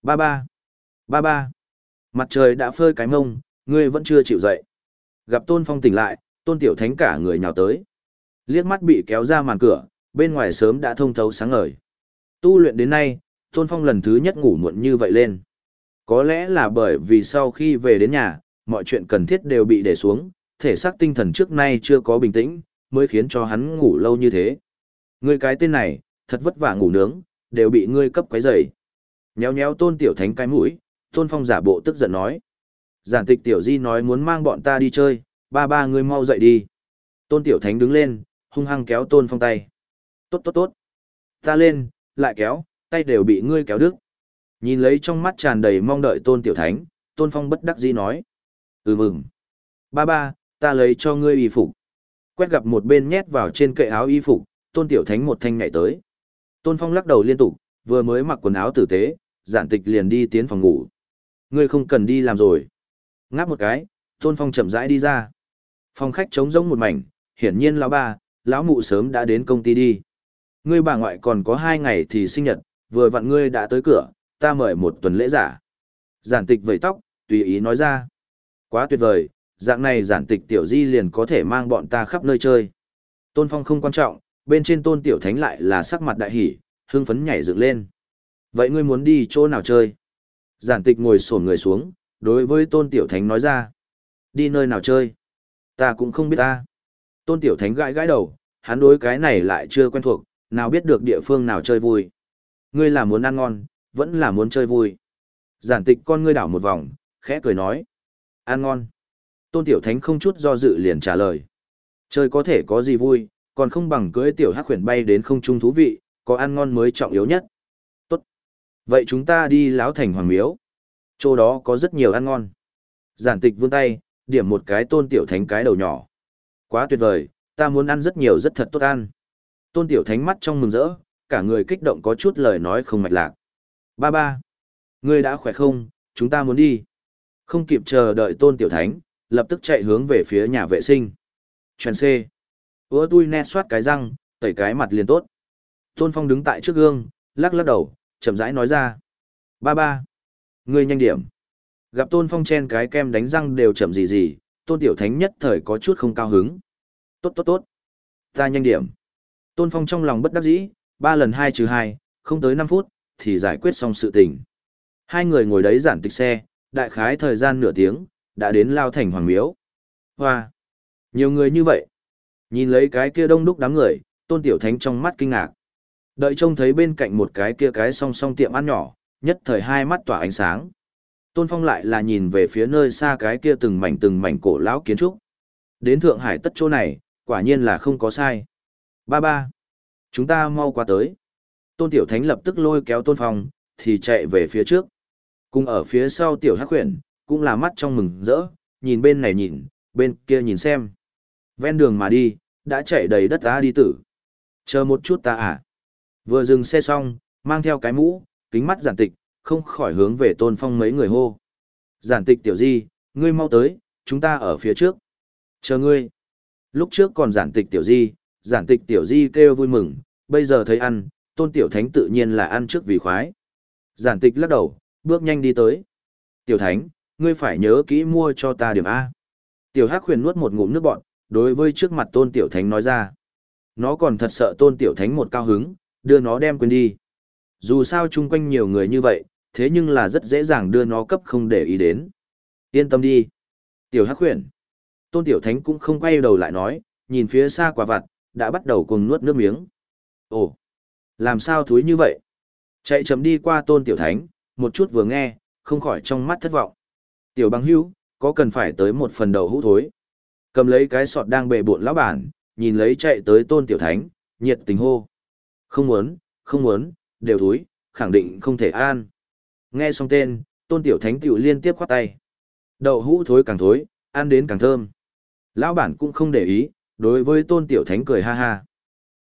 Ba ba, ba ba, mặt trời đã phơi cái mông, ngươi vẫn chưa chịu dậy. Gặp tôn phong tỉnh lại, tôn tiểu thánh cả người nhào tới. Liếc mắt bị kéo ra màn cửa, bên ngoài sớm đã thông thấu sáng ngời. Tu luyện đến nay, tôn phong lần thứ nhất ngủ muộn như vậy lên. Có lẽ là bởi vì sau khi về đến nhà, mọi chuyện cần thiết đều bị để xuống, thể xác tinh thần trước nay chưa có bình tĩnh, mới khiến cho hắn ngủ lâu như thế. Ngươi cái tên này, thật vất vả ngủ nướng, đều bị ngươi cấp quấy rầy. Nhéo nhéo tôn tiểu thánh cái mũi, tôn phong giả bộ tức giận nói. Giản tịch tiểu di nói muốn mang bọn ta đi chơi, ba ba ngươi mau dậy đi. Tôn tiểu thánh đứng lên, hung hăng kéo tôn phong tay. Tốt tốt tốt. Ta lên, lại kéo, tay đều bị ngươi kéo đứt. Nhìn lấy trong mắt tràn đầy mong đợi tôn tiểu thánh, tôn phong bất đắc dĩ nói. Ừ mừng. Ba ba, ta lấy cho ngươi y phục. Quét gặp một bên nhét vào trên cậy áo y phục, tôn tiểu thánh một thanh nhảy tới. Tôn phong lắc đầu liên tục, vừa mới mặc quần áo tử tế, giản tịch liền đi tiến phòng ngủ. Ngươi không cần đi làm rồi. Ngáp một cái, tôn phong chậm rãi đi ra. Phòng khách trống rỗng một mảnh, hiển nhiên lão ba, lão mụ sớm đã đến công ty đi. Ngươi bà ngoại còn có hai ngày thì sinh nhật, vừa vặn ngươi đã tới cửa, ta mời một tuần lễ giả. Giản tịch vẩy tóc, tùy ý nói ra. Quá tuyệt vời, dạng này giản tịch tiểu di liền có thể mang bọn ta khắp nơi chơi. Tôn Phong không quan trọng, bên trên tôn tiểu thánh lại là sắc mặt đại hỉ, hưng phấn nhảy dựng lên. Vậy ngươi muốn đi chỗ nào chơi? Giản tịch ngồi sổn người xuống, đối với tôn tiểu thánh nói ra. Đi nơi nào chơi? Ta cũng không biết ta. Tôn tiểu thánh gãi gãi đầu, hắn đối cái này lại chưa quen thuộc, nào biết được địa phương nào chơi vui. Ngươi là muốn ăn ngon, vẫn là muốn chơi vui. Giản tịch con ngươi đảo một vòng, khẽ cười nói. Ăn ngon. Tôn tiểu thánh không chút do dự liền trả lời. Chơi có thể có gì vui, còn không bằng cưới tiểu hắc khuyển bay đến không trung thú vị, có ăn ngon mới trọng yếu nhất. Tốt. Vậy chúng ta đi láo thành hoàng miếu. Chỗ đó có rất nhiều ăn ngon. Giản tịch vươn tay, điểm một cái tôn tiểu thánh cái đầu nhỏ. Quá tuyệt vời, ta muốn ăn rất nhiều rất thật tốt ăn. Tôn tiểu thánh mắt trong mừng rỡ, cả người kích động có chút lời nói không mạch lạc. Ba ba, ngươi đã khỏe không, chúng ta muốn đi. Không kịp chờ đợi tôn tiểu thánh, lập tức chạy hướng về phía nhà vệ sinh. Chuyện C. Ứa tui nét soát cái răng, tẩy cái mặt liền tốt. Tôn Phong đứng tại trước gương, lắc lắc đầu, chậm rãi nói ra. Ba ba. Ngươi nhanh điểm. Gặp Tôn Phong chen cái kem đánh răng đều chậm gì gì, Tôn Tiểu Thánh nhất thời có chút không cao hứng. Tốt tốt tốt. Ta nhanh điểm. Tôn Phong trong lòng bất đắc dĩ, ba lần hai trừ hai, không tới năm phút, thì giải quyết xong sự tình. Hai người ngồi đấy giản tịch xe, đại khái thời gian nửa tiếng, đã đến lao thành hoàng miếu. Hoa! Nhiều người như vậy. Nhìn lấy cái kia đông đúc đám người, tôn tiểu thánh trong mắt kinh ngạc. Đợi trông thấy bên cạnh một cái kia cái song song tiệm ăn nhỏ, nhất thời hai mắt tỏa ánh sáng. Tôn Phong lại là nhìn về phía nơi xa cái kia từng mảnh từng mảnh cổ lão kiến trúc. Đến Thượng Hải tất chỗ này, quả nhiên là không có sai. Ba ba. Chúng ta mau qua tới. Tôn Tiểu Thánh lập tức lôi kéo Tôn Phong, thì chạy về phía trước. Cùng ở phía sau Tiểu Hắc Huyền, cũng là mắt trong mừng rỡ, nhìn bên này nhìn, bên kia nhìn xem. Ven đường mà đi, đã chạy đầy đất ta đi tử. Chờ một chút ta à. Vừa dừng xe xong, mang theo cái mũ, kính mắt giản tịch, không khỏi hướng về tôn phong mấy người hô. Giản tịch tiểu di, ngươi mau tới, chúng ta ở phía trước. Chờ ngươi. Lúc trước còn giản tịch tiểu di, giản tịch tiểu di kêu vui mừng, bây giờ thấy ăn, tôn tiểu thánh tự nhiên là ăn trước vì khoái. Giản tịch lắc đầu, bước nhanh đi tới. Tiểu thánh, ngươi phải nhớ kỹ mua cho ta điểm A. Tiểu Hắc huyền nuốt một ngụm nước bọt, đối với trước mặt tôn tiểu thánh nói ra. Nó còn thật sợ tôn tiểu thánh một cao hứng, đưa nó đem quên đi. Dù sao chung quanh nhiều người như vậy, thế nhưng là rất dễ dàng đưa nó cấp không để ý đến. Yên tâm đi. Tiểu Hắc huyền Tôn tiểu thánh cũng không quay đầu lại nói, nhìn phía xa quả vặt, đã bắt đầu cùng nuốt nước miếng. Ồ, làm sao thúi như vậy? Chạy chấm đi qua tôn tiểu thánh, một chút vừa nghe, không khỏi trong mắt thất vọng. Tiểu băng hưu, có cần phải tới một phần đầu hũ thối. Cầm lấy cái sọt đang bề bộn lão bản, nhìn lấy chạy tới tôn tiểu thánh, nhiệt tình hô. Không muốn, không muốn, đều thúi, khẳng định không thể an. Nghe xong tên, tôn tiểu thánh tiểu liên tiếp khoát tay. Đậu hũ thối càng thối, ăn đến càng thơm. Lão bản cũng không để ý, đối với tôn tiểu thánh cười ha ha.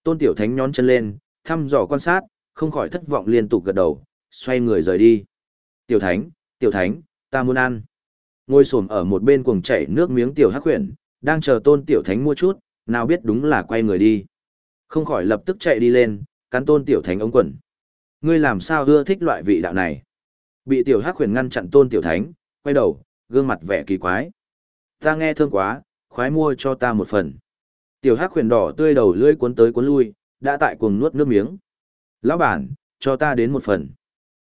Tôn tiểu thánh nhón chân lên, thăm dò quan sát, không khỏi thất vọng liên tục gật đầu, xoay người rời đi. Tiểu thánh, tiểu thánh, ta muốn ăn. Ngồi xổm ở một bên cuồng chảy nước miếng tiểu hắc huyền, đang chờ tôn tiểu thánh mua chút, nào biết đúng là quay người đi. Không khỏi lập tức chạy đi lên, cắn tôn tiểu thánh ống quần. Ngươi làm sao ưa thích loại vị đạo này? Bị tiểu hắc huyền ngăn chặn tôn tiểu thánh, quay đầu, gương mặt vẻ kỳ quái. Ta nghe thương quá, khoái mua cho ta một phần. Tiểu hắc huyền đỏ tươi đầu lưỡi cuốn tới cuốn lui, đã tại cuồng nuốt nước miếng. Lão bản, cho ta đến một phần.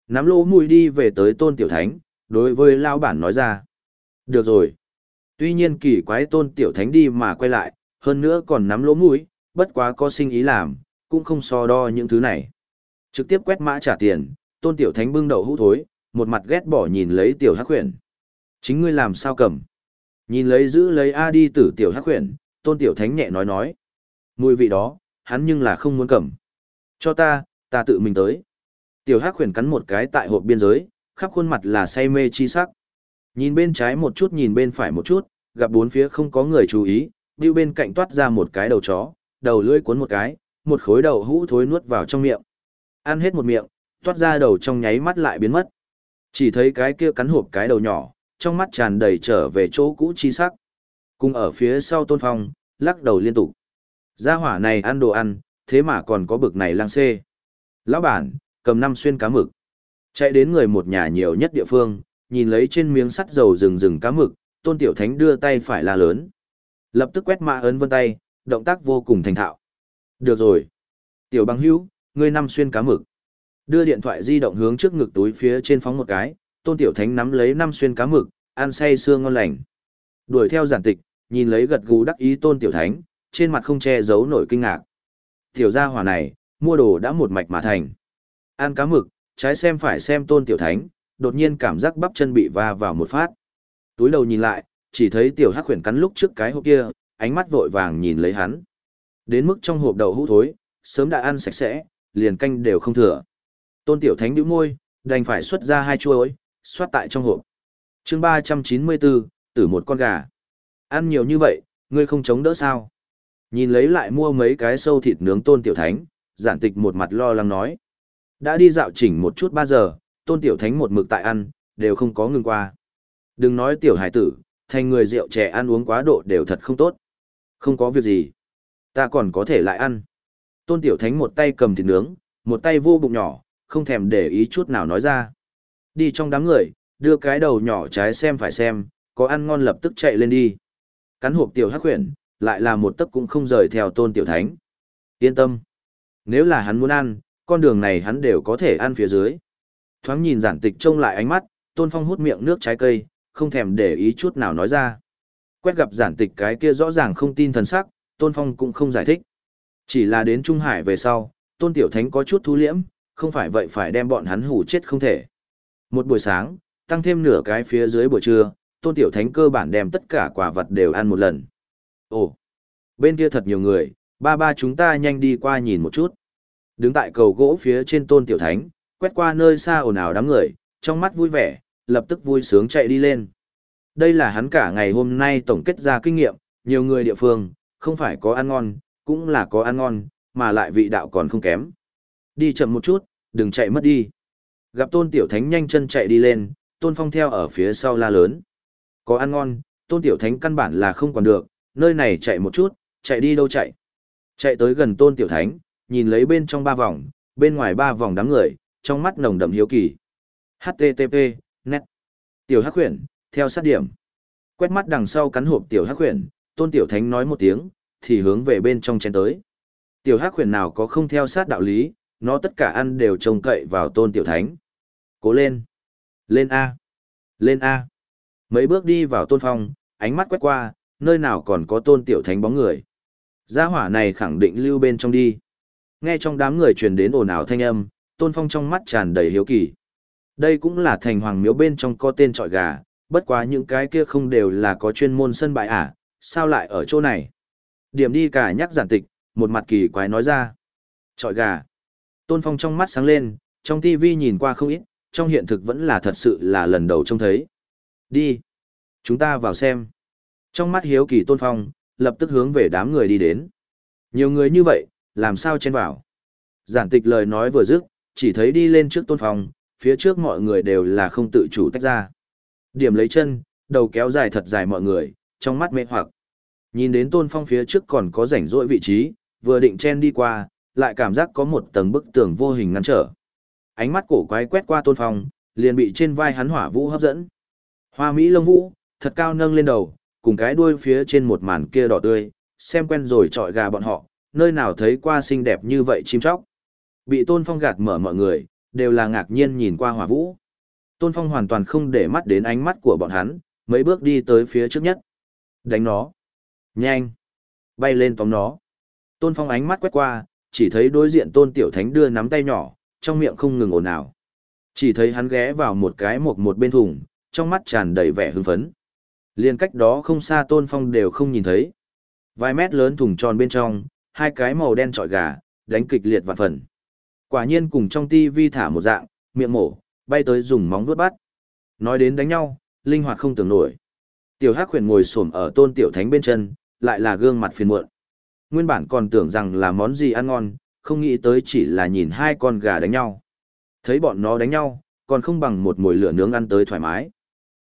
Nắm lỗ mùi đi về tới tôn tiểu thánh, đối với lao bản nói ra. Được rồi. Tuy nhiên kỳ quái tôn tiểu thánh đi mà quay lại, hơn nữa còn nắm lỗ mũi, bất quá có sinh ý làm, cũng không so đo những thứ này. Trực tiếp quét mã trả tiền, tôn tiểu thánh bưng đầu hũ thối, một mặt ghét bỏ nhìn lấy tiểu hắc khuyển. Chính ngươi làm sao cầm? Nhìn lấy giữ lấy A đi tử tiểu hắc khuyển, tôn tiểu thánh nhẹ nói nói. Mùi vị đó, hắn nhưng là không muốn cầm. Cho ta, ta tự mình tới. Tiểu hắc khuyển cắn một cái tại hộp biên giới, khắp khuôn mặt là say mê chi sắc. Nhìn bên trái một chút nhìn bên phải một chút, gặp bốn phía không có người chú ý, bưu bên cạnh toát ra một cái đầu chó, đầu lưỡi cuốn một cái, một khối đầu hũ thối nuốt vào trong miệng. Ăn hết một miệng, toát ra đầu trong nháy mắt lại biến mất. Chỉ thấy cái kia cắn hộp cái đầu nhỏ, trong mắt tràn đầy trở về chỗ cũ chi sắc. Cùng ở phía sau tôn phong, lắc đầu liên tục. Gia hỏa này ăn đồ ăn, thế mà còn có bực này lang xê. Lão bản, cầm năm xuyên cá mực. Chạy đến người một nhà nhiều nhất địa phương, nhìn lấy trên miếng sắt dầu rừng rừng cá mực, tôn tiểu thánh đưa tay phải la lớn. Lập tức quét mã ấn vân tay, động tác vô cùng thành thạo. Được rồi. Tiểu băng hữu, ngươi năm xuyên cá mực. Đưa điện thoại di động hướng trước ngực túi phía trên phóng một cái, tôn tiểu thánh nắm lấy năm xuyên cá mực, ăn say xương ngon lành. Đuổi theo giản tịch, nhìn lấy gật gù đắc ý tôn tiểu thánh, trên mặt không che giấu nổi kinh ngạc. Tiểu gia hỏa này, mua đồ đã một mạch mà thành. Ăn cá mực, trái xem phải xem tôn tiểu thánh, đột nhiên cảm giác bắp chân bị va vào một phát. Túi đầu nhìn lại, chỉ thấy tiểu hắc khuyển cắn lúc trước cái hộp kia, ánh mắt vội vàng nhìn lấy hắn. Đến mức trong hộp đậu hũ thối, sớm đã ăn sạch sẽ, liền canh đều không thừa. Tôn tiểu thánh bĩu môi, đành phải xuất ra hai chuối, xoát tại trong hộp. chương 394, tử một con gà. Ăn nhiều như vậy, ngươi không chống đỡ sao? Nhìn lấy lại mua mấy cái sâu thịt nướng tôn tiểu thánh, giản tịch một mặt lo lắng nói. Đã đi dạo chỉnh một chút ba giờ, tôn tiểu thánh một mực tại ăn, đều không có ngừng qua. Đừng nói tiểu hải tử, thành người rượu trẻ ăn uống quá độ đều thật không tốt. Không có việc gì. Ta còn có thể lại ăn. Tôn tiểu thánh một tay cầm thịt nướng, một tay vô bụng nhỏ, không thèm để ý chút nào nói ra. Đi trong đám người, đưa cái đầu nhỏ trái xem phải xem, có ăn ngon lập tức chạy lên đi. Cắn hộp tiểu hắc khuyển, lại là một tấc cũng không rời theo tôn tiểu thánh. Yên tâm. Nếu là hắn muốn ăn, con đường này hắn đều có thể ăn phía dưới. Thoáng nhìn giản tịch trông lại ánh mắt, tôn phong hút miệng nước trái cây, không thèm để ý chút nào nói ra. Quét gặp giản tịch cái kia rõ ràng không tin thần sắc, tôn phong cũng không giải thích. Chỉ là đến Trung Hải về sau, tôn tiểu thánh có chút thu liễm, không phải vậy phải đem bọn hắn hủ chết không thể. Một buổi sáng, tăng thêm nửa cái phía dưới buổi trưa, tôn tiểu thánh cơ bản đem tất cả quả vật đều ăn một lần. Ồ, bên kia thật nhiều người, ba ba chúng ta nhanh đi qua nhìn một chút. Đứng tại cầu gỗ phía trên tôn tiểu thánh, quét qua nơi xa ồn ào đám người, trong mắt vui vẻ, lập tức vui sướng chạy đi lên. Đây là hắn cả ngày hôm nay tổng kết ra kinh nghiệm, nhiều người địa phương, không phải có ăn ngon, cũng là có ăn ngon, mà lại vị đạo còn không kém. Đi chậm một chút, đừng chạy mất đi. Gặp tôn tiểu thánh nhanh chân chạy đi lên, tôn phong theo ở phía sau la lớn. Có ăn ngon, tôn tiểu thánh căn bản là không còn được, nơi này chạy một chút, chạy đi đâu chạy. Chạy tới gần tôn tiểu thánh, nhìn lấy bên trong ba vòng, bên ngoài ba vòng đám người, trong mắt nồng đậm hiếu kỳ. HTTP, net. Tiểu Hắc Huyền, theo sát điểm. Quét mắt đằng sau cắn hộp tiểu hắc huyền, tôn tiểu thánh nói một tiếng, thì hướng về bên trong chén tới. Tiểu hắc huyền nào có không theo sát đạo lý, nó tất cả ăn đều trông cậy vào tôn tiểu thánh. Cố lên! Lên A! Lên A! Mấy bước đi vào tôn phong, ánh mắt quét qua, nơi nào còn có tôn tiểu thánh bóng người. Gia hỏa này khẳng định lưu bên trong đi. Nghe trong đám người truyền đến ồn ào thanh âm, tôn phong trong mắt tràn đầy hiếu kỳ. Đây cũng là thành hoàng miếu bên trong có tên trọi gà, bất quá những cái kia không đều là có chuyên môn sân bãi à, sao lại ở chỗ này? Điểm đi cả nhắc giản tịch, một mặt kỳ quái nói ra. Trọi gà. Tôn Phong trong mắt sáng lên, trong TV nhìn qua không ít, trong hiện thực vẫn là thật sự là lần đầu trông thấy. Đi. Chúng ta vào xem. Trong mắt hiếu kỳ Tôn Phong, lập tức hướng về đám người đi đến. Nhiều người như vậy, làm sao chen vào? Giản tịch lời nói vừa dứt, chỉ thấy đi lên trước Tôn Phong, phía trước mọi người đều là không tự chủ tách ra. Điểm lấy chân, đầu kéo dài thật dài mọi người, trong mắt mê hoặc. Nhìn đến Tôn Phong phía trước còn có rảnh rỗi vị trí, vừa định chen đi qua, lại cảm giác có một tầng bức tường vô hình ngăn trở. Ánh mắt cổ quái quét qua Tôn Phong, liền bị trên vai hắn hỏa vũ hấp dẫn. Hoa Mỹ lông vũ, thật cao nâng lên đầu, cùng cái đuôi phía trên một màn kia đỏ tươi, xem quen rồi trọi gà bọn họ, nơi nào thấy qua xinh đẹp như vậy chim chóc. Bị Tôn Phong gạt mở mọi người, đều là ngạc nhiên nhìn qua hỏa vũ. Tôn Phong hoàn toàn không để mắt đến ánh mắt của bọn hắn, mấy bước đi tới phía trước nhất. Đánh nó. Nhanh. Bay lên tóm nó. Tôn Phong ánh mắt quét qua, chỉ thấy đối diện Tôn Tiểu Thánh đưa nắm tay nhỏ, trong miệng không ngừng ồn ào. Chỉ thấy hắn ghé vào một cái một một bên thùng, trong mắt tràn đầy vẻ hưng phấn. Liên cách đó không xa Tôn Phong đều không nhìn thấy. Vài mét lớn thùng tròn bên trong, hai cái màu đen trọi gà, đánh kịch liệt vạn phần. Quả nhiên cùng trong tivi thả một dạng, miệng mổ, bay tới dùng móng vuốt bắt. Nói đến đánh nhau, linh hoạt không tưởng nổi. Tiểu Hắc Huyền ngồi xổm ở Tôn Tiểu Thánh bên chân, lại là gương mặt phiền muộn. Nguyên bản còn tưởng rằng là món gì ăn ngon, không nghĩ tới chỉ là nhìn hai con gà đánh nhau. Thấy bọn nó đánh nhau, còn không bằng một mồi lửa nướng ăn tới thoải mái.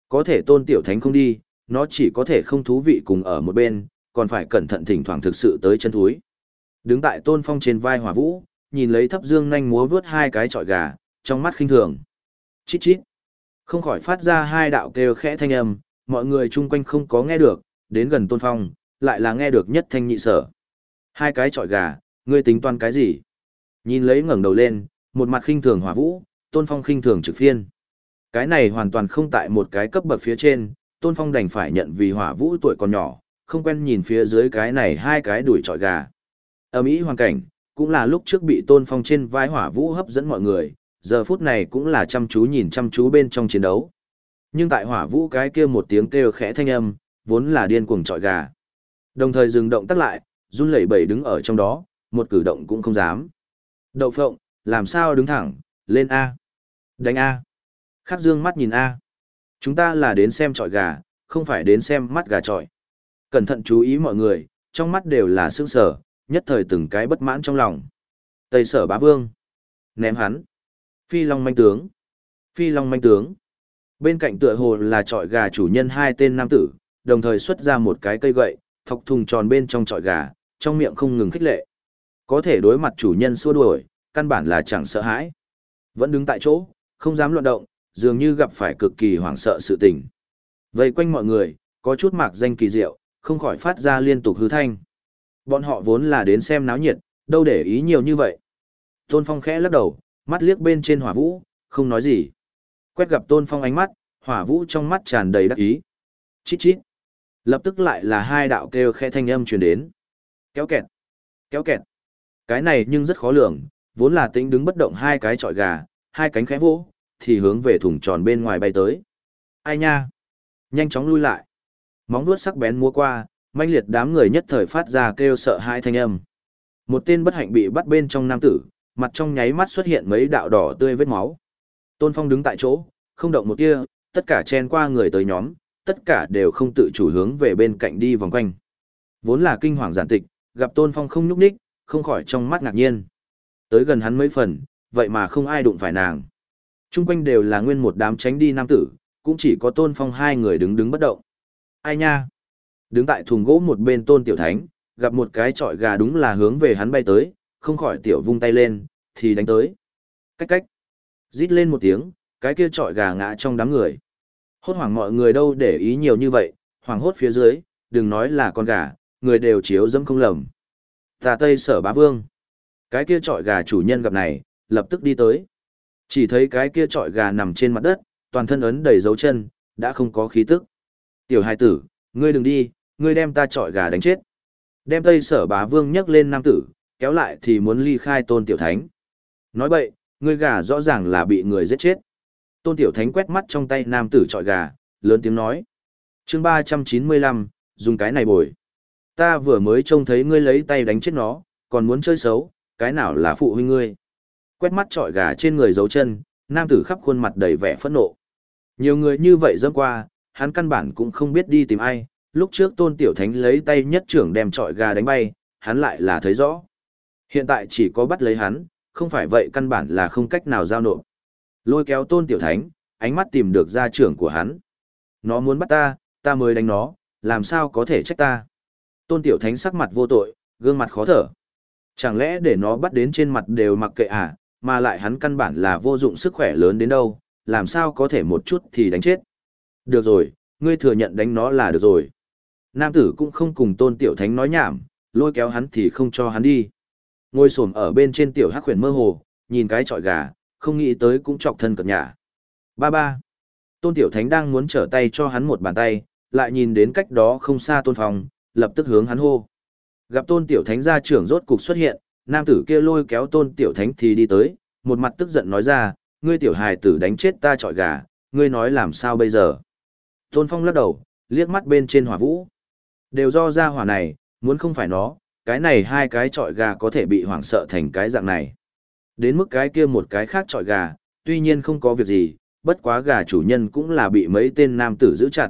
Có thể Tôn Tiểu Thánh không đi, nó chỉ có thể không thú vị cùng ở một bên, còn phải cẩn thận thỉnh thoảng thực sự tới chân thúi. Đứng tại Tôn Phong trên vai Hỏa Vũ, nhìn lấy thấp dương nhanh múa vướt hai cái trọi gà, trong mắt khinh thường. Chít chít. Không khỏi phát ra hai đạo kêu khẽ thanh âm, mọi người chung quanh không có nghe được, đến gần tôn phong, lại là nghe được nhất thanh nhị sở. Hai cái trọi gà, ngươi tính toán cái gì? Nhìn lấy ngẩng đầu lên, một mặt khinh thường hỏa vũ, tôn phong khinh thường trực phiên. Cái này hoàn toàn không tại một cái cấp bậc phía trên, tôn phong đành phải nhận vì hỏa vũ tuổi còn nhỏ, không quen nhìn phía dưới cái này hai cái đuổi trọi gà. Ở Mỹ hoàn cảnh, cũng là lúc trước bị tôn phong trên vai hỏa vũ hấp dẫn mọi người, giờ phút này cũng là chăm chú nhìn chăm chú bên trong chiến đấu. Nhưng tại hỏa vũ cái kia một tiếng kêu khẽ thanh âm, vốn là điên cuồng trọi gà. Đồng thời dừng động tắt lại, run lẩy bẩy đứng ở trong đó, một cử động cũng không dám. Đậu phộng, làm sao đứng thẳng, lên A. Đánh A. Khắc dương mắt nhìn A. Chúng ta là đến xem trọi gà, không phải đến xem mắt gà trọi. Cẩn thận chú ý mọi người, trong mắt đều là sương sở, nhất thời từng cái bất mãn trong lòng. Tây sở bá vương. Ném hắn. Phi Long manh tướng. Phi Long manh tướng. Bên cạnh tựa hồ là trọi gà chủ nhân hai tên nam tử, đồng thời xuất ra một cái cây gậy, thọc thùng tròn bên trong trọi gà, trong miệng không ngừng khích lệ. Có thể đối mặt chủ nhân xua đuổi, căn bản là chẳng sợ hãi. Vẫn đứng tại chỗ, không dám luận động, dường như gặp phải cực kỳ hoảng sợ sự tình. Vây quanh mọi người, có chút mạc danh kỳ diệu, không khỏi phát ra liên tục hư thanh. Bọn họ vốn là đến xem náo nhiệt, đâu để ý nhiều như vậy. Tôn Phong khẽ lắc đầu, mắt liếc bên trên hỏa vũ, không nói gì. Quét gặp tôn phong ánh mắt, hỏa vũ trong mắt tràn đầy đắc ý. Chít chít. Lập tức lại là hai đạo kêu khẽ thanh âm truyền đến. Kéo kẹt. Kéo kẹt. Cái này nhưng rất khó lường, vốn là tính đứng bất động hai cái trọi gà, hai cánh khẽ vỗ, thì hướng về thùng tròn bên ngoài bay tới. Ai nha? Nhanh chóng lui lại. Móng vuốt sắc bén mua qua, manh liệt đám người nhất thời phát ra kêu sợ hai thanh âm. Một tên bất hạnh bị bắt bên trong nam tử, mặt trong nháy mắt xuất hiện mấy đạo đỏ tươi vết máu. Tôn Phong đứng tại chỗ, không động một tia, tất cả chen qua người tới nhóm, tất cả đều không tự chủ hướng về bên cạnh đi vòng quanh. Vốn là kinh hoàng giản tịch, gặp Tôn Phong không nhúc nhích, không khỏi trong mắt ngạc nhiên. Tới gần hắn mấy phần, vậy mà không ai đụng phải nàng. Trung quanh đều là nguyên một đám tránh đi nam tử, cũng chỉ có Tôn Phong hai người đứng đứng bất động. Ai nha? Đứng tại thùng gỗ một bên Tôn Tiểu Thánh, gặp một cái trọi gà đúng là hướng về hắn bay tới, không khỏi tiểu vung tay lên, thì đánh tới. Cách cách. Rít lên một tiếng, cái kia trọi gà ngã trong đám người. Hốt hoảng mọi người đâu để ý nhiều như vậy, hoảng hốt phía dưới, đừng nói là con gà, người đều chiếu dâm không lầm. Tà Tây sở bá vương. Cái kia trọi gà chủ nhân gặp này, lập tức đi tới. Chỉ thấy cái kia trọi gà nằm trên mặt đất, toàn thân ấn đầy dấu chân, đã không có khí tức. Tiểu hai tử, ngươi đừng đi, ngươi đem ta trọi gà đánh chết. Đem Tây sở bá vương nhấc lên nam tử, kéo lại thì muốn ly khai tôn tiểu thánh. Nói bậy, ngươi gà rõ ràng là bị người giết chết. Tôn tiểu thánh quét mắt trong tay nam tử trọi gà, lớn tiếng nói. chương ba trăm chín mươi lăm dùng cái này bồi. Ta vừa mới trông thấy ngươi lấy tay đánh chết nó, còn muốn chơi xấu, cái nào là phụ huynh ngươi. Quét mắt trọi gà trên người dấu chân, nam tử khắp khuôn mặt đầy vẻ phẫn nộ. Nhiều người như vậy dâm qua, hắn căn bản cũng không biết đi tìm ai, lúc trước tôn tiểu thánh lấy tay nhất trưởng đem trọi gà đánh bay, hắn lại là thấy rõ. Hiện tại chỉ có bắt lấy hắn, không phải vậy căn bản là không cách nào giao nộp. Lôi kéo tôn tiểu thánh, ánh mắt tìm được gia trưởng của hắn. Nó muốn bắt ta, ta mới đánh nó, làm sao có thể trách ta. Tôn tiểu thánh sắc mặt vô tội, gương mặt khó thở. Chẳng lẽ để nó bắt đến trên mặt đều mặc kệ à, mà lại hắn căn bản là vô dụng sức khỏe lớn đến đâu, làm sao có thể một chút thì đánh chết. Được rồi, ngươi thừa nhận đánh nó là được rồi. Nam tử cũng không cùng tôn tiểu thánh nói nhảm, lôi kéo hắn thì không cho hắn đi. Ngồi xổm ở bên trên tiểu hắc khuyển mơ hồ, nhìn cái trọi gà, không nghĩ tới cũng chọc thân cận nhà. Ba ba. Tôn tiểu thánh đang muốn trở tay cho hắn một bàn tay, lại nhìn đến cách đó không xa tôn phong, lập tức hướng hắn hô. Gặp tôn tiểu thánh gia trưởng rốt cục xuất hiện, nam tử kia lôi kéo tôn tiểu thánh thì đi tới, một mặt tức giận nói ra, ngươi tiểu hài tử đánh chết ta trọi gà, ngươi nói làm sao bây giờ. Tôn phong lắc đầu, liếc mắt bên trên hỏa vũ. Đều do ra hỏa này, muốn không phải nó, cái này hai cái trọi gà có thể bị hoảng sợ thành cái dạng này. Đến mức cái kia một cái khác trọi gà, tuy nhiên không có việc gì, bất quá gà chủ nhân cũng là bị mấy tên nam tử giữ chặt.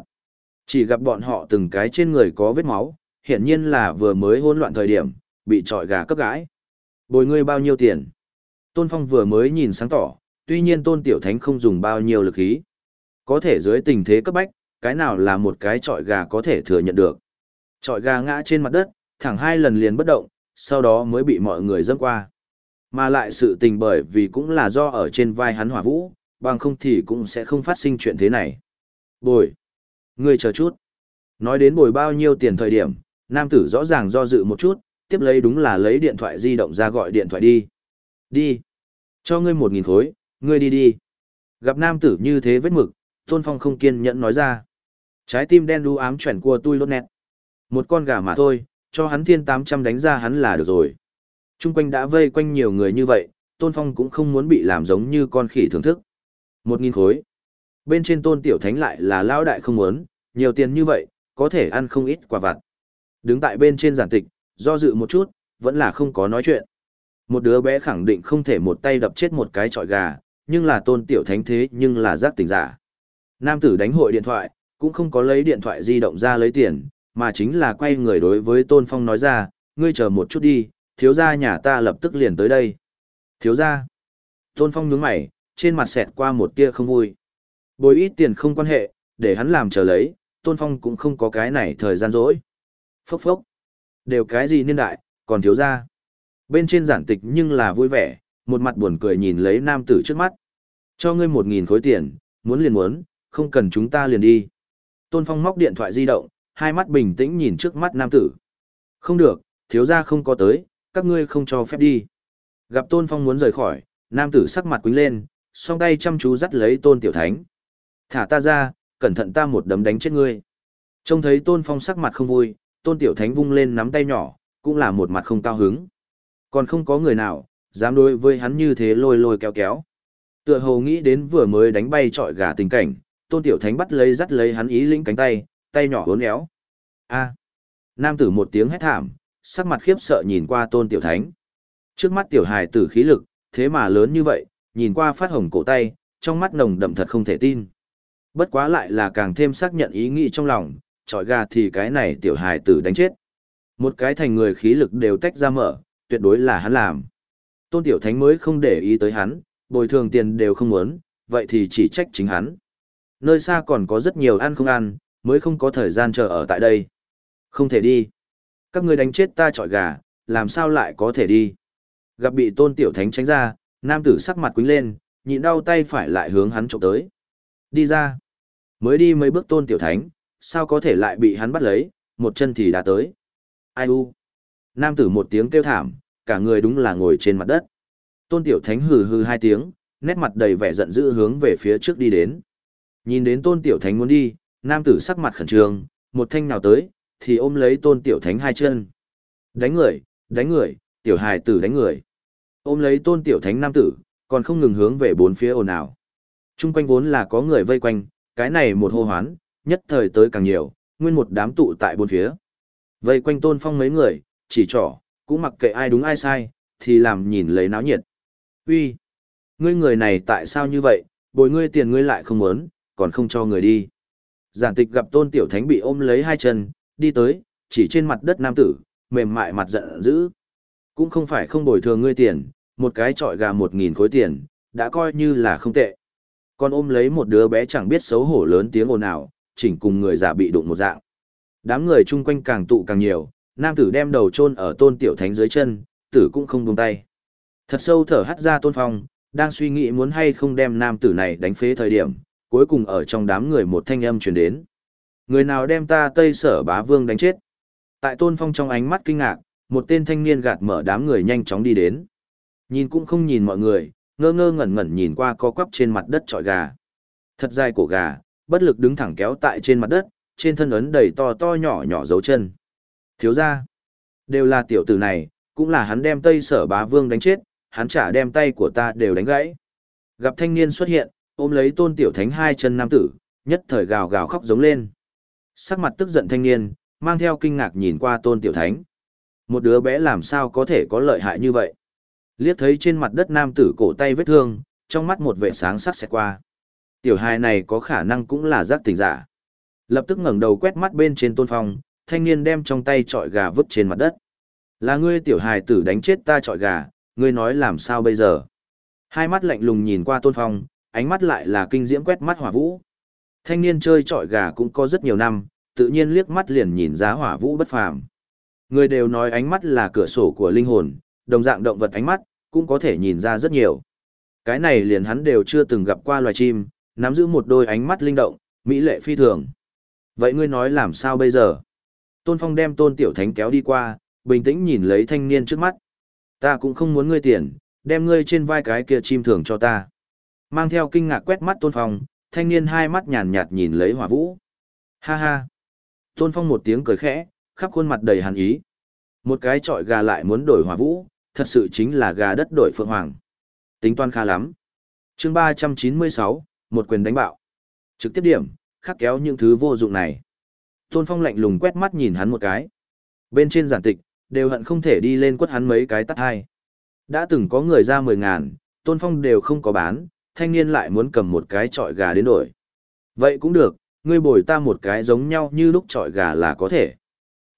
Chỉ gặp bọn họ từng cái trên người có vết máu, hiện nhiên là vừa mới hỗn loạn thời điểm, bị trọi gà cấp gãi. Bồi ngươi bao nhiêu tiền? Tôn Phong vừa mới nhìn sáng tỏ, tuy nhiên Tôn Tiểu Thánh không dùng bao nhiêu lực khí. Có thể dưới tình thế cấp bách, cái nào là một cái trọi gà có thể thừa nhận được. Trọi gà ngã trên mặt đất, thẳng hai lần liền bất động, sau đó mới bị mọi người dâm qua. Mà lại sự tình bởi vì cũng là do ở trên vai hắn hỏa vũ, bằng không thì cũng sẽ không phát sinh chuyện thế này. Bồi. Ngươi chờ chút. Nói đến bồi bao nhiêu tiền thời điểm, nam tử rõ ràng do dự một chút, tiếp lấy đúng là lấy điện thoại di động ra gọi điện thoại đi. Đi. Cho ngươi một nghìn khối, ngươi đi đi. Gặp nam tử như thế vết mực, Tôn Phong không kiên nhẫn nói ra. Trái tim đen đu ám chuyển của tôi lốt nét. Một con gà mà thôi, cho hắn thiên 800 đánh ra hắn là được rồi. Trung quanh đã vây quanh nhiều người như vậy, Tôn Phong cũng không muốn bị làm giống như con khỉ thưởng thức. Một nghìn khối. Bên trên Tôn Tiểu Thánh lại là lao đại không muốn, nhiều tiền như vậy, có thể ăn không ít quả vặt. Đứng tại bên trên giản tịch, do dự một chút, vẫn là không có nói chuyện. Một đứa bé khẳng định không thể một tay đập chết một cái trọi gà, nhưng là Tôn Tiểu Thánh thế nhưng là giác tỉnh giả. Nam tử đánh hội điện thoại, cũng không có lấy điện thoại di động ra lấy tiền, mà chính là quay người đối với Tôn Phong nói ra, ngươi chờ một chút đi, thiếu gia nhà ta lập tức liền tới đây. Thiếu gia. Tôn Phong nhướng mày, trên mặt xẹt qua một tia không vui. Bồi ít tiền không quan hệ, để hắn làm chờ lấy, Tôn Phong cũng không có cái này thời gian rỗi. Phốc phốc. Đều cái gì niên đại, còn thiếu gia. Bên trên giản tịch nhưng là vui vẻ, một mặt buồn cười nhìn lấy nam tử trước mắt. Cho ngươi một nghìn khối tiền, muốn liền muốn, không cần chúng ta liền đi. Tôn Phong móc điện thoại di động, hai mắt bình tĩnh nhìn trước mắt nam tử. Không được, thiếu gia không có tới, các ngươi không cho phép đi. Gặp Tôn Phong muốn rời khỏi, nam tử sắc mặt quính lên, song tay chăm chú dắt lấy Tôn Tiểu Thánh. Thả ta ra, cẩn thận ta một đấm đánh chết ngươi. Trông thấy Tôn Phong sắc mặt không vui, Tôn Tiểu Thánh vung lên nắm tay nhỏ, cũng là một mặt không cao hứng. Còn không có người nào, dám đối với hắn như thế lôi lôi kéo kéo. Tựa hồ nghĩ đến vừa mới đánh bay trọi gà tình cảnh, Tôn Tiểu Thánh bắt lấy dắt lấy hắn ý lĩnh cánh tay, tay nhỏ hốn éo. A. Nam tử một tiếng hét thảm, sắc mặt khiếp sợ nhìn qua tôn tiểu thánh. Trước mắt tiểu hài tử khí lực, thế mà lớn như vậy, nhìn qua phát hồng cổ tay, trong mắt nồng đậm thật không thể tin. Bất quá lại là càng thêm xác nhận ý nghĩ trong lòng, trọi gà thì cái này tiểu hài tử đánh chết. Một cái thành người khí lực đều tách ra mở, tuyệt đối là hắn làm. Tôn tiểu thánh mới không để ý tới hắn, bồi thường tiền đều không muốn, vậy thì chỉ trách chính hắn. Nơi xa còn có rất nhiều ăn không ăn, mới không có thời gian chờ ở tại đây. Không thể đi. Các ngươi đánh chết ta trọi gà, làm sao lại có thể đi. Gặp bị tôn tiểu thánh tránh ra, nam tử sắc mặt quính lên, nhịn đau tay phải lại hướng hắn trộm tới. Đi ra. Mới đi mấy bước tôn tiểu thánh, sao có thể lại bị hắn bắt lấy, một chân thì đã tới. Ai u? Nam tử một tiếng kêu thảm, cả người đúng là ngồi trên mặt đất. Tôn tiểu thánh hừ hừ hai tiếng, nét mặt đầy vẻ giận dữ hướng về phía trước đi đến. Nhìn đến tôn tiểu thánh muốn đi, nam tử sắc mặt khẩn trương, một thanh nào tới, thì ôm lấy tôn tiểu thánh hai chân. Đánh người, đánh người, tiểu hài tử đánh người. Ôm lấy tôn tiểu thánh nam tử, còn không ngừng hướng về bốn phía ồn ào. Trung quanh vốn là có người vây quanh, cái này một hô hoán, nhất thời tới càng nhiều, nguyên một đám tụ tại bốn phía. Vây quanh tôn phong mấy người, chỉ trỏ, cũng mặc kệ ai đúng ai sai, thì làm nhìn lấy náo nhiệt. Uy, ngươi người này tại sao như vậy, bồi ngươi tiền ngươi lại không muốn, còn không cho người đi. Giản tịch gặp tôn tiểu thánh bị ôm lấy hai chân, đi tới, chỉ trên mặt đất nam tử, mềm mại mặt giận dữ. Cũng không phải không bồi thường ngươi tiền, một cái trọi gà một nghìn khối tiền, đã coi như là không tệ. Còn ôm lấy một đứa bé chẳng biết xấu hổ lớn tiếng ồn ào, chỉnh cùng người già bị đụng một dạng. Đám người chung quanh càng tụ càng nhiều, nam tử đem đầu chôn ở tôn tiểu thánh dưới chân, tử cũng không buông tay. Thật sâu thở hắt ra tôn phong, đang suy nghĩ muốn hay không đem nam tử này đánh phế thời điểm, cuối cùng ở trong đám người một thanh âm truyền đến. Người nào đem ta Tây Sở Bá Vương đánh chết? Tại Tôn Phong trong ánh mắt kinh ngạc, một tên thanh niên gạt mở đám người nhanh chóng đi đến. Nhìn cũng không nhìn mọi người, ngơ ngơ ngẩn ngẩn nhìn qua co quắp trên mặt đất trọi gà. Thật dài cổ gà, bất lực đứng thẳng kéo tại trên mặt đất, trên thân ấn đầy to to nhỏ nhỏ dấu chân. Thiếu ra, đều là tiểu tử này, cũng là hắn đem Tây Sở Bá Vương đánh chết, hắn chả đem tay của ta đều đánh gãy. Gặp thanh niên xuất hiện, ôm lấy tôn tiểu thánh hai chân nam tử, nhất thời gào gào khóc giống lên. Sắc mặt tức giận thanh niên, mang theo kinh ngạc nhìn qua tôn tiểu thánh. Một đứa bé làm sao có thể có lợi hại như vậy? Liếc thấy trên mặt đất nam tử cổ tay vết thương, trong mắt một vệ sáng sắc xẹt qua. Tiểu hài này có khả năng cũng là giác tỉnh giả. Lập tức ngẩng đầu quét mắt bên trên tôn phong, thanh niên đem trong tay trọi gà vứt trên mặt đất. Là ngươi tiểu hài tử đánh chết ta trọi gà, ngươi nói làm sao bây giờ? Hai mắt lạnh lùng nhìn qua tôn phong, ánh mắt lại là kinh diễm quét mắt hỏa vũ. Thanh niên chơi trọi gà cũng có rất nhiều năm, tự nhiên liếc mắt liền nhìn ra hỏa vũ bất phàm. Người đều nói ánh mắt là cửa sổ của linh hồn, đồng dạng động vật ánh mắt, cũng có thể nhìn ra rất nhiều. Cái này liền hắn đều chưa từng gặp qua loài chim, nắm giữ một đôi ánh mắt linh động, mỹ lệ phi thường. Vậy ngươi nói làm sao bây giờ? Tôn Phong đem Tôn Tiểu Thánh kéo đi qua, bình tĩnh nhìn lấy thanh niên trước mắt. Ta cũng không muốn ngươi tiền, đem ngươi trên vai cái kia chim thường cho ta. Mang theo kinh ngạc quét mắt Tôn Phong, thanh niên hai mắt nhàn nhạt nhìn lấy hỏa vũ. Ha ha. Tôn Phong một tiếng cười khẽ, khắp khuôn mặt đầy hàn ý. Một cái trọi gà lại muốn đổi hỏa vũ, thật sự chính là gà đất đổi phượng hoàng. Tính toán khá lắm. chương 396, một quyền đánh bạo. Trực tiếp điểm, khắc kéo những thứ vô dụng này. Tôn Phong lạnh lùng quét mắt nhìn hắn một cái. Bên trên giản tịch, đều hận không thể đi lên quất hắn mấy cái tắt hai. Đã từng có người ra mười ngàn, Tôn Phong đều không có bán, thanh niên lại muốn cầm một cái trọi gà đến đổi. Vậy cũng được, ngươi bồi ta một cái giống nhau như lúc trọi gà là có thể.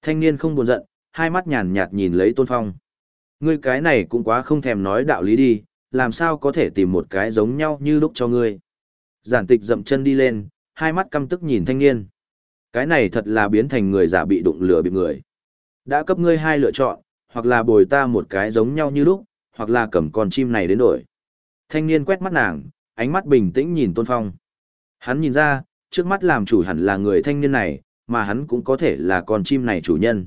Thanh niên không buồn giận, hai mắt nhàn nhạt nhìn lấy Tôn Phong. Ngươi cái này cũng quá không thèm nói đạo lý đi, làm sao có thể tìm một cái giống nhau như lúc cho ngươi. Giản tịch dậm chân đi lên, hai mắt căm tức nhìn thanh niên. Cái này thật là biến thành người giả bị đụng lửa bị người. Đã cấp ngươi hai lựa chọn, hoặc là bồi ta một cái giống nhau như lúc, hoặc là cầm con chim này đến đổi. Thanh niên quét mắt nàng, ánh mắt bình tĩnh nhìn Tôn Phong. Hắn nhìn ra, trước mắt làm chủ hẳn là người thanh niên này, mà hắn cũng có thể là con chim này chủ nhân.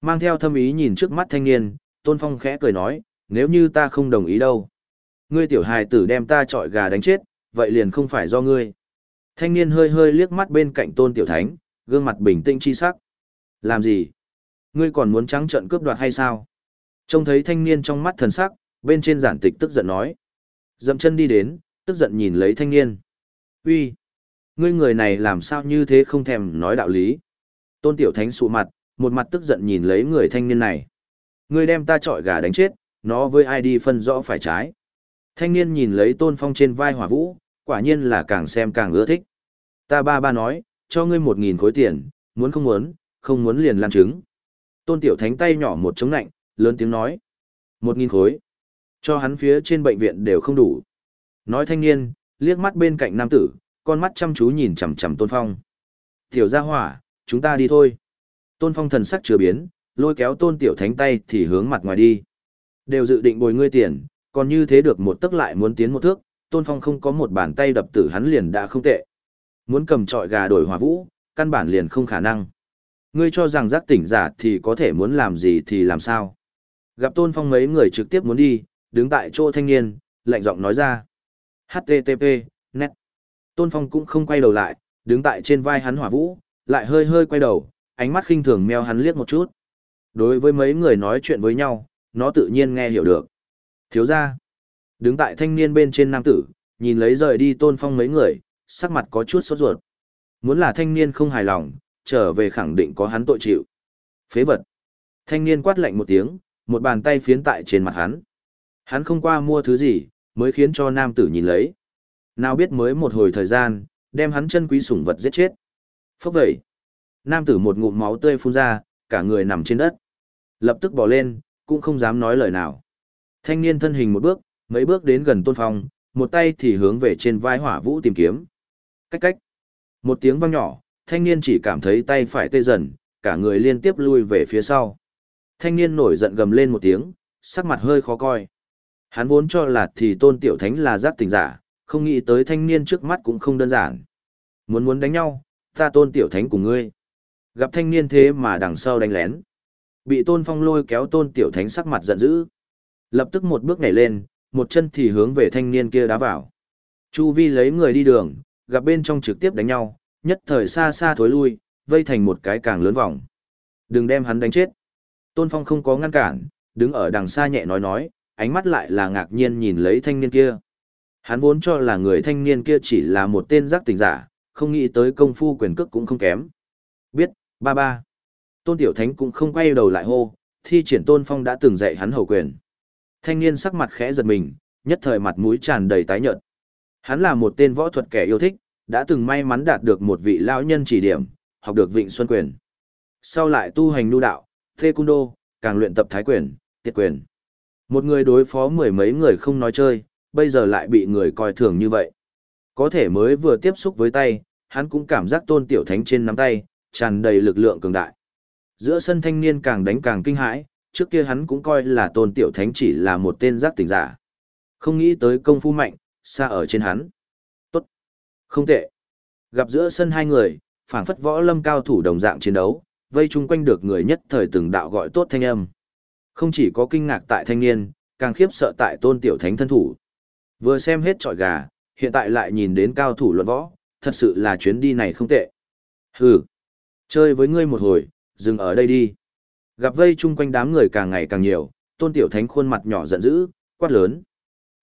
Mang theo thâm ý nhìn trước mắt thanh niên, Tôn Phong khẽ cười nói, nếu như ta không đồng ý đâu. Ngươi tiểu hài tử đem ta trọi gà đánh chết, vậy liền không phải do ngươi. Thanh niên hơi hơi liếc mắt bên cạnh Tôn Tiểu Thánh, gương mặt bình tĩnh chi sắc. Làm gì? Ngươi còn muốn trắng trợn cướp đoạt hay sao? Trông thấy thanh niên trong mắt thần sắc, bên trên giản tịch tức giận nói. Dậm chân đi đến, tức giận nhìn lấy thanh niên. Uy, ngươi người này làm sao như thế không thèm nói đạo lý. Tôn Tiểu Thánh sụ mặt, một mặt tức giận nhìn lấy người thanh niên này. Ngươi đem ta trọi gà đánh chết, nó với ai đi phân rõ phải trái. Thanh niên nhìn lấy Tôn Phong trên vai hỏa vũ, quả nhiên là càng xem càng ưa thích. Ta ba ba nói, cho ngươi một nghìn khối tiền, muốn không muốn, không muốn liền lan trứng. Tôn Tiểu Thánh tay nhỏ một chống nạnh, lớn tiếng nói. Một nghìn khối. Cho hắn phía trên bệnh viện đều không đủ. Nói thanh niên, liếc mắt bên cạnh nam tử, con mắt chăm chú nhìn chằm chằm Tôn Phong. Tiểu gia hỏa, chúng ta đi thôi. Tôn Phong thần sắc chưa biến, lôi kéo Tôn Tiểu Thánh tay thì hướng mặt ngoài đi. Đều dự định bồi ngươi tiền, còn như thế được một tức lại muốn tiến một thước, Tôn Phong không có một bàn tay đập tử hắn liền đã không tệ. Muốn cầm trọi gà đổi hòa vũ, căn bản liền không khả năng. Ngươi cho rằng giác tỉnh giả thì có thể muốn làm gì thì làm sao. Gặp tôn phong mấy người trực tiếp muốn đi, đứng tại chỗ thanh niên, lạnh giọng nói ra. HTTP, net. Tôn phong cũng không quay đầu lại, đứng tại trên vai hắn hỏa vũ, lại hơi hơi quay đầu, ánh mắt khinh thường meo hắn liếc một chút. Đối với mấy người nói chuyện với nhau, nó tự nhiên nghe hiểu được. Thiếu ra, đứng tại thanh niên bên trên nam tử, nhìn lấy rời đi tôn phong mấy người, sắc mặt có chút sốt ruột. Muốn là thanh niên không hài lòng, trở về khẳng định có hắn tội chịu. Phế vật. Thanh niên quát lạnh một tiếng, một bàn tay phiến tại trên mặt hắn. Hắn không qua mua thứ gì, mới khiến cho nam tử nhìn lấy. Nào biết mới một hồi thời gian, đem hắn chân quý sủng vật giết chết. Phốc vậy. Nam tử một ngụm máu tươi phun ra, cả người nằm trên đất. Lập tức bỏ lên, cũng không dám nói lời nào. Thanh niên thân hình một bước, mấy bước đến gần tôn phong, một tay thì hướng về trên vai hỏa vũ tìm kiếm. Cách cách. Một tiếng vang nhỏ, thanh niên chỉ cảm thấy tay phải tê dần, cả người liên tiếp lui về phía sau. Thanh niên nổi giận gầm lên một tiếng, sắc mặt hơi khó coi. Hắn vốn cho là thì tôn tiểu thánh là giác tình giả, không nghĩ tới thanh niên trước mắt cũng không đơn giản. Muốn muốn đánh nhau, ta tôn tiểu thánh cùng ngươi. Gặp thanh niên thế mà đằng sau đánh lén. Bị tôn phong lôi kéo tôn tiểu thánh sắc mặt giận dữ. Lập tức một bước nhảy lên, một chân thì hướng về thanh niên kia đá vào. Chu vi lấy người đi đường, gặp bên trong trực tiếp đánh nhau, nhất thời xa xa thối lui, vây thành một cái càng lớn vòng. Đừng đem hắn đánh chết. Tôn Phong không có ngăn cản, đứng ở đằng xa nhẹ nói nói, ánh mắt lại là ngạc nhiên nhìn lấy thanh niên kia. Hắn vốn cho là người thanh niên kia chỉ là một tên giác tình giả, không nghĩ tới công phu quyền cước cũng không kém. Biết, ba ba. Tôn Tiểu Thánh cũng không quay đầu lại hô, thi triển Tôn Phong đã từng dạy hắn hầu quyền. Thanh niên sắc mặt khẽ giật mình, nhất thời mặt mũi tràn đầy tái nhợt. Hắn là một tên võ thuật kẻ yêu thích, đã từng may mắn đạt được một vị lão nhân chỉ điểm, học được Vịnh Xuân quyền. Sau lại tu hành nu đạo, Taekwondo, càng luyện tập thái quyền, tiết quyền. Một người đối phó mười mấy người không nói chơi, bây giờ lại bị người coi thường như vậy. Có thể mới vừa tiếp xúc với tay, hắn cũng cảm giác tôn tiểu thánh trên nắm tay, tràn đầy lực lượng cường đại. Giữa sân thanh niên càng đánh càng kinh hãi, trước kia hắn cũng coi là tôn tiểu thánh chỉ là một tên giác tỉnh giả. Không nghĩ tới công phu mạnh, xa ở trên hắn. Tốt. Không tệ. Gặp giữa sân hai người, phảng phất võ lâm cao thủ đồng dạng chiến đấu, vây chung quanh được người nhất thời từng đạo gọi tốt thanh âm. Không chỉ có kinh ngạc tại thanh niên, càng khiếp sợ tại tôn tiểu thánh thân thủ. Vừa xem hết trọi gà, hiện tại lại nhìn đến cao thủ luận võ, thật sự là chuyến đi này không tệ. Hừ, chơi với ngươi một hồi, dừng ở đây đi. Gặp vây chung quanh đám người càng ngày càng nhiều, tôn tiểu thánh khuôn mặt nhỏ giận dữ, quát lớn.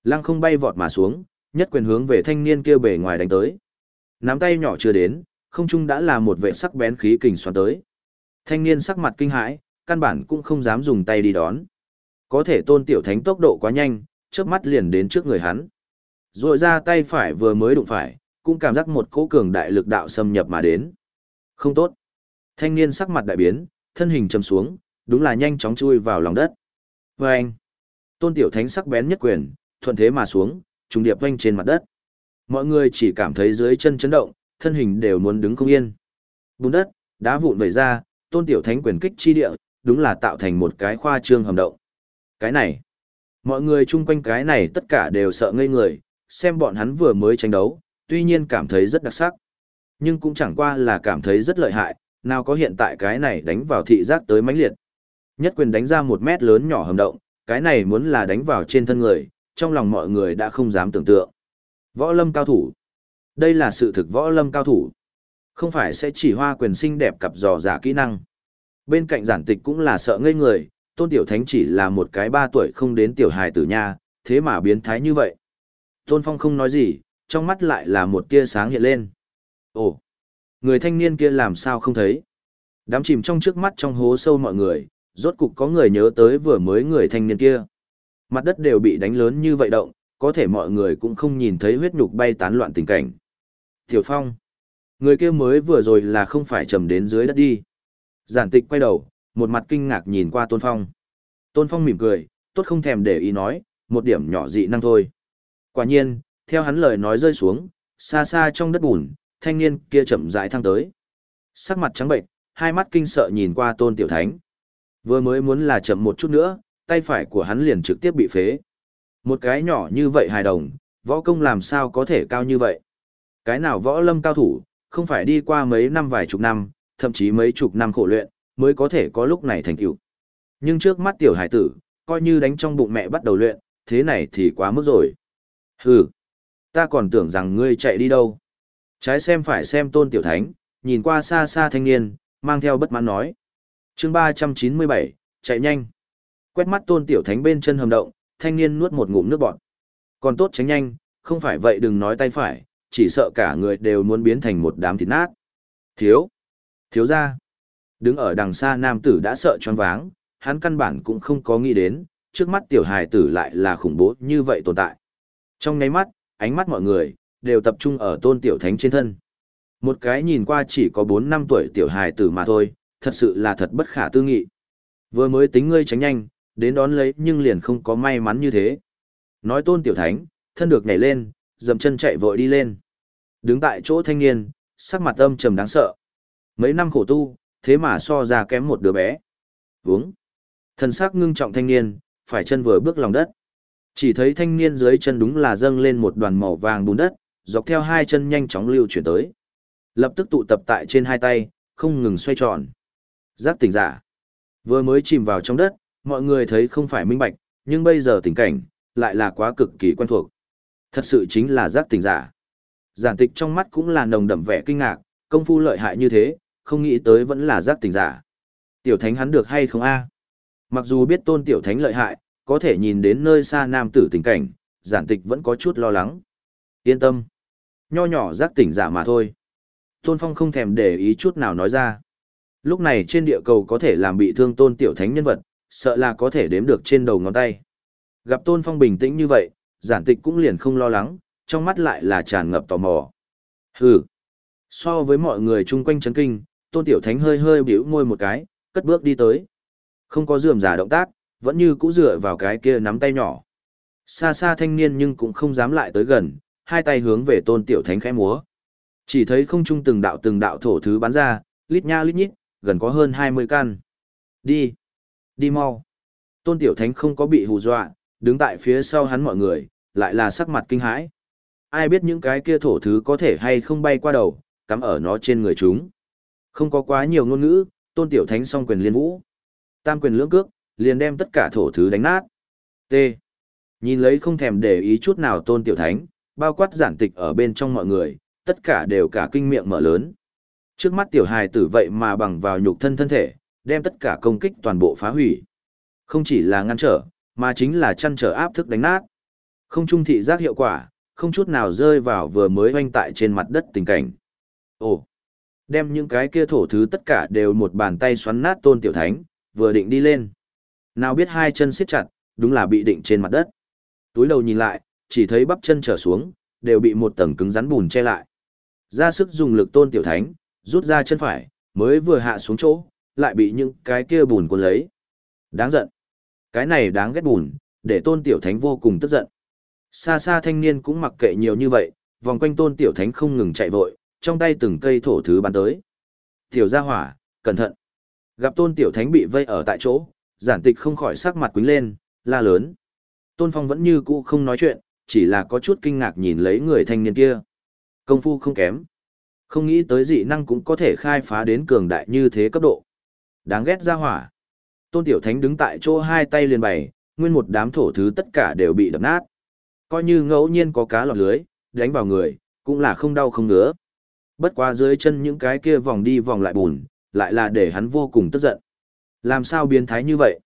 Lăng không bay vọt mà xuống, nhất quyền hướng về thanh niên kia bề ngoài đánh tới. Nắm tay nhỏ chưa đến, không trung đã là một vệ sắc bén khí kình xoắn tới. Thanh niên sắc mặt kinh hãi, căn bản cũng không dám dùng tay đi đón. Có thể tôn tiểu thánh tốc độ quá nhanh, chớp mắt liền đến trước người hắn. Rồi ra tay phải vừa mới đụng phải, cũng cảm giác một cỗ cường đại lực đạo xâm nhập mà đến. Không tốt. Thanh niên sắc mặt đại biến, thân hình chầm xuống, đúng là nhanh chóng chui vào lòng đất. Và anh, tôn tiểu thánh sắc bén nhất quyền, thuận thế mà xuống, trùng điệp quanh trên mặt đất. Mọi người chỉ cảm thấy dưới chân chấn động, thân hình đều muốn đứng không yên. Bùn đất, đá vụn vẩy ra, tôn tiểu thánh quyền kích chi địa, đúng là tạo thành một cái khoa trương hầm động. Cái này, mọi người chung quanh cái này tất cả đều sợ ngây người, xem bọn hắn vừa mới tranh đấu, tuy nhiên cảm thấy rất đặc sắc. Nhưng cũng chẳng qua là cảm thấy rất lợi hại, nào có hiện tại cái này đánh vào thị giác tới mãnh liệt. Nhất quyền đánh ra một mét lớn nhỏ hầm động, cái này muốn là đánh vào trên thân người, trong lòng mọi người đã không dám tưởng tượng. Võ lâm cao thủ. Đây là sự thực võ lâm cao thủ. Không phải sẽ chỉ hoa quyền sinh đẹp cặp dò giả kỹ năng. Bên cạnh giản tịch cũng là sợ ngây người, tôn tiểu thánh chỉ là một cái ba tuổi không đến tiểu hài tử nha, thế mà biến thái như vậy. Tôn Phong không nói gì, trong mắt lại là một tia sáng hiện lên. Ồ, người thanh niên kia làm sao không thấy? Đám chìm trong trước mắt trong hố sâu mọi người, rốt cục có người nhớ tới vừa mới người thanh niên kia. Mặt đất đều bị đánh lớn như vậy động, có thể mọi người cũng không nhìn thấy huyết nhục bay tán loạn tình cảnh. Tiểu Phong, người kia mới vừa rồi là không phải trầm đến dưới đất đi. Giản tịch quay đầu, một mặt kinh ngạc nhìn qua Tôn Phong. Tôn Phong mỉm cười, tốt không thèm để ý nói, một điểm nhỏ dị năng thôi. Quả nhiên, theo hắn lời nói rơi xuống, xa xa trong đất bùn, thanh niên kia chậm rãi thăng tới. Sắc mặt trắng bệnh, hai mắt kinh sợ nhìn qua Tôn Tiểu Thánh. Vừa mới muốn là chậm một chút nữa, tay phải của hắn liền trực tiếp bị phế. Một cái nhỏ như vậy hài đồng, võ công làm sao có thể cao như vậy? Cái nào võ lâm cao thủ, không phải đi qua mấy năm vài chục năm, thậm chí mấy chục năm khổ luyện, mới có thể có lúc này thành tựu. Nhưng trước mắt tiểu hải tử, coi như đánh trong bụng mẹ bắt đầu luyện, thế này thì quá mức rồi. Hừ, ta còn tưởng rằng ngươi chạy đi đâu. Trái xem phải xem tôn tiểu thánh, nhìn qua xa xa thanh niên, mang theo bất mãn nói. chương 397, chạy nhanh. Quét mắt tôn tiểu thánh bên chân hầm động, thanh niên nuốt một ngụm nước bọt. Còn tốt tránh nhanh, không phải vậy đừng nói tay phải, chỉ sợ cả người đều muốn biến thành một đám thịt nát. Thiếu, thiếu ra. Đứng ở đằng xa nam tử đã sợ choáng váng, hắn căn bản cũng không có nghĩ đến, trước mắt tiểu hài tử lại là khủng bố như vậy tồn tại. Trong nháy mắt, ánh mắt mọi người, đều tập trung ở tôn tiểu thánh trên thân. Một cái nhìn qua chỉ có 4 năm tuổi tiểu hài tử mà thôi, thật sự là thật bất khả tư nghị. Vừa mới tính ngươi tránh nhanh, đến đón lấy nhưng liền không có may mắn như thế. Nói tôn tiểu thánh, thân được nhảy lên, dầm chân chạy vội đi lên. Đứng tại chỗ thanh niên, sắc mặt âm trầm đáng sợ. Mấy năm khổ tu, thế mà so ra kém một đứa bé. Uống. Thần sắc ngưng trọng thanh niên, phải chân vừa bước lòng đất. Chỉ thấy thanh niên dưới chân đúng là dâng lên một đoàn màu vàng bùn đất, dọc theo hai chân nhanh chóng lưu chuyển tới. Lập tức tụ tập tại trên hai tay, không ngừng xoay tròn. Giác tỉnh giả. Vừa mới chìm vào trong đất, mọi người thấy không phải minh bạch, nhưng bây giờ tình cảnh, lại là quá cực kỳ quen thuộc. Thật sự chính là giác tỉnh giả. Giản tịch trong mắt cũng là nồng đậm vẻ kinh ngạc, công phu lợi hại như thế, không nghĩ tới vẫn là giác tình giả. Tiểu thánh hắn được hay không a? Mặc dù biết tôn tiểu thánh lợi hại, có thể nhìn đến nơi xa nam tử tình cảnh, giản tịch vẫn có chút lo lắng. Yên tâm. Nho nhỏ giác tỉnh giả mà thôi. Tôn Phong không thèm để ý chút nào nói ra. Lúc này trên địa cầu có thể làm bị thương tôn tiểu thánh nhân vật, sợ là có thể đếm được trên đầu ngón tay. Gặp Tôn Phong bình tĩnh như vậy, giản tịch cũng liền không lo lắng, trong mắt lại là tràn ngập tò mò. Hừ. So với mọi người chung quanh chấn kinh, tôn tiểu thánh hơi hơi bĩu môi một cái, cất bước đi tới. Không có dườm giả động tác, vẫn như cũ dựa vào cái kia nắm tay nhỏ. Xa xa thanh niên nhưng cũng không dám lại tới gần, hai tay hướng về tôn tiểu thánh khẽ múa. Chỉ thấy không trung từng đạo từng đạo thổ thứ bắn ra, lít nha lít nhít, gần có hơn 20 căn. Đi! Đi mau! Tôn tiểu thánh không có bị hù dọa, đứng tại phía sau hắn mọi người, lại là sắc mặt kinh hãi. Ai biết những cái kia thổ thứ có thể hay không bay qua đầu, cắm ở nó trên người chúng. Không có quá nhiều ngôn ngữ, tôn tiểu thánh song quyền liên vũ. Tam quyền lưỡng cước, liền đem tất cả thổ thứ đánh nát. T. Nhìn lấy không thèm để ý chút nào tôn tiểu thánh, bao quát giản tịch ở bên trong mọi người, tất cả đều cả kinh miệng mở lớn. Trước mắt tiểu hài tử vậy mà bằng vào nhục thân thân thể, đem tất cả công kích toàn bộ phá hủy. Không chỉ là ngăn trở, mà chính là chăn trở áp thức đánh nát. Không trung thị giác hiệu quả, không chút nào rơi vào vừa mới hoanh tại trên mặt đất tình cảnh. Ồ! Đem những cái kia thổ thứ tất cả đều một bàn tay xoắn nát tôn tiểu thánh, vừa định đi lên. Nào biết hai chân siết chặt, đúng là bị định trên mặt đất. Túi đầu nhìn lại, chỉ thấy bắp chân trở xuống, đều bị một tầng cứng rắn bùn che lại. Ra sức dùng lực tôn tiểu thánh, rút ra chân phải, mới vừa hạ xuống chỗ, lại bị những cái kia bùn cuốn lấy. Đáng giận. Cái này đáng ghét bùn, để tôn tiểu thánh vô cùng tức giận. Xa xa thanh niên cũng mặc kệ nhiều như vậy, vòng quanh tôn tiểu thánh không ngừng chạy vội, trong tay từng cây thổ thứ bắn tới. Tiểu gia hỏa, cẩn thận. Gặp tôn tiểu thánh bị vây ở tại chỗ, giản tịch không khỏi sắc mặt quính lên, la lớn. Tôn phong vẫn như cũ không nói chuyện, chỉ là có chút kinh ngạc nhìn lấy người thanh niên kia. Công phu không kém. Không nghĩ tới dị năng cũng có thể khai phá đến cường đại như thế cấp độ. Đáng ghét ra hỏa. Tôn Tiểu Thánh đứng tại chỗ hai tay liền bày, nguyên một đám thổ thứ tất cả đều bị đập nát. Coi như ngẫu nhiên có cá lọt lưới, đánh vào người, cũng là không đau không ngứa. Bất quá dưới chân những cái kia vòng đi vòng lại bùn, lại là để hắn vô cùng tức giận. Làm sao biến thái như vậy?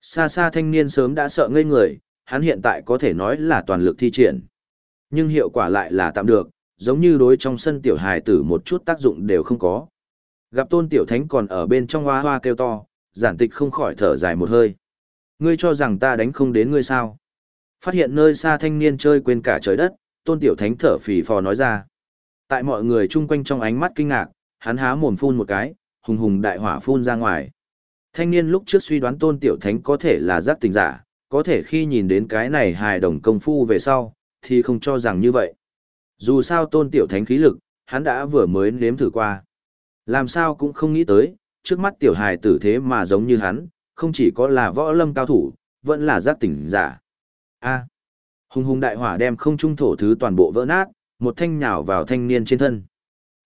Xa xa thanh niên sớm đã sợ ngây người, hắn hiện tại có thể nói là toàn lực thi triển. Nhưng hiệu quả lại là tạm được, giống như đối trong sân tiểu hài tử một chút tác dụng đều không có. Gặp tôn tiểu thánh còn ở bên trong hoa hoa kêu to, giản tịch không khỏi thở dài một hơi. Ngươi cho rằng ta đánh không đến ngươi sao? Phát hiện nơi xa thanh niên chơi quên cả trời đất, tôn tiểu thánh thở phì phò nói ra. Tại mọi người chung quanh trong ánh mắt kinh ngạc, hắn há mồm phun một cái, hùng hùng đại hỏa phun ra ngoài. Thanh niên lúc trước suy đoán tôn tiểu thánh có thể là giác tình giả, có thể khi nhìn đến cái này hài đồng công phu về sau, thì không cho rằng như vậy. Dù sao tôn tiểu thánh khí lực, hắn đã vừa mới nếm thử qua. Làm sao cũng không nghĩ tới, trước mắt tiểu hài tử thế mà giống như hắn, không chỉ có là võ lâm cao thủ, vẫn là giác tỉnh giả. A. Hùng hùng đại hỏa đem không trung thổ thứ toàn bộ vỡ nát, một thanh nhào vào thanh niên trên thân.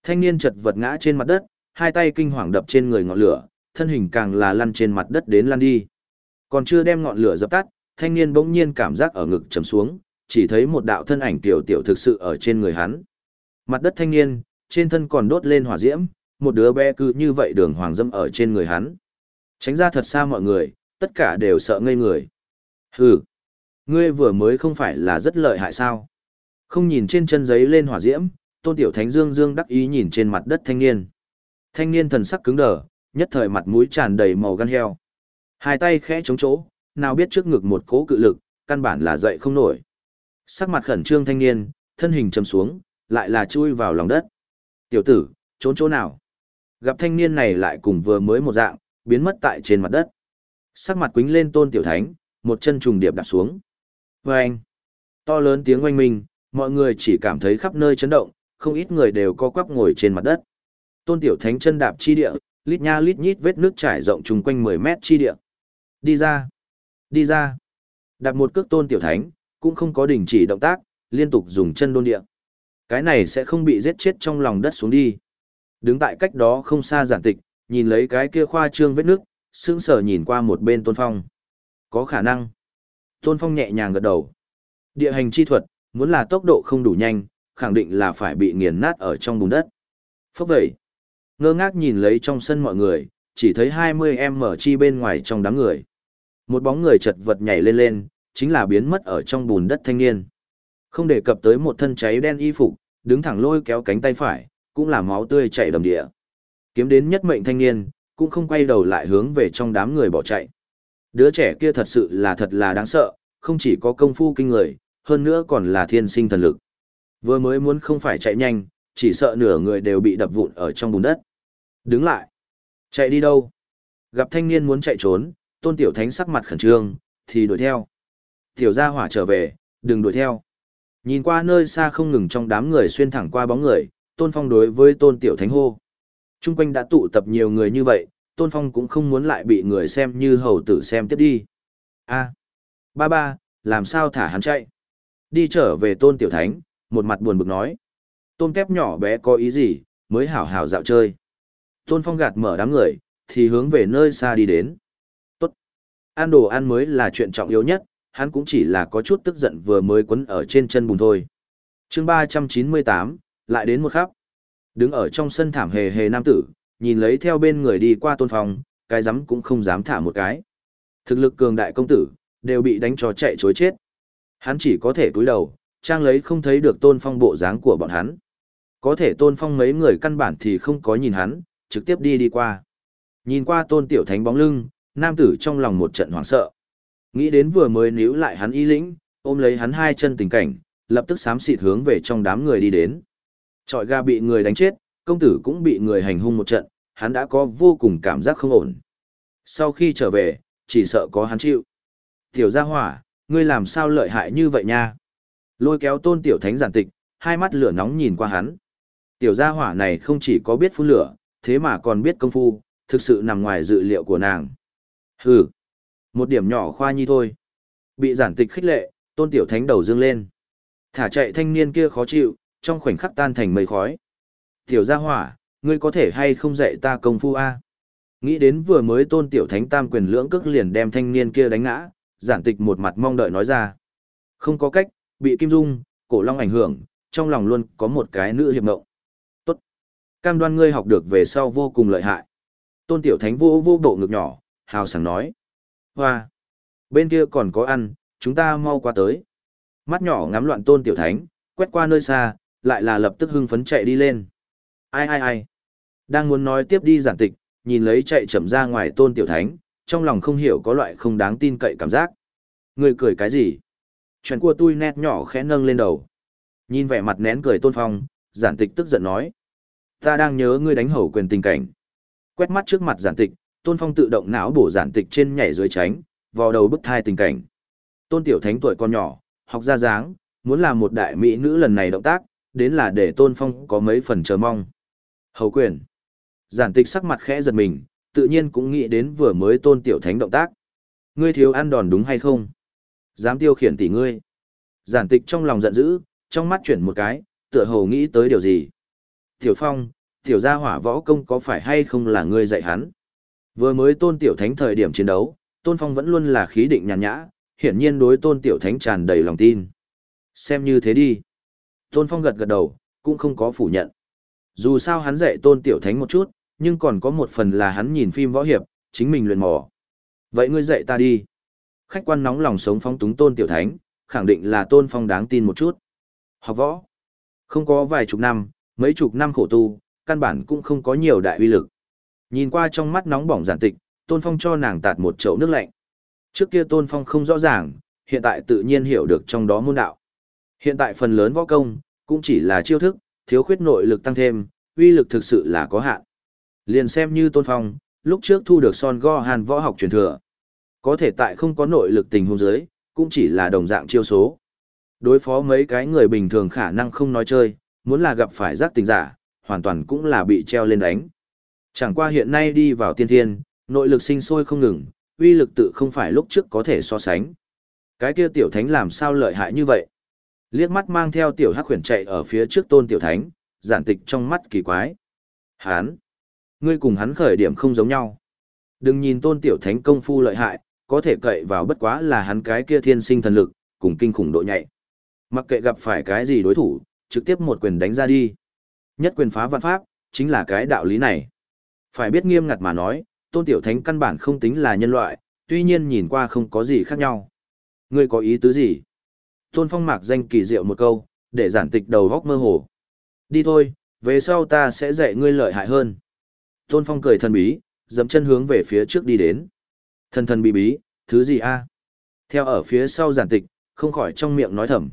Thanh niên chật vật ngã trên mặt đất, hai tay kinh hoàng đập trên người ngọn lửa, thân hình càng là lăn trên mặt đất đến lăn đi. Còn chưa đem ngọn lửa dập tắt, thanh niên bỗng nhiên cảm giác ở ngực trầm xuống, chỉ thấy một đạo thân ảnh tiểu tiểu thực sự ở trên người hắn. Mặt đất thanh niên, trên thân còn đốt lên hỏa diễm, một đứa bé cứ như vậy đường hoàng dâm ở trên người hắn. Tránh ra thật xa mọi người, tất cả đều sợ ngây người. Hừ, ngươi vừa mới không phải là rất lợi hại sao? Không nhìn trên chân giấy lên hỏa diễm, tôn tiểu thánh dương dương đắc ý nhìn trên mặt đất thanh niên. Thanh niên thần sắc cứng đờ, nhất thời mặt mũi tràn đầy màu gan heo. Hai tay khẽ chống chỗ, nào biết trước ngực một cố cự lực, căn bản là dậy không nổi. Sắc mặt khẩn trương thanh niên, thân hình chầm xuống, lại là chui vào lòng đất. Tiểu tử, trốn chỗ nào? Gặp thanh niên này lại cùng vừa mới một dạng, biến mất tại trên mặt đất. Sắc mặt quính lên tôn tiểu thánh, một chân trùng điệp đạp xuống. Và anh, to lớn tiếng oanh minh, mọi người chỉ cảm thấy khắp nơi chấn động, không ít người đều co quắp ngồi trên mặt đất. Tôn tiểu thánh chân đạp chi địa, lít nha lít nhít vết nước trải rộng chung quanh 10 mét chi địa. Đi ra, đi ra. Đạp một cước tôn tiểu thánh, cũng không có đình chỉ động tác, liên tục dùng chân đôn địa. Cái này sẽ không bị giết chết trong lòng đất xuống đi. Đứng tại cách đó không xa giản tịch, nhìn lấy cái kia khoa trương vết nước, sững sờ nhìn qua một bên tôn phong. Có khả năng. Tôn phong nhẹ nhàng gật đầu. Địa hành chi thuật, muốn là tốc độ không đủ nhanh, khẳng định là phải bị nghiền nát ở trong bùn đất. Phốc vậy. Ngơ ngác nhìn lấy trong sân mọi người, chỉ thấy 20 em mở chi bên ngoài trong đám người. Một bóng người chật vật nhảy lên lên, chính là biến mất ở trong bùn đất thanh niên. Không đề cập tới một thân cháy đen y phục, đứng thẳng lôi kéo cánh tay phải, cũng là máu tươi chảy đầm địa. Kiếm đến nhất mệnh thanh niên, cũng không quay đầu lại hướng về trong đám người bỏ chạy. Đứa trẻ kia thật sự là thật là đáng sợ, không chỉ có công phu kinh người, hơn nữa còn là thiên sinh thần lực. Vừa mới muốn không phải chạy nhanh, chỉ sợ nửa người đều bị đập vụn ở trong bùn đất. Đứng lại. Chạy đi đâu? Gặp thanh niên muốn chạy trốn, tôn tiểu thánh sắc mặt khẩn trương, thì đuổi theo. Tiểu gia hỏa trở về, đừng đuổi theo. Nhìn qua nơi xa không ngừng trong đám người xuyên thẳng qua bóng người, tôn phong đối với tôn tiểu thánh hô. Trung quanh đã tụ tập nhiều người như vậy, tôn phong cũng không muốn lại bị người xem như hầu tử xem tiếp đi. a ba ba, làm sao thả hắn chạy? Đi trở về tôn tiểu thánh, một mặt buồn bực nói. Tôn kép nhỏ bé có ý gì, mới hảo hảo dạo chơi. Tôn phong gạt mở đám người, thì hướng về nơi xa đi đến. Tốt. Ăn đồ ăn mới là chuyện trọng yếu nhất, hắn cũng chỉ là có chút tức giận vừa mới quấn ở trên chân bùn thôi. chương ba trăm chín mươi tám lại đến một khắp. Đứng ở trong sân thảm hề hề nam tử, nhìn lấy theo bên người đi qua tôn phong, cái rắm cũng không dám thả một cái. Thực lực cường đại công tử, đều bị đánh cho chạy chối chết. Hắn chỉ có thể cúi đầu, trang lấy không thấy được tôn phong bộ dáng của bọn hắn. Có thể tôn phong mấy người căn bản thì không có nhìn hắn, trực tiếp đi đi qua. Nhìn qua tôn tiểu thánh bóng lưng, nam tử trong lòng một trận hoảng sợ. Nghĩ đến vừa mới níu lại hắn y lĩnh, ôm lấy hắn hai chân tình cảnh, lập tức xám xịt hướng về trong đám người đi đến. Trọi ga bị người đánh chết, công tử cũng bị người hành hung một trận, hắn đã có vô cùng cảm giác không ổn. Sau khi trở về, chỉ sợ có hắn chịu. Tiểu gia hỏa, ngươi làm sao lợi hại như vậy nha? Lôi kéo tôn tiểu thánh giản tịch, hai mắt lửa nóng nhìn qua hắn. Tiểu gia hỏa này không chỉ có biết phun lửa, thế mà còn biết công phu, thực sự nằm ngoài dự liệu của nàng. Hừ, một điểm nhỏ khoa nhi thôi. Bị giản tịch khích lệ, tôn tiểu thánh đầu dương lên. Thả chạy thanh niên kia khó chịu, trong khoảnh khắc tan thành mây khói. Tiểu gia hỏa, ngươi có thể hay không dạy ta công phu a? Nghĩ đến vừa mới tôn tiểu thánh tam quyền lưỡng cước liền đem thanh niên kia đánh ngã, giản tịch một mặt mong đợi nói ra. Không có cách, bị Kim Dung, cổ long ảnh hưởng, trong lòng luôn có một cái nữ hiệp mộng. Tốt. Cam đoan ngươi học được về sau vô cùng lợi hại. Tôn tiểu thánh vô vô bộ ngực nhỏ, hào sảng nói. Hoa. Bên kia còn có ăn, chúng ta mau qua tới. Mắt nhỏ ngắm loạn tôn tiểu thánh, quét qua nơi xa, lại là lập tức hưng phấn chạy đi lên. Ai ai ai. Đang muốn nói tiếp đi giản tịch, nhìn lấy chạy chậm ra ngoài tôn tiểu thánh, trong lòng không hiểu có loại không đáng tin cậy cảm giác. Người cười cái gì? Chuyện của tôi nét nhỏ khẽ nâng lên đầu. Nhìn vẻ mặt nén cười tôn phong, giản tịch tức giận nói. Ta đang nhớ ngươi đánh hầu quyền tình cảnh. Quét mắt trước mặt giản tịch, tôn phong tự động não bổ giản tịch trên nhảy dưới tránh, vào đầu bức thai tình cảnh. Tôn tiểu thánh tuổi con nhỏ, học ra dáng, muốn làm một đại mỹ nữ lần này động tác, đến là để tôn phong có mấy phần chờ mong. Hầu quyền. Giản tịch sắc mặt khẽ giật mình, tự nhiên cũng nghĩ đến vừa mới tôn tiểu thánh động tác. Ngươi thiếu ăn đòn đúng hay không? Dám tiêu khiển tỷ ngươi. Giản tịch trong lòng giận dữ, trong mắt chuyển một cái, tựa hồ nghĩ tới điều gì. Tiểu Phong, tiểu gia hỏa võ công có phải hay không là ngươi dạy hắn? Vừa mới tôn tiểu thánh thời điểm chiến đấu, tôn phong vẫn luôn là khí định nhàn nhã, hiển nhiên đối tôn tiểu thánh tràn đầy lòng tin. Xem như thế đi. Tôn phong gật gật đầu, cũng không có phủ nhận. Dù sao hắn dạy tôn tiểu thánh một chút, nhưng còn có một phần là hắn nhìn phim võ hiệp, chính mình luyện mò. Vậy ngươi dạy ta đi. Khách quan nóng lòng sống phong túng tôn tiểu thánh, khẳng định là tôn phong đáng tin một chút. Học võ. Không có vài chục năm, mấy chục năm khổ tu, căn bản cũng không có nhiều đại uy lực. Nhìn qua trong mắt nóng bỏng giản tịch, Tôn Phong cho nàng tạt một chậu nước lạnh. Trước kia Tôn Phong không rõ ràng, hiện tại tự nhiên hiểu được trong đó môn đạo. Hiện tại phần lớn võ công, cũng chỉ là chiêu thức, thiếu khuyết nội lực tăng thêm, uy lực thực sự là có hạn. Liền xem như Tôn Phong, lúc trước thu được son go hàn võ học truyền thừa. Có thể tại không có nội lực tình hôn giới, cũng chỉ là đồng dạng chiêu số. Đối phó mấy cái người bình thường khả năng không nói chơi, muốn là gặp phải giác tình giả, hoàn toàn cũng là bị treo lên đánh. Chẳng qua hiện nay đi vào tiên thiên, nội lực sinh sôi không ngừng, uy lực tự không phải lúc trước có thể so sánh. Cái kia tiểu thánh làm sao lợi hại như vậy? Liếc mắt mang theo tiểu hắc huyền chạy ở phía trước tôn tiểu thánh, giản tịch trong mắt kỳ quái. Hán! Ngươi cùng hắn khởi điểm không giống nhau. Đừng nhìn tôn tiểu thánh công phu lợi hại, có thể cậy vào bất quá là hắn cái kia thiên sinh thần lực, cùng kinh khủng độ nhạy. Mặc kệ gặp phải cái gì đối thủ, trực tiếp một quyền đánh ra đi. Nhất quyền phá vạn pháp, chính là cái đạo lý này. Phải biết nghiêm ngặt mà nói, tôn tiểu thánh căn bản không tính là nhân loại, tuy nhiên nhìn qua không có gì khác nhau. Ngươi có ý tứ gì? Tôn phong mạc danh kỳ diệu một câu, để giản tịch đầu góc mơ hồ. Đi thôi, về sau ta sẽ dạy ngươi lợi hại hơn. Tôn phong cười thần bí, dẫm chân hướng về phía trước đi đến. Thần thần bí bí, thứ gì a? Theo ở phía sau giản tịch, không khỏi trong miệng nói thầm.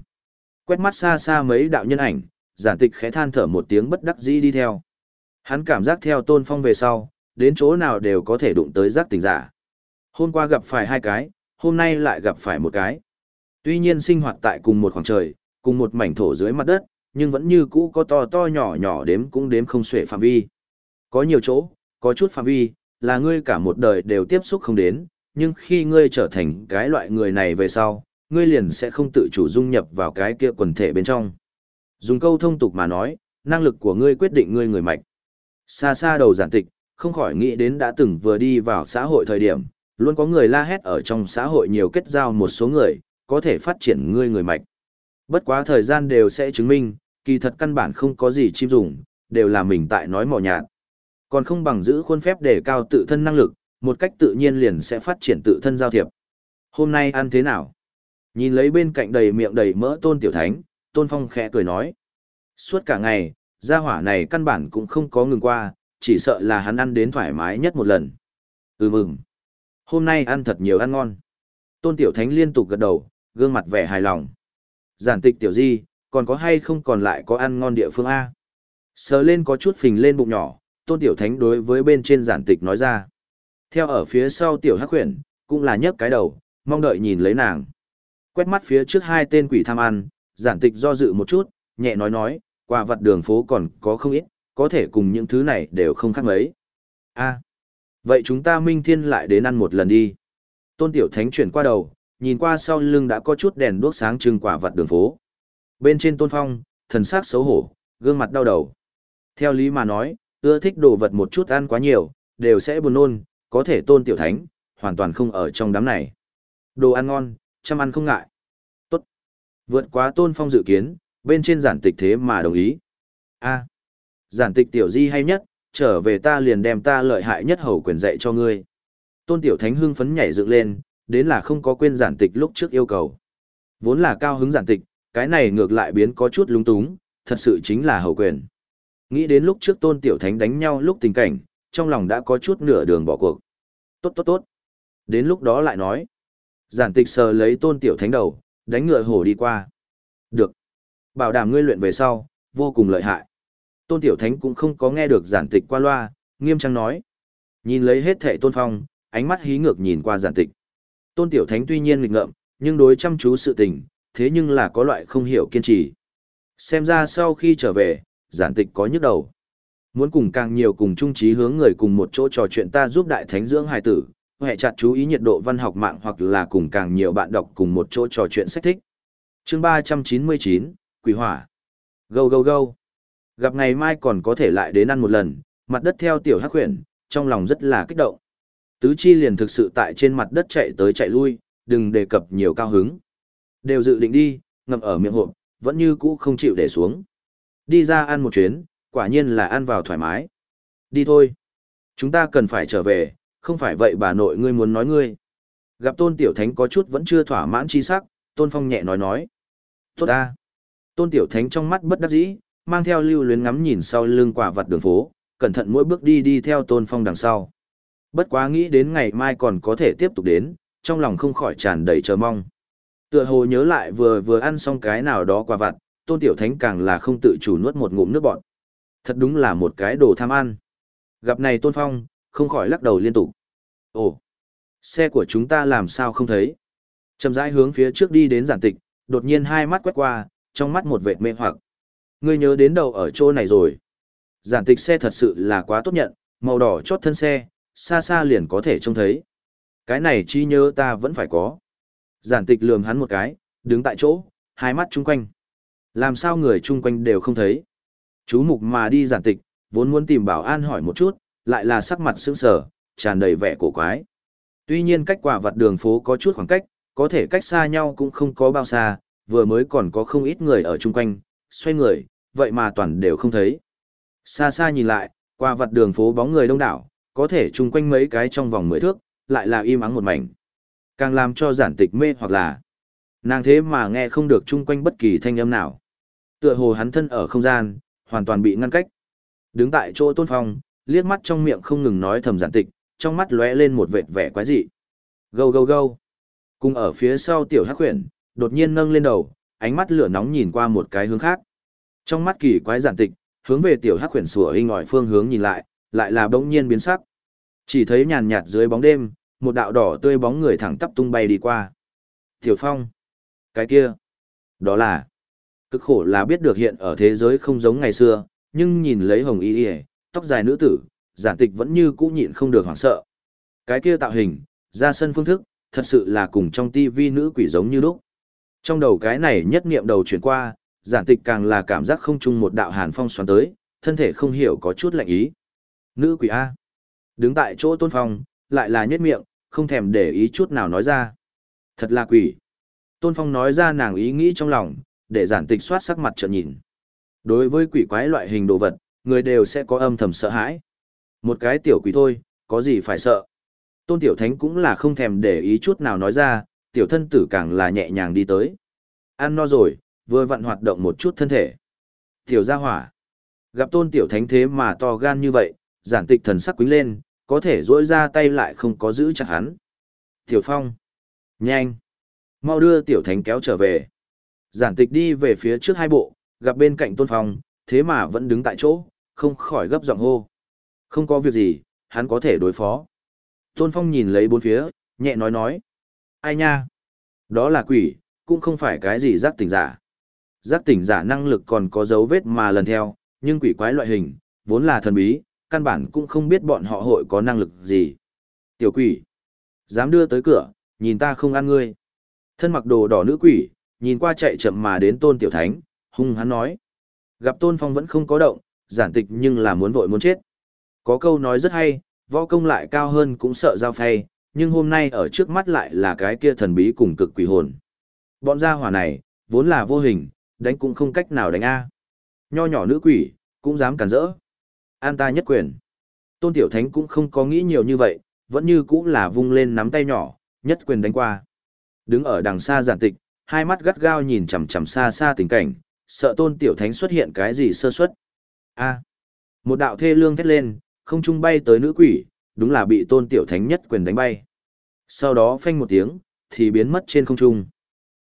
Quét mắt xa xa mấy đạo nhân ảnh, giản tịch khẽ than thở một tiếng bất đắc dĩ đi theo. Hắn cảm giác theo tôn phong về sau, đến chỗ nào đều có thể đụng tới giác tình giả. Hôm qua gặp phải hai cái, hôm nay lại gặp phải một cái. Tuy nhiên sinh hoạt tại cùng một khoảng trời, cùng một mảnh thổ dưới mặt đất, nhưng vẫn như cũ có to to nhỏ nhỏ đếm cũng đếm không xuể phạm vi. Có nhiều chỗ, có chút phạm vi, là ngươi cả một đời đều tiếp xúc không đến, nhưng khi ngươi trở thành cái loại người này về sau, ngươi liền sẽ không tự chủ dung nhập vào cái kia quần thể bên trong. Dùng câu thông tục mà nói, năng lực của ngươi quyết định ngươi người mạch. Xa xa đầu giản tịch, không khỏi nghĩ đến đã từng vừa đi vào xã hội thời điểm, luôn có người la hét ở trong xã hội nhiều kết giao một số người, có thể phát triển ngươi người mạch. Bất quá thời gian đều sẽ chứng minh, kỳ thật căn bản không có gì chim dùng, đều là mình tại nói mò nhạt. Còn không bằng giữ khuôn phép để cao tự thân năng lực, một cách tự nhiên liền sẽ phát triển tự thân giao thiệp. Hôm nay ăn thế nào? Nhìn lấy bên cạnh đầy miệng đầy mỡ tôn tiểu thánh, tôn phong khẽ cười nói. Suốt cả ngày, gia hỏa này căn bản cũng không có ngừng qua, chỉ sợ là hắn ăn đến thoải mái nhất một lần. Ừ mừng. Hôm nay ăn thật nhiều ăn ngon. Tôn Tiểu Thánh liên tục gật đầu, gương mặt vẻ hài lòng. Giản tịch Tiểu Di, còn có hay không còn lại có ăn ngon địa phương A? Sờ lên có chút phình lên bụng nhỏ, Tôn Tiểu Thánh đối với bên trên giản tịch nói ra. Theo ở phía sau Tiểu Hắc Huyền, cũng là nhấc cái đầu, mong đợi nhìn lấy nàng. Quét mắt phía trước hai tên quỷ tham ăn, giản tịch do dự một chút, nhẹ nói nói, quà vật đường phố còn có không ít, có thể cùng những thứ này đều không khác mấy. a vậy chúng ta minh thiên lại đến ăn một lần đi. Tôn Tiểu Thánh chuyển qua đầu, nhìn qua sau lưng đã có chút đèn đuốc sáng trưng quả vật đường phố. Bên trên Tôn Phong, thần sắc xấu hổ, gương mặt đau đầu. Theo lý mà nói, ưa thích đồ vật một chút ăn quá nhiều, đều sẽ buồn nôn, có thể Tôn Tiểu Thánh, hoàn toàn không ở trong đám này. Đồ ăn ngon, chăm ăn không ngại. Tốt. Vượt quá Tôn Phong dự kiến, bên trên giản tịch thế mà đồng ý. a giản tịch tiểu di hay nhất, trở về ta liền đem ta lợi hại nhất hầu quyền dạy cho ngươi. Tôn tiểu thánh hưng phấn nhảy dựng lên, đến là không có quên giản tịch lúc trước yêu cầu. Vốn là cao hứng giản tịch, cái này ngược lại biến có chút lung túng, thật sự chính là hầu quyền. Nghĩ đến lúc trước tôn tiểu thánh đánh nhau lúc tình cảnh, trong lòng đã có chút nửa đường bỏ cuộc. Tốt tốt tốt. Đến lúc đó lại nói. Giản tịch sờ lấy tôn tiểu thánh đầu, đánh ngựa hổ đi qua. Được. Bảo đảm ngươi luyện về sau, vô cùng lợi hại. Tôn Tiểu Thánh cũng không có nghe được giản tịch qua loa, nghiêm trang nói. Nhìn lấy hết thệ Tôn Phong, ánh mắt hí ngược nhìn qua giản tịch. Tôn Tiểu Thánh tuy nhiên nghịch ngợm, nhưng đối chăm chú sự tình, thế nhưng là có loại không hiểu kiên trì. Xem ra sau khi trở về, giản tịch có nhức đầu. Muốn cùng càng nhiều cùng chung trí hướng người cùng một chỗ trò chuyện ta giúp đại thánh dưỡng hài tử, hệ chặt chú ý nhiệt độ văn học mạng hoặc là cùng càng nhiều bạn đọc cùng một chỗ trò chuyện sách thích. Chương ba trăm chín mươi chín Quỷ Hỏa. Go go go. Gặp ngày mai còn có thể lại đến ăn một lần, mặt đất theo tiểu hắc huyền, trong lòng rất là kích động. Tứ chi liền thực sự tại trên mặt đất chạy tới chạy lui, đừng đề cập nhiều cao hứng. Đều dự định đi, ngậm ở miệng hộp, vẫn như cũ không chịu để xuống. Đi ra ăn một chuyến, quả nhiên là ăn vào thoải mái. Đi thôi. Chúng ta cần phải trở về, không phải vậy bà nội ngươi muốn nói ngươi. Gặp tôn tiểu thánh có chút vẫn chưa thỏa mãn chi sắc, tôn phong nhẹ nói nói. Tốt ta. Tôn tiểu thánh trong mắt bất đắc dĩ, mang theo lưu luyến ngắm nhìn sau lưng quả vật đường phố, cẩn thận mỗi bước đi đi theo tôn phong đằng sau. Bất quá nghĩ đến ngày mai còn có thể tiếp tục đến, trong lòng không khỏi tràn đầy chờ mong. Tựa hồ nhớ lại vừa vừa ăn xong cái nào đó quả vặt, tôn tiểu thánh càng là không tự chủ nuốt một ngụm nước bọt. Thật đúng là một cái đồ tham ăn. Gặp này tôn phong, không khỏi lắc đầu liên tục. Ồ, xe của chúng ta làm sao không thấy? Chậm rãi hướng phía trước đi đến giản tịch, đột nhiên hai mắt quét qua, trong mắt một vệt mê hoặc. Ngươi nhớ đến đầu ở chỗ này rồi. Giản tịch xe thật sự là quá tốt nhận, màu đỏ chót thân xe, xa xa liền có thể trông thấy. Cái này chi nhớ ta vẫn phải có. Giản tịch lườm hắn một cái, đứng tại chỗ, hai mắt chung quanh. Làm sao người chung quanh đều không thấy. Chú mục mà đi giản tịch, vốn muốn tìm bảo an hỏi một chút, lại là sắc mặt sững sờ, tràn đầy vẻ cổ quái. Tuy nhiên cách quả vặt đường phố có chút khoảng cách, có thể cách xa nhau cũng không có bao xa, vừa mới còn có không ít người ở chung quanh, xoay người, vậy mà toàn đều không thấy. Xa xa nhìn lại, qua vặt đường phố bóng người đông đảo, có thể chung quanh mấy cái trong vòng mười thước, lại là im ắng một mảnh. Càng làm cho giản tịch mê hoặc là nàng thế mà nghe không được chung quanh bất kỳ thanh âm nào. Tựa hồ hắn thân ở không gian, hoàn toàn bị ngăn cách. Đứng tại chỗ tôn phong, liếc mắt trong miệng không ngừng nói thầm giản tịch, trong mắt lóe lên một vệt vẻ quái dị. Gâu gâu gâu. Cùng ở phía sau tiểu hắc huyền, đột nhiên nâng lên đầu, ánh mắt lửa nóng nhìn qua một cái hướng khác. Trong mắt kỳ quái giản tịch, hướng về tiểu hắc huyền sủa hình ngòi phương hướng nhìn lại, lại là bỗng nhiên biến sắc. Chỉ thấy nhàn nhạt dưới bóng đêm, một đạo đỏ tươi bóng người thẳng tắp tung bay đi qua. Tiểu Phong. Cái kia. Đó là. Cực khổ là biết được hiện ở thế giới không giống ngày xưa, nhưng nhìn lấy hồng y y, tóc dài nữ tử, giản tịch vẫn như cũ nhịn không được hoảng sợ. Cái kia tạo hình, ra sân phương thức, thật sự là cùng trong tivi nữ quỷ giống như lúc. Trong đầu cái này nhất niệm đầu chuyển qua, giản tịch càng là cảm giác không chung một đạo hàn phong xoắn tới, thân thể không hiểu có chút lạnh ý. Nữ quỷ A. Đứng tại chỗ tôn phong, lại là nhất miệng, không thèm để ý chút nào nói ra. Thật là quỷ. Tôn phong nói ra nàng ý nghĩ trong lòng, để giản tịch soát sắc mặt trợn nhìn. Đối với quỷ quái loại hình đồ vật, người đều sẽ có âm thầm sợ hãi. Một cái tiểu quỷ thôi, có gì phải sợ. Tôn tiểu thánh cũng là không thèm để ý chút nào nói ra, tiểu thân tử càng là nhẹ nhàng đi tới. Ăn no rồi, vừa vặn hoạt động một chút thân thể. Tiểu gia hỏa. Gặp tôn tiểu thánh thế mà to gan như vậy, giản tịch thần sắc quính lên, có thể dỗi ra tay lại không có giữ chặt hắn. Tiểu phong. Nhanh. Mau đưa tiểu thánh kéo trở về. Giản tịch đi về phía trước hai bộ, gặp bên cạnh tôn phong, thế mà vẫn đứng tại chỗ, không khỏi gấp giọng hô. Không có việc gì, hắn có thể đối phó. Tôn phong nhìn lấy bốn phía, nhẹ nói nói. Ai nha? Đó là quỷ, cũng không phải cái gì giác tỉnh giả. Giác tỉnh giả năng lực còn có dấu vết mà lần theo, nhưng quỷ quái loại hình, vốn là thần bí, căn bản cũng không biết bọn họ hội có năng lực gì. Tiểu quỷ, dám đưa tới cửa, nhìn ta không ăn ngươi. Thân mặc đồ đỏ nữ quỷ, nhìn qua chạy chậm mà đến tôn tiểu thánh, hung hắn nói. Gặp tôn phong vẫn không có động, giản tịch nhưng là muốn vội muốn chết. Có câu nói rất hay, võ công lại cao hơn cũng sợ giao phay, nhưng hôm nay ở trước mắt lại là cái kia thần bí cùng cực quỷ hồn. Bọn gia hỏa này, vốn là vô hình, đánh cũng không cách nào đánh A. Nho nhỏ nữ quỷ, cũng dám cản rỡ. An ta nhất quyền. Tôn Tiểu Thánh cũng không có nghĩ nhiều như vậy, vẫn như cũng là vung lên nắm tay nhỏ, nhất quyền đánh qua. Đứng ở đằng xa giản tịch, hai mắt gắt gao nhìn chằm chằm xa xa tình cảnh, sợ Tôn Tiểu Thánh xuất hiện cái gì sơ suất. A. một đạo thê lương thét lên, không trung bay tới nữ quỷ, đúng là bị Tôn Tiểu Thánh nhất quyền đánh bay. Sau đó phanh một tiếng, thì biến mất trên không trung.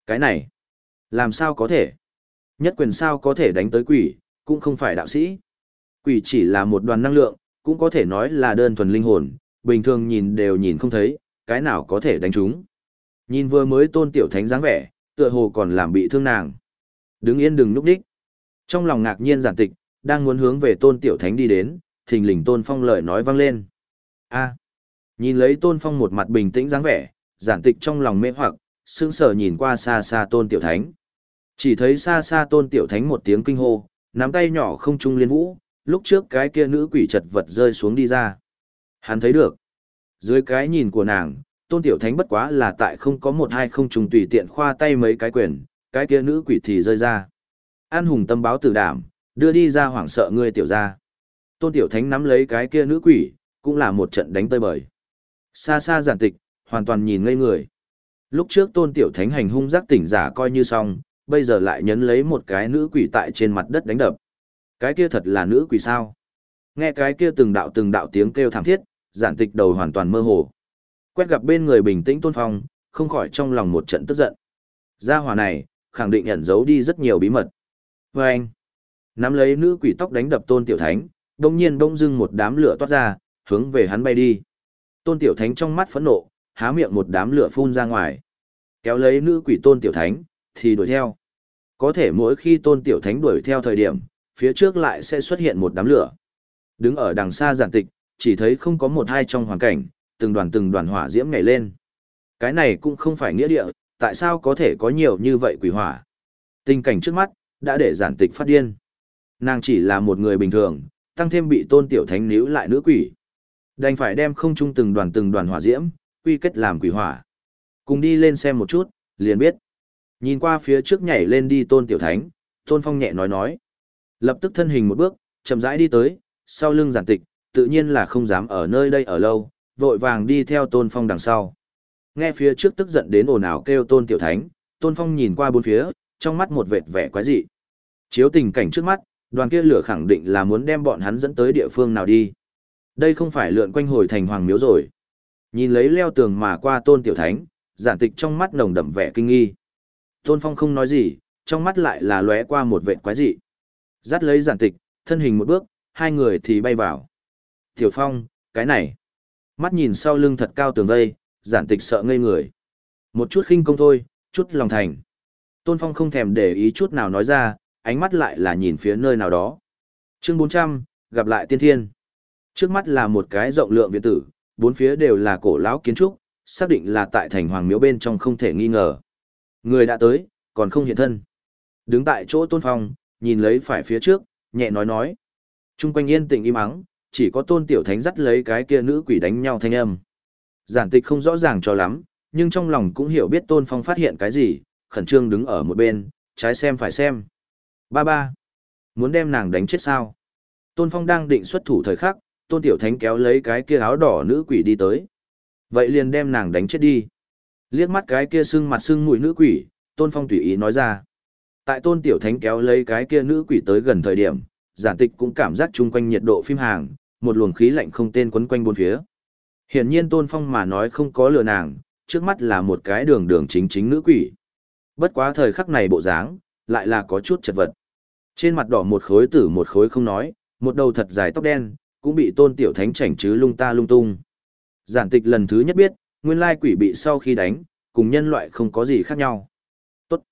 Cái này, làm sao có thể? Nhất quyền sao có thể đánh tới quỷ, cũng không phải đạo sĩ. Quỷ chỉ là một đoàn năng lượng, cũng có thể nói là đơn thuần linh hồn, bình thường nhìn đều nhìn không thấy, cái nào có thể đánh chúng. Nhìn vừa mới tôn tiểu thánh dáng vẻ, tựa hồ còn làm bị thương nàng. Đứng yên đừng núp đích. Trong lòng ngạc nhiên giản tịch, đang muốn hướng về tôn tiểu thánh đi đến, thình lình tôn phong lời nói vang lên. a nhìn lấy tôn phong một mặt bình tĩnh dáng vẻ, giản tịch trong lòng mê hoặc, sững sờ nhìn qua xa xa tôn tiểu thánh. Chỉ thấy xa xa tôn tiểu thánh một tiếng kinh hô, nắm tay nhỏ không trung liên vũ, lúc trước cái kia nữ quỷ chật vật rơi xuống đi ra. Hắn thấy được. Dưới cái nhìn của nàng, tôn tiểu thánh bất quá là tại không có một hai không trùng tùy tiện khoa tay mấy cái quyền, cái kia nữ quỷ thì rơi ra. An hùng tâm báo tử đảm, đưa đi ra hoảng sợ ngươi tiểu ra. Tôn tiểu thánh nắm lấy cái kia nữ quỷ, cũng là một trận đánh tơi bời. Xa xa giản tịch, hoàn toàn nhìn ngây người. Lúc trước tôn tiểu thánh hành hung giác tỉnh giả coi như xong, bây giờ lại nhấn lấy một cái nữ quỷ tại trên mặt đất đánh đập. Cái kia thật là nữ quỷ sao? Nghe cái kia từng đạo từng đạo tiếng kêu thảm thiết, giản tịch đầu hoàn toàn mơ hồ. Quét gặp bên người bình tĩnh tôn phong, không khỏi trong lòng một trận tức giận. Gia hỏa này, khẳng định ẩn giấu đi rất nhiều bí mật. Và anh, nắm lấy nữ quỷ tóc đánh đập tôn tiểu thánh, đông nhiên đông dưng một đám lửa toát ra, hướng về hắn bay đi. Tôn tiểu thánh trong mắt phẫn nộ, há miệng một đám lửa phun ra ngoài. Kéo lấy nữ quỷ tôn tiểu thánh, thì đuổi theo. Có thể mỗi khi tôn tiểu thánh đuổi theo thời điểm, phía trước lại sẽ xuất hiện một đám lửa. Đứng ở đằng xa giản tịch, chỉ thấy không có một hai trong hoàn cảnh, từng đoàn từng đoàn hỏa diễm nhảy lên. Cái này cũng không phải nghĩa địa, tại sao có thể có nhiều như vậy quỷ hỏa. Tình cảnh trước mắt, đã để giản tịch phát điên. Nàng chỉ là một người bình thường, tăng thêm bị tôn tiểu thánh níu lại nữ quỷ. Đành phải đem không chung từng đoàn từng đoàn hỏa diễm, quy kết làm quỷ hỏa. Cùng đi lên xem một chút, liền biết. Nhìn qua phía trước nhảy lên đi tôn tiểu thánh, tôn phong nhẹ nói nói. Lập tức thân hình một bước, chậm rãi đi tới, sau lưng giản tịch, tự nhiên là không dám ở nơi đây ở lâu, vội vàng đi theo tôn phong đằng sau. Nghe phía trước tức giận đến ồn ào kêu tôn tiểu thánh, tôn phong nhìn qua bốn phía, trong mắt một vệt vẻ quái dị. Chiếu tình cảnh trước mắt, đoàn kia lửa khẳng định là muốn đem bọn hắn dẫn tới địa phương nào đi. Đây không phải lượn quanh hồi thành hoàng miếu rồi. Nhìn lấy leo tường mà qua tôn tiểu thánh, giản tịch trong mắt nồng đậm vẻ kinh nghi. Tôn phong không nói gì, trong mắt lại là lóe qua một vệt quái dị. Dắt lấy giản tịch, thân hình một bước, hai người thì bay vào. Tiểu phong, cái này. Mắt nhìn sau lưng thật cao tường vây, giản tịch sợ ngây người. Một chút khinh công thôi, chút lòng thành. Tôn Phong không thèm để ý chút nào nói ra, ánh mắt lại là nhìn phía nơi nào đó. Chương 400, gặp lại tiên thiên. Trước mắt là một cái rộng lượng viện tử, bốn phía đều là cổ lão kiến trúc, xác định là tại thành hoàng miếu bên trong không thể nghi ngờ. Người đã tới, còn không hiện thân. Đứng tại chỗ Tôn Phong, nhìn lấy phải phía trước, nhẹ nói nói. Trung quanh yên tĩnh im ắng, chỉ có Tôn Tiểu Thánh dắt lấy cái kia nữ quỷ đánh nhau thanh âm. Giản tịch không rõ ràng cho lắm, nhưng trong lòng cũng hiểu biết Tôn Phong phát hiện cái gì, khẩn trương đứng ở một bên, trái xem phải xem. Ba ba, muốn đem nàng đánh chết sao? Tôn Phong đang định xuất thủ thời khắc, Tôn Tiểu Thánh kéo lấy cái kia áo đỏ nữ quỷ đi tới. Vậy liền đem nàng đánh chết đi. Liếc mắt cái kia sưng mặt sưng mũi nữ quỷ, Tôn Phong tùy ý nói ra. Tại Tôn Tiểu Thánh kéo lấy cái kia nữ quỷ tới gần thời điểm, giản tịch cũng cảm giác chung quanh nhiệt độ phim hàng, một luồng khí lạnh không tên quấn quanh bốn phía. Hiển nhiên Tôn Phong mà nói không có lừa nàng, trước mắt là một cái đường đường chính chính nữ quỷ. Bất quá thời khắc này bộ dáng, lại là có chút chật vật. Trên mặt đỏ một khối tử một khối không nói, một đầu thật dài tóc đen, cũng bị tôn tiểu thánh chảnh chứ lung ta lung tung. Giản tịch lần thứ nhất biết, nguyên lai quỷ bị sau khi đánh, cùng nhân loại không có gì khác nhau. Tốt.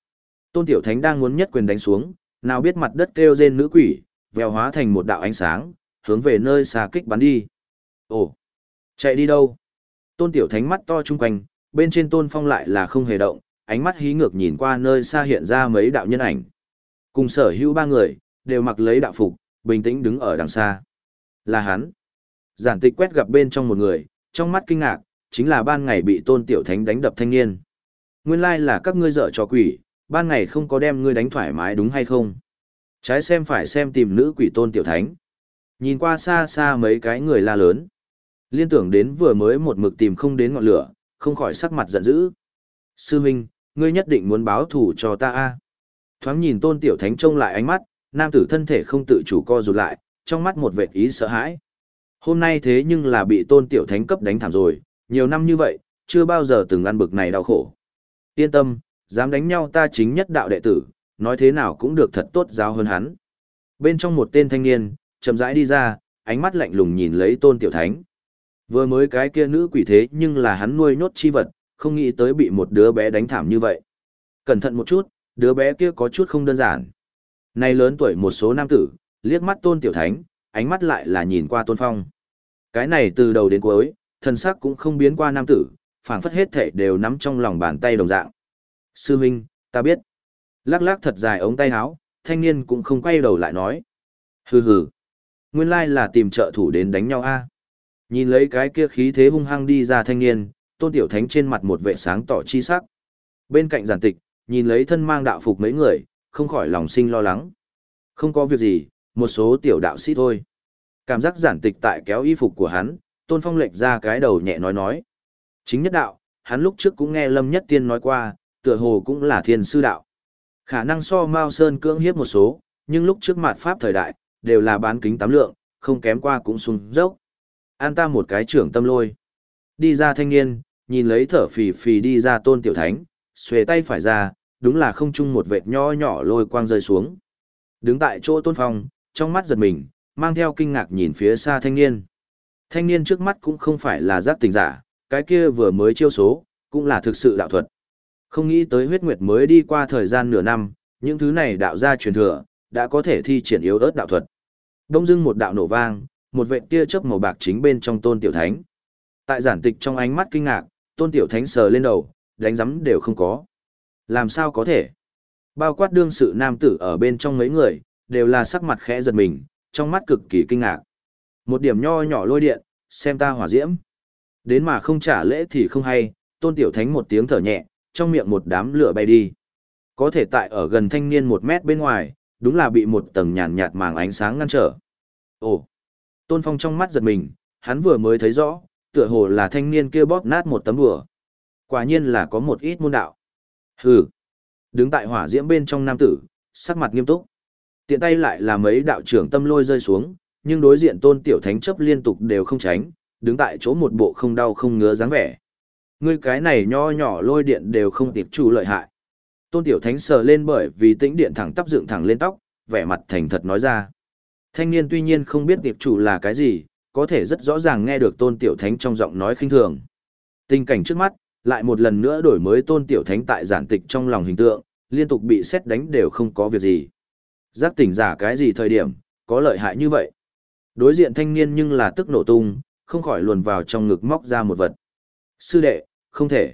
Tôn tiểu thánh đang muốn nhất quyền đánh xuống, nào biết mặt đất kêu rên nữ quỷ, vèo hóa thành một đạo ánh sáng, hướng về nơi xa kích bắn đi. Ồ, chạy đi đâu? Tôn tiểu thánh mắt to chung quanh, bên trên tôn phong lại là không hề động, ánh mắt hí ngược nhìn qua nơi xa hiện ra mấy đạo nhân ảnh. Cùng sở hữu ba người, đều mặc lấy đạo phục, bình tĩnh đứng ở đằng xa. Là hắn. Giản tịch quét gặp bên trong một người, trong mắt kinh ngạc, chính là ban ngày bị tôn tiểu thánh đánh đập thanh niên. Nguyên lai là các ngươi dở trò quỷ, ban ngày không có đem ngươi đánh thoải mái đúng hay không? Trái xem phải xem tìm nữ quỷ tôn tiểu thánh. Nhìn qua xa xa mấy cái người la lớn. Liên tưởng đến vừa mới một mực tìm không đến ngọn lửa, không khỏi sắc mặt giận dữ. Sư huynh ngươi nhất định muốn báo thù cho ta a thoáng nhìn tôn tiểu thánh trông lại ánh mắt nam tử thân thể không tự chủ co rụt lại trong mắt một vệt ý sợ hãi hôm nay thế nhưng là bị tôn tiểu thánh cấp đánh thảm rồi nhiều năm như vậy chưa bao giờ từng ăn bực này đau khổ yên tâm dám đánh nhau ta chính nhất đạo đệ tử nói thế nào cũng được thật tốt giáo hơn hắn bên trong một tên thanh niên chậm rãi đi ra ánh mắt lạnh lùng nhìn lấy tôn tiểu thánh vừa mới cái kia nữ quỷ thế nhưng là hắn nuôi nhốt chi vật không nghĩ tới bị một đứa bé đánh thảm như vậy. Cẩn thận một chút, đứa bé kia có chút không đơn giản. Này lớn tuổi một số nam tử, liếc mắt tôn tiểu thánh, ánh mắt lại là nhìn qua tôn phong. Cái này từ đầu đến cuối, thân sắc cũng không biến qua nam tử, phảng phất hết thể đều nắm trong lòng bàn tay đồng dạng. Sư huynh ta biết. Lắc lắc thật dài ống tay áo, thanh niên cũng không quay đầu lại nói. Hừ hừ. Nguyên lai là tìm trợ thủ đến đánh nhau a. Nhìn lấy cái kia khí thế hung hăng đi ra thanh niên, tôn tiểu thánh trên mặt một vệ sáng tỏ chi sắc. Bên cạnh giản tịch, nhìn lấy thân mang đạo phục mấy người, không khỏi lòng sinh lo lắng. Không có việc gì, một số tiểu đạo sĩ thôi. Cảm giác giản tịch tại kéo y phục của hắn, tôn phong lệch ra cái đầu nhẹ nói nói. Chính nhất đạo, hắn lúc trước cũng nghe Lâm Nhất Tiên nói qua, tựa hồ cũng là thiên sư đạo. Khả năng so Mao Sơn cưỡng hiếp một số, nhưng lúc trước mặt Pháp thời đại, đều là bán kính tám lượng, không kém qua cũng sung dốc. An ta một cái trưởng tâm lôi. Đi ra thanh niên, nhìn lấy thở phì phì đi ra tôn tiểu thánh, xuề tay phải ra, đúng là không chung một vệt nho nhỏ lôi quang rơi xuống. Đứng tại chỗ tôn phong, trong mắt giật mình, mang theo kinh ngạc nhìn phía xa thanh niên. Thanh niên trước mắt cũng không phải là giác tình giả, cái kia vừa mới chiêu số, cũng là thực sự đạo thuật. Không nghĩ tới huyết nguyệt mới đi qua thời gian nửa năm, những thứ này đạo ra truyền thừa, đã có thể thi triển yếu ớt đạo thuật. Đông dưng một đạo nổ vang, một vệ tia chớp màu bạc chính bên trong tôn tiểu thánh. Tại giản tịch trong ánh mắt kinh ngạc, tôn tiểu thánh sờ lên đầu, đánh giấm đều không có. Làm sao có thể? Bao quát đương sự nam tử ở bên trong mấy người, đều là sắc mặt khẽ giật mình, trong mắt cực kỳ kinh ngạc. Một điểm nho nhỏ lôi điện, xem ta hỏa diễm. Đến mà không trả lễ thì không hay, tôn tiểu thánh một tiếng thở nhẹ, trong miệng một đám lửa bay đi. Có thể tại ở gần thanh niên một mét bên ngoài, đúng là bị một tầng nhàn nhạt màng ánh sáng ngăn trở. Ồ! Tôn Phong trong mắt giật mình, hắn vừa mới thấy rõ, tựa hồ là thanh niên kia bóp nát một tấm đùa. Quả nhiên là có một ít môn đạo. Hừ! Đứng tại hỏa diễm bên trong nam tử, sắc mặt nghiêm túc. Tiện tay lại là mấy đạo trưởng tâm lôi rơi xuống, nhưng đối diện tôn tiểu thánh chấp liên tục đều không tránh, đứng tại chỗ một bộ không đau không ngứa dáng vẻ. Ngươi cái này nho nhỏ lôi điện đều không tiệp chủ lợi hại. Tôn tiểu thánh sờ lên bởi vì tĩnh điện thẳng tắp dựng thẳng lên tóc, vẻ mặt thành thật nói ra. Thanh niên tuy nhiên không biết tiệp chủ là cái gì, có thể rất rõ ràng nghe được tôn tiểu thánh trong giọng nói khinh thường. Tình cảnh trước mắt, lại một lần nữa đổi mới tôn tiểu thánh tại giản tịch trong lòng hình tượng, liên tục bị xét đánh đều không có việc gì. Giác tỉnh giả cái gì thời điểm, có lợi hại như vậy. Đối diện thanh niên nhưng là tức nổ tung, không khỏi luồn vào trong ngực móc ra một vật. Sư đệ, không thể.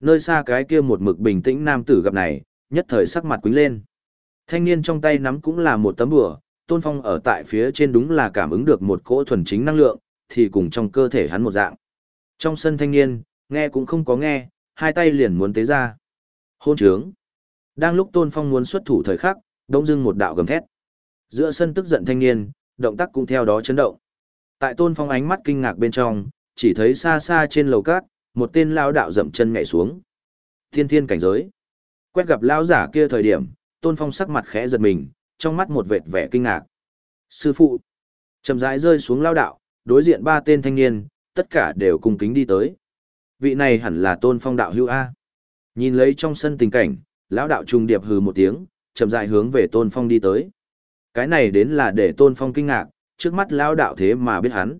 Nơi xa cái kia một mực bình tĩnh nam tử gặp này, nhất thời sắc mặt quính lên. Thanh niên trong tay nắm cũng là một tấm bùa, tôn phong ở tại phía trên đúng là cảm ứng được một cỗ thuần chính năng lượng, thì cùng trong cơ thể hắn một dạng. Trong sân thanh niên, nghe cũng không có nghe, hai tay liền muốn tế ra. Hôn trướng. Đang lúc tôn phong muốn xuất thủ thời khắc, đông dưng một đạo gầm thét. Giữa sân tức giận thanh niên, động tác cũng theo đó chấn động. Tại tôn phong ánh mắt kinh ngạc bên trong, chỉ thấy xa xa trên lầu cát, một tên lao đạo dậm chân nhảy xuống. Thiên thiên cảnh giới. Quét gặp lao giả kia thời điểm, tôn phong sắc mặt khẽ giật mình, trong mắt một vệt vẻ kinh ngạc. Sư phụ. chậm rãi rơi xuống lao đạo, đối diện ba tên thanh niên, tất cả đều cùng kính đi tới. Vị này hẳn là tôn phong đạo hữu A. Nhìn lấy trong sân tình cảnh, lão đạo trùng điệp hừ một tiếng, chậm rãi hướng về tôn phong đi tới. Cái này đến là để tôn phong kinh ngạc, trước mắt lão đạo thế mà biết hắn.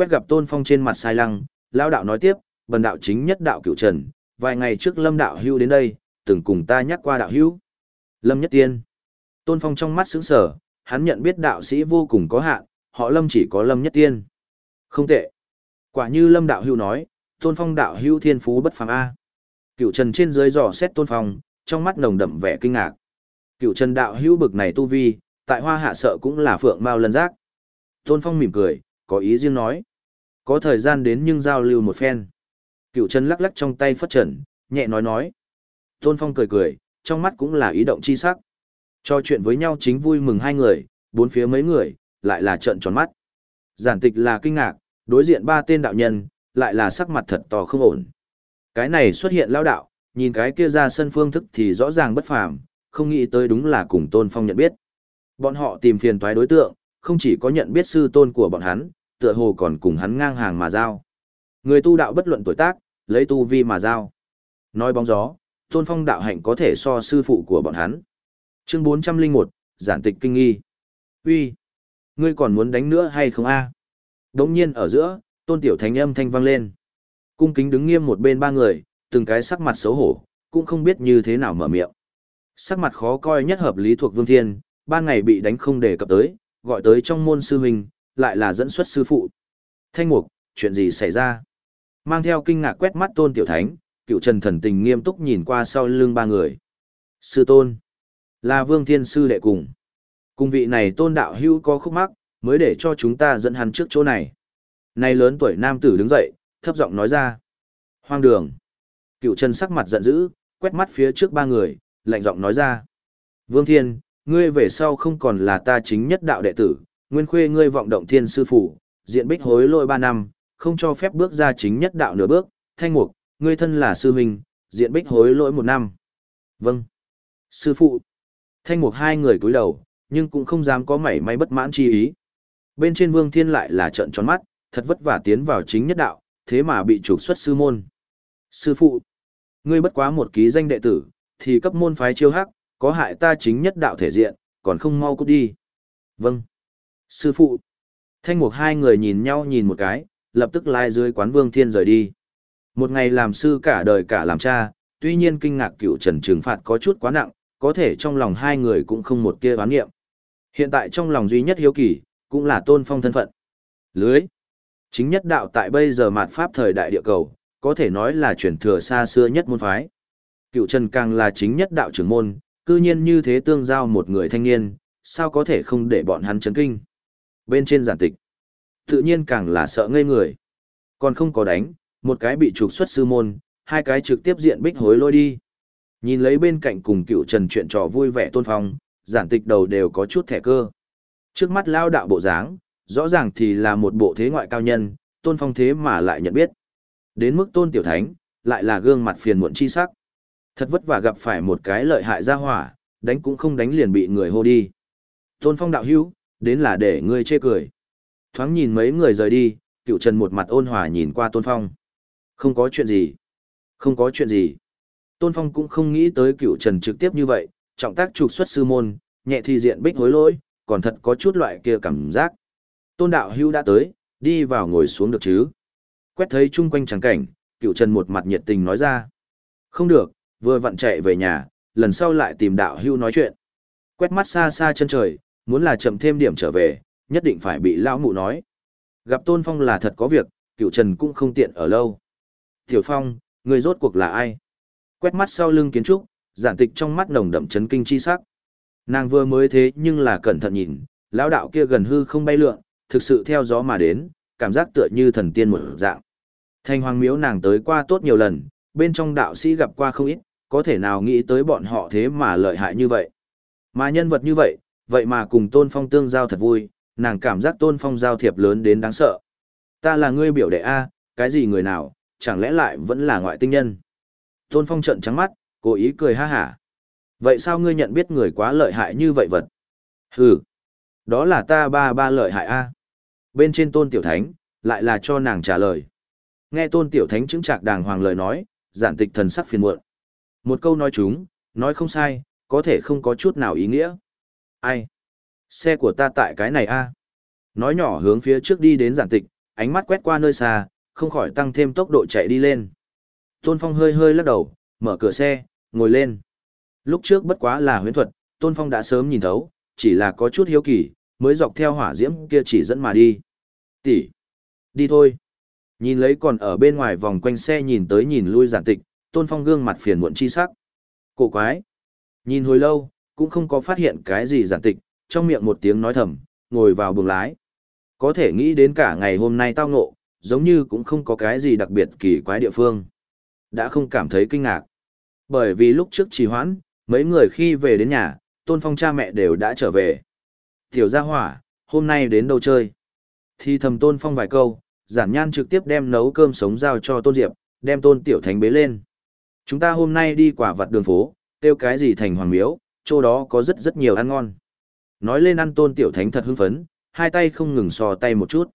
Quét gặp tôn phong trên mặt sai lăng, lão đạo nói tiếp, bần đạo chính nhất đạo cửu trần, vài ngày trước lâm đạo hưu đến đây, từng cùng ta nhắc qua đạo hưu. Lâm nhất tiên. Tôn phong trong mắt sững sở, hắn nhận biết đạo sĩ vô cùng có hạn, họ lâm chỉ có lâm nhất tiên. Không tệ. Quả như lâm đạo hưu nói, tôn phong đạo hưu thiên phú bất phàm A. Cửu trần trên dưới dò xét tôn phong, trong mắt nồng đậm vẻ kinh ngạc. Cửu trần đạo hưu bực này tu vi, tại hoa hạ sợ cũng là phượng mao lân giác. Tôn phong mỉm cười, có ý riêng nói. Có thời gian đến nhưng giao lưu một phen. Cựu chân lắc lắc trong tay phất trần, nhẹ nói nói. Tôn Phong cười cười, trong mắt cũng là ý động chi sắc. Cho chuyện với nhau chính vui mừng hai người, bốn phía mấy người, lại là trận tròn mắt. Giản tịch là kinh ngạc, đối diện ba tên đạo nhân, lại là sắc mặt thật to không ổn. Cái này xuất hiện lao đạo, nhìn cái kia ra sân phương thức thì rõ ràng bất phàm, không nghĩ tới đúng là cùng Tôn Phong nhận biết. Bọn họ tìm phiền toái đối tượng, không chỉ có nhận biết sư tôn của bọn hắn, tựa hồ còn cùng hắn ngang hàng mà giao. Người tu đạo bất luận tuổi tác, lấy tu vi mà giao. Nói bóng gió, tôn phong đạo hạnh có thể so sư phụ của bọn hắn. Chương 401, giản tịch kinh nghi. Uy, ngươi còn muốn đánh nữa hay không a? À? Đống nhiên ở giữa, tôn tiểu thánh âm thanh vang lên. Cung kính đứng nghiêm một bên ba người, từng cái sắc mặt xấu hổ, cũng không biết như thế nào mở miệng. Sắc mặt khó coi nhất hợp lý thuộc Vương Thiên, ba ngày bị đánh không để cập tới, gọi tới trong môn sư huynh, lại là dẫn xuất sư phụ. Thanh mục, chuyện gì xảy ra? Mang theo kinh ngạc quét mắt tôn tiểu thánh, cựu trần thần tình nghiêm túc nhìn qua sau lưng ba người. Sư tôn. Là Vương Thiên Sư đệ cùng. Cùng vị này tôn đạo hữu có khúc mắc, mới để cho chúng ta dẫn hắn trước chỗ này. Này lớn tuổi nam tử đứng dậy, thấp giọng nói ra. Hoang đường. Cựu Trần sắc mặt giận dữ, quét mắt phía trước ba người, lạnh giọng nói ra. Vương Thiên, ngươi về sau không còn là ta chính nhất đạo đệ tử, nguyên khuê ngươi vọng động thiên sư phụ, diện bích hối lôi ba năm, không cho phép bước ra chính nhất đạo nửa bước, thanh mục, ngươi thân là sư huynh, diện bích hối lỗi một năm. Vâng. Sư phụ. Thanh mục hai người cúi đầu, nhưng cũng không dám có mảy may bất mãn chi ý. Bên trên vương thiên lại là trận tròn mắt, thật vất vả tiến vào chính nhất đạo, thế mà bị trục xuất sư môn. Sư phụ. Ngươi bất quá một ký danh đệ tử, thì cấp môn phái chiêu hắc, có hại ta chính nhất đạo thể diện, còn không mau cút đi. Vâng. Sư phụ. Thanh mục hai người nhìn nhau nhìn một cái, lập tức lai dưới quán vương thiên rời đi. Một ngày làm sư cả đời cả làm cha, tuy nhiên kinh ngạc cựu trần trừng phạt có chút quá nặng, có thể trong lòng hai người cũng không một kia oán nghiệm. Hiện tại trong lòng duy nhất hiếu kỳ, cũng là tôn phong thân phận. Lưới. Chính nhất đạo tại bây giờ mạt pháp thời đại địa cầu, có thể nói là truyền thừa xa xưa nhất môn phái. Cựu Trần càng là chính nhất đạo trưởng môn, cư nhiên như thế tương giao một người thanh niên, sao có thể không để bọn hắn chấn kinh. Bên trên giản tịch, tự nhiên càng là sợ ngây người. Còn không có đánh, một cái bị trục xuất sư môn, hai cái trực tiếp diện bích hối lôi đi. Nhìn lấy bên cạnh cùng cựu trần chuyện trò vui vẻ tôn phong, giản tịch đầu đều có chút thẻ cơ. Trước mắt lao đạo bộ dáng, rõ ràng thì là một bộ thế ngoại cao nhân, tôn phong thế mà lại nhận biết. Đến mức tôn tiểu thánh, lại là gương mặt phiền muộn chi sắc. Thật vất vả gặp phải một cái lợi hại ra hỏa, đánh cũng không đánh liền bị người hô đi. Tôn phong đạo hữu, đến là để ngươi chê cười. Thoáng nhìn mấy người rời đi, cựu trần một mặt ôn hòa nhìn qua tôn phong. Không có chuyện gì. Không có chuyện gì. Tôn phong cũng không nghĩ tới cựu trần trực tiếp như vậy, trọng tác trục xuất sư môn, nhẹ thì diện bích hối lỗi, còn thật có chút loại kia cảm giác. Tôn đạo hưu đã tới, đi vào ngồi xuống được chứ. Quét thấy chung quanh trắng cảnh, cựu trần một mặt nhiệt tình nói ra. Không được, vừa vặn chạy về nhà, lần sau lại tìm đạo hưu nói chuyện. Quét mắt xa xa chân trời, muốn là chậm thêm điểm trở về, nhất định phải bị lão mụ nói. Gặp Tôn Phong là thật có việc, cựu trần cũng không tiện ở lâu. Tiểu Phong, người rốt cuộc là ai? Quét mắt sau lưng kiến trúc, giản tịch trong mắt nồng đậm chấn kinh chi sắc. Nàng vừa mới thế nhưng là cẩn thận nhìn, lão đạo kia gần hư không bay lượn, thực sự theo gió mà đến, cảm giác tựa như thần tiên một dạng. Thanh hoàng miếu nàng tới qua tốt nhiều lần, bên trong đạo sĩ gặp qua không ít, có thể nào nghĩ tới bọn họ thế mà lợi hại như vậy. Mà nhân vật như vậy, vậy mà cùng tôn phong tương giao thật vui, nàng cảm giác tôn phong giao thiệp lớn đến đáng sợ. Ta là ngươi biểu đệ A, cái gì người nào, chẳng lẽ lại vẫn là ngoại tinh nhân. Tôn phong trận trắng mắt, cố ý cười ha hả. Vậy sao ngươi nhận biết người quá lợi hại như vậy vật? Hừ, đó là ta ba ba lợi hại A. Bên trên tôn tiểu thánh, lại là cho nàng trả lời. Nghe tôn tiểu thánh chứng trạc đàng hoàng lời nói, giản tịch thần sắc phiền muộn. Một câu nói chúng, nói không sai, có thể không có chút nào ý nghĩa. Ai? Xe của ta tại cái này a Nói nhỏ hướng phía trước đi đến giản tịch, ánh mắt quét qua nơi xa, không khỏi tăng thêm tốc độ chạy đi lên. Tôn Phong hơi hơi lắc đầu, mở cửa xe, ngồi lên. Lúc trước bất quá là huyễn thuật, Tôn Phong đã sớm nhìn thấu, chỉ là có chút hiếu kỳ, mới dọc theo hỏa diễm kia chỉ dẫn mà đi. Tỷ, đi thôi. Nhìn lấy còn ở bên ngoài vòng quanh xe nhìn tới nhìn lui giản tịch, Tôn Phong gương mặt phiền muộn chi sắc. Cổ quái. Nhìn hồi lâu, cũng không có phát hiện cái gì giản tịch, trong miệng một tiếng nói thầm, ngồi vào buồng lái. Có thể nghĩ đến cả ngày hôm nay tao ngộ, giống như cũng không có cái gì đặc biệt kỳ quái địa phương. Đã không cảm thấy kinh ngạc. Bởi vì lúc trước trì hoãn, mấy người khi về đến nhà, Tôn Phong cha mẹ đều đã trở về. Tiểu gia hỏa, hôm nay đến đâu chơi? Thì thầm Tôn Phong vài câu, giản nhan trực tiếp đem nấu cơm sống giao cho Tôn Diệp, đem Tôn Tiểu Thánh bế lên. Chúng ta hôm nay đi quả vặt đường phố, tiêu cái gì thành hoàng miếu, chỗ đó có rất rất nhiều ăn ngon. Nói lên ăn Tôn Tiểu Thánh thật hưng phấn, hai tay không ngừng sò tay một chút.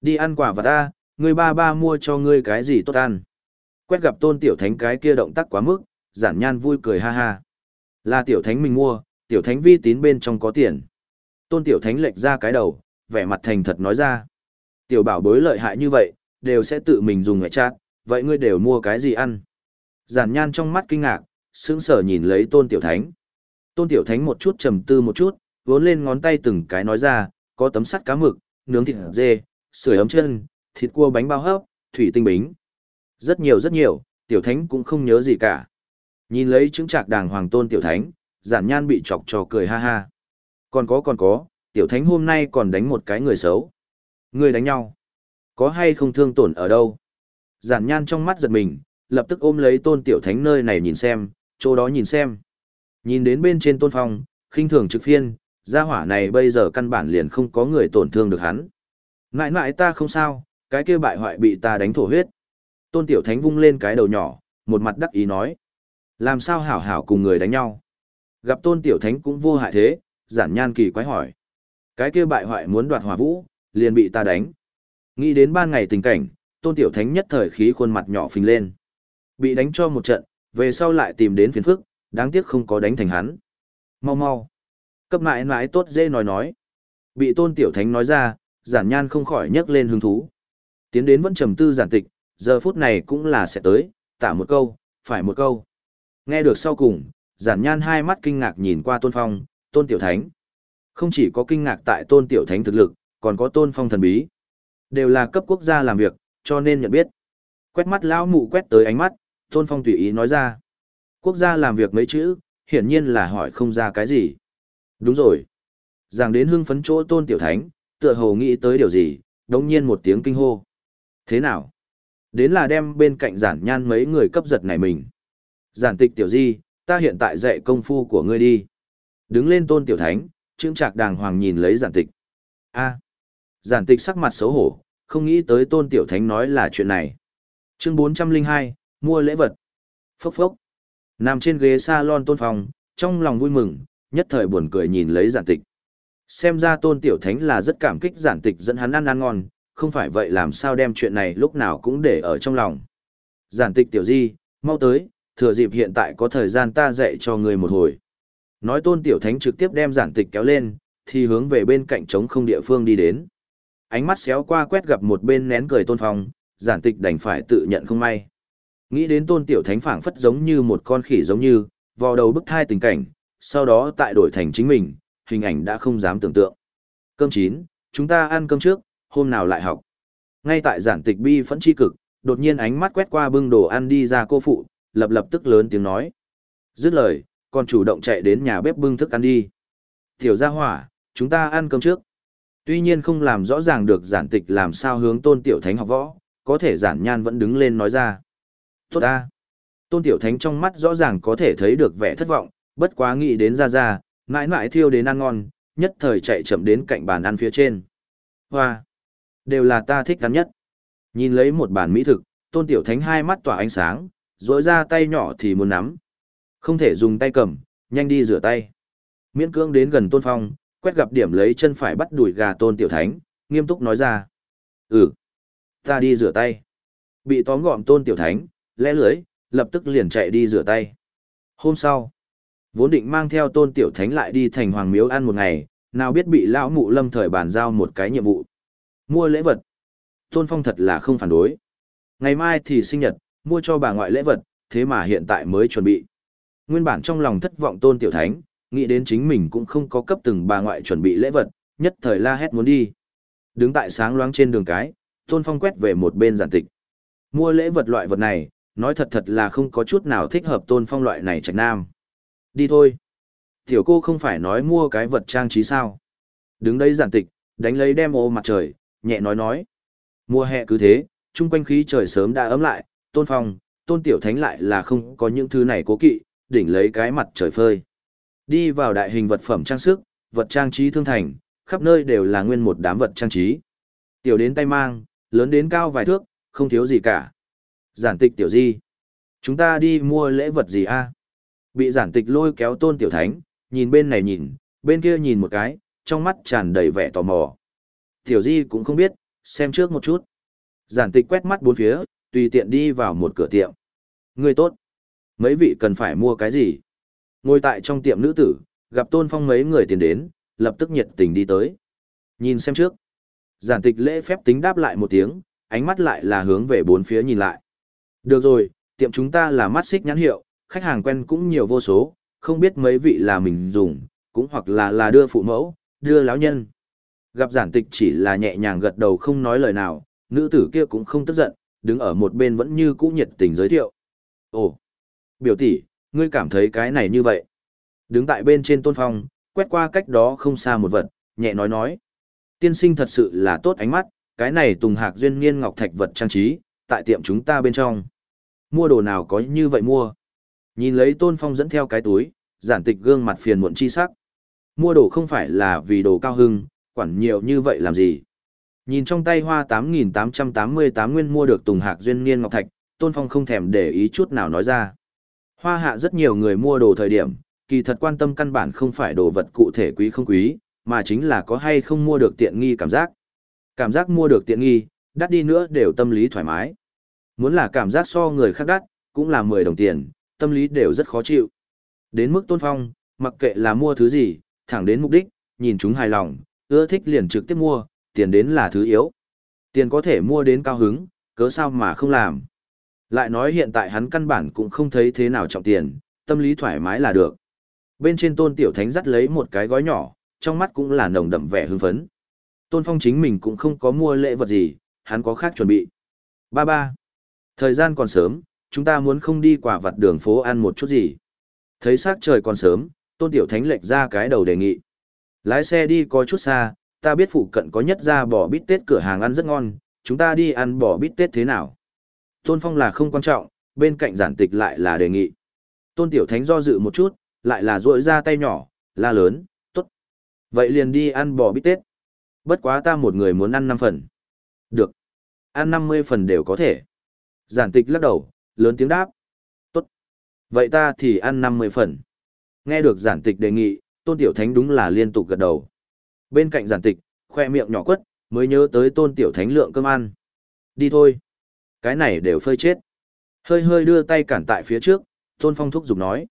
Đi ăn quả vật ta, người ba ba mua cho ngươi cái gì tốt ăn. Quét gặp Tôn Tiểu Thánh cái kia động tác quá mức, giản nhan vui cười ha ha. Là Tiểu Thánh mình mua, Tiểu Thánh vi tín bên trong có tiền. Tôn Tiểu Thánh lệch ra cái đầu, vẻ mặt thành thật nói ra. Tiểu bảo bối lợi hại như vậy, đều sẽ tự mình dùng ngoại chát, vậy ngươi đều mua cái gì ăn? Giản nhan trong mắt kinh ngạc, sững sờ nhìn lấy Tôn Tiểu Thánh. Tôn Tiểu Thánh một chút trầm tư một chút, vốn lên ngón tay từng cái nói ra, có tấm sắt cá mực, nướng thịt dê, sưởi ấm chân, thịt cua bánh bao hấp, thủy tinh bính. Rất nhiều rất nhiều, Tiểu Thánh cũng không nhớ gì cả. Nhìn lấy chứng trạc đàng hoàng Tôn Tiểu Thánh, giản nhan bị chọc cho cười ha ha. Còn có còn có, tiểu thánh hôm nay còn đánh một cái người xấu. Người đánh nhau. Có hay không thương tổn ở đâu? Giản nhan trong mắt giật mình, lập tức ôm lấy tôn tiểu thánh nơi này nhìn xem, chỗ đó nhìn xem. Nhìn đến bên trên tôn phong, khinh thường trực phiên, gia hỏa này bây giờ căn bản liền không có người tổn thương được hắn. Ngại ngại ta không sao, cái kia bại hoại bị ta đánh thổ huyết. Tôn tiểu thánh vung lên cái đầu nhỏ, một mặt đắc ý nói. Làm sao hảo hảo cùng người đánh nhau? Gặp tôn tiểu thánh cũng vô hại thế, giản nhan kỳ quái hỏi. Cái kia bại hoại muốn đoạt hỏa vũ, liền bị ta đánh. Nghĩ đến ban ngày tình cảnh, tôn tiểu thánh nhất thời khí khuôn mặt nhỏ phình lên. Bị đánh cho một trận, về sau lại tìm đến phiền phức, đáng tiếc không có đánh thành hắn. Mau mau. Cấp mãi mãi tốt dễ nói nói. Bị tôn tiểu thánh nói ra, giản nhan không khỏi nhấc lên hứng thú. Tiến đến vẫn trầm tư giản tịch, giờ phút này cũng là sẽ tới, tả một câu, phải một câu. Nghe được sau cùng, giản nhan hai mắt kinh ngạc nhìn qua tôn phong, tôn tiểu thánh. Không chỉ có kinh ngạc tại tôn tiểu thánh thực lực, còn có tôn phong thần bí. Đều là cấp quốc gia làm việc, cho nên nhận biết. Quét mắt lão mụ quét tới ánh mắt, tôn phong tùy ý nói ra. Quốc gia làm việc mấy chữ, hiển nhiên là hỏi không ra cái gì. Đúng rồi. Giảng đến hưng phấn chỗ tôn tiểu thánh, tựa hồ nghĩ tới điều gì, đống nhiên một tiếng kinh hô. Thế nào? Đến là đem bên cạnh giản nhan mấy người cấp giật này mình. Giản tịch tiểu di, ta hiện tại dạy công phu của ngươi đi. Đứng lên tôn tiểu thánh, trương trạc đàng hoàng nhìn lấy giản tịch. a giản tịch sắc mặt xấu hổ, không nghĩ tới tôn tiểu thánh nói là chuyện này. Chương 402, mua lễ vật. Phốc phốc. Nằm trên ghế salon tôn phong trong lòng vui mừng, nhất thời buồn cười nhìn lấy giản tịch. Xem ra tôn tiểu thánh là rất cảm kích giản tịch dẫn hắn ăn ăn ngon, không phải vậy làm sao đem chuyện này lúc nào cũng để ở trong lòng. Giản tịch tiểu di, mau tới, thừa dịp hiện tại có thời gian ta dạy cho người một hồi. Nói tôn tiểu thánh trực tiếp đem giản tịch kéo lên, thì hướng về bên cạnh trống không địa phương đi đến. Ánh mắt xéo qua quét gặp một bên nén cười tôn phong, giản tịch đành phải tự nhận không may. Nghĩ đến tôn tiểu thánh phảng phất giống như một con khỉ giống như, vò đầu bức thai tình cảnh, sau đó tại đổi thành chính mình, hình ảnh đã không dám tưởng tượng. Cơm chín, chúng ta ăn cơm trước, hôm nào lại học. Ngay tại giản tịch bi phẫn chi cực, đột nhiên ánh mắt quét qua bưng đồ ăn đi ra cô phụ, lập lập tức lớn tiếng nói. Dứt lời, còn chủ động chạy đến nhà bếp bưng thức ăn đi. Tiểu gia hỏa, chúng ta ăn cơm trước. Tuy nhiên không làm rõ ràng được giản tịch làm sao hướng tôn tiểu thánh học võ, có thể giản nhan vẫn đứng lên nói ra. Tốt ta. Tôn tiểu thánh trong mắt rõ ràng có thể thấy được vẻ thất vọng, bất quá nghĩ đến ra ra, mãi mãi thiêu đến ăn ngon, nhất thời chạy chậm đến cạnh bàn ăn phía trên. Hoa! Đều là ta thích ăn nhất. Nhìn lấy một bàn mỹ thực, tôn tiểu thánh hai mắt tỏa ánh sáng, rỗi ra tay nhỏ thì muốn nắm. Không thể dùng tay cầm, nhanh đi rửa tay. Miễn cưỡng đến gần tôn phong, quét gặp điểm lấy chân phải bắt đuổi gà tôn tiểu thánh, nghiêm túc nói ra. Ừ, ta đi rửa tay. Bị tóm gọn tôn tiểu thánh, lẽ lưới, lập tức liền chạy đi rửa tay. Hôm sau, vốn định mang theo tôn tiểu thánh lại đi thành hoàng miếu ăn một ngày, nào biết bị lão mụ lâm thời bàn giao một cái nhiệm vụ. Mua lễ vật. Tôn phong thật là không phản đối. Ngày mai thì sinh nhật, mua cho bà ngoại lễ vật, thế mà hiện tại mới chuẩn bị. Nguyên bản trong lòng thất vọng tôn tiểu thánh, nghĩ đến chính mình cũng không có cấp từng bà ngoại chuẩn bị lễ vật, nhất thời la hét muốn đi. Đứng tại sáng loáng trên đường cái, tôn phong quét về một bên giản tịch. Mua lễ vật loại vật này, nói thật thật là không có chút nào thích hợp tôn phong loại này trạch nam. Đi thôi. Tiểu cô không phải nói mua cái vật trang trí sao. Đứng đây giản tịch, đánh lấy đem ô mặt trời, nhẹ nói nói. Mùa hè cứ thế, chung quanh khí trời sớm đã ấm lại, tôn phong, tôn tiểu thánh lại là không có những thứ này cố kỵ, đỉnh lấy cái mặt trời phơi. Đi vào đại hình vật phẩm trang sức, vật trang trí thương thành, khắp nơi đều là nguyên một đám vật trang trí. Tiểu đến tay mang, lớn đến cao vài thước, không thiếu gì cả. Giản tịch tiểu di. Chúng ta đi mua lễ vật gì a? Bị giản tịch lôi kéo tôn tiểu thánh, nhìn bên này nhìn, bên kia nhìn một cái, trong mắt tràn đầy vẻ tò mò. Tiểu di cũng không biết, xem trước một chút. Giản tịch quét mắt bốn phía, tùy tiện đi vào một cửa tiệm. Người tốt. Mấy vị cần phải mua cái gì? Ngồi tại trong tiệm nữ tử, gặp tôn phong mấy người tiền đến, lập tức nhiệt tình đi tới. Nhìn xem trước. Giản tịch lễ phép tính đáp lại một tiếng, ánh mắt lại là hướng về bốn phía nhìn lại. Được rồi, tiệm chúng ta là mắt xích nhãn hiệu, khách hàng quen cũng nhiều vô số, không biết mấy vị là mình dùng, cũng hoặc là là đưa phụ mẫu, đưa lão nhân. Gặp giản tịch chỉ là nhẹ nhàng gật đầu không nói lời nào, nữ tử kia cũng không tức giận, đứng ở một bên vẫn như cũ nhiệt tình giới thiệu. Ồ, biểu tỷ, ngươi cảm thấy cái này như vậy. Đứng tại bên trên tôn phong, quét qua cách đó không xa một vật, nhẹ nói nói. Tiên sinh thật sự là tốt ánh mắt, cái này tùng hạc duyên niên ngọc thạch vật trang trí, tại tiệm chúng ta bên trong. Mua đồ nào có như vậy mua. Nhìn lấy tôn phong dẫn theo cái túi, giản tịch gương mặt phiền muộn chi sắc. Mua đồ không phải là vì đồ cao hưng, quản nhiều như vậy làm gì. Nhìn trong tay hoa 8.888 nguyên mua được tùng hạc duyên niên ngọc thạch, tôn phong không thèm để ý chút nào nói ra. Hoa hạ rất nhiều người mua đồ thời điểm, kỳ thật quan tâm căn bản không phải đồ vật cụ thể quý không quý, mà chính là có hay không mua được tiện nghi cảm giác. Cảm giác mua được tiện nghi, đắt đi nữa đều tâm lý thoải mái. Muốn là cảm giác so người khác đắt, cũng là 10 đồng tiền, tâm lý đều rất khó chịu. Đến mức tôn phong, mặc kệ là mua thứ gì, thẳng đến mục đích, nhìn chúng hài lòng, ưa thích liền trực tiếp mua, tiền đến là thứ yếu. Tiền có thể mua đến cao hứng, cớ sao mà không làm. Lại nói hiện tại hắn căn bản cũng không thấy thế nào trọng tiền, tâm lý thoải mái là được. Bên trên tôn tiểu thánh dắt lấy một cái gói nhỏ, trong mắt cũng là nồng đậm vẻ hưng phấn. Tôn phong chính mình cũng không có mua lễ vật gì, hắn có khác chuẩn bị. Ba ba. Thời gian còn sớm, chúng ta muốn không đi quả vặt đường phố ăn một chút gì. Thấy sát trời còn sớm, tôn tiểu thánh lệch ra cái đầu đề nghị. Lái xe đi có chút xa, ta biết phụ cận có nhất ra bò bít tết cửa hàng ăn rất ngon, chúng ta đi ăn bò bít tết thế nào? Tôn Phong là không quan trọng, bên cạnh giản tịch lại là đề nghị. Tôn Tiểu Thánh do dự một chút, lại là duỗi ra tay nhỏ, la lớn, tốt. Vậy liền đi ăn bò bít tết. Bất quá ta một người muốn ăn 5 phần. Được. Ăn 50 phần đều có thể. Giản tịch lắc đầu, lớn tiếng đáp. Tốt. Vậy ta thì ăn 50 phần. Nghe được giản tịch đề nghị, Tôn Tiểu Thánh đúng là liên tục gật đầu. Bên cạnh giản tịch, khoe miệng nhỏ quất, mới nhớ tới Tôn Tiểu Thánh lượng cơm ăn. Đi thôi. Cái này đều phơi chết. Hơi hơi đưa tay cản tại phía trước, Tôn Phong thúc giục nói.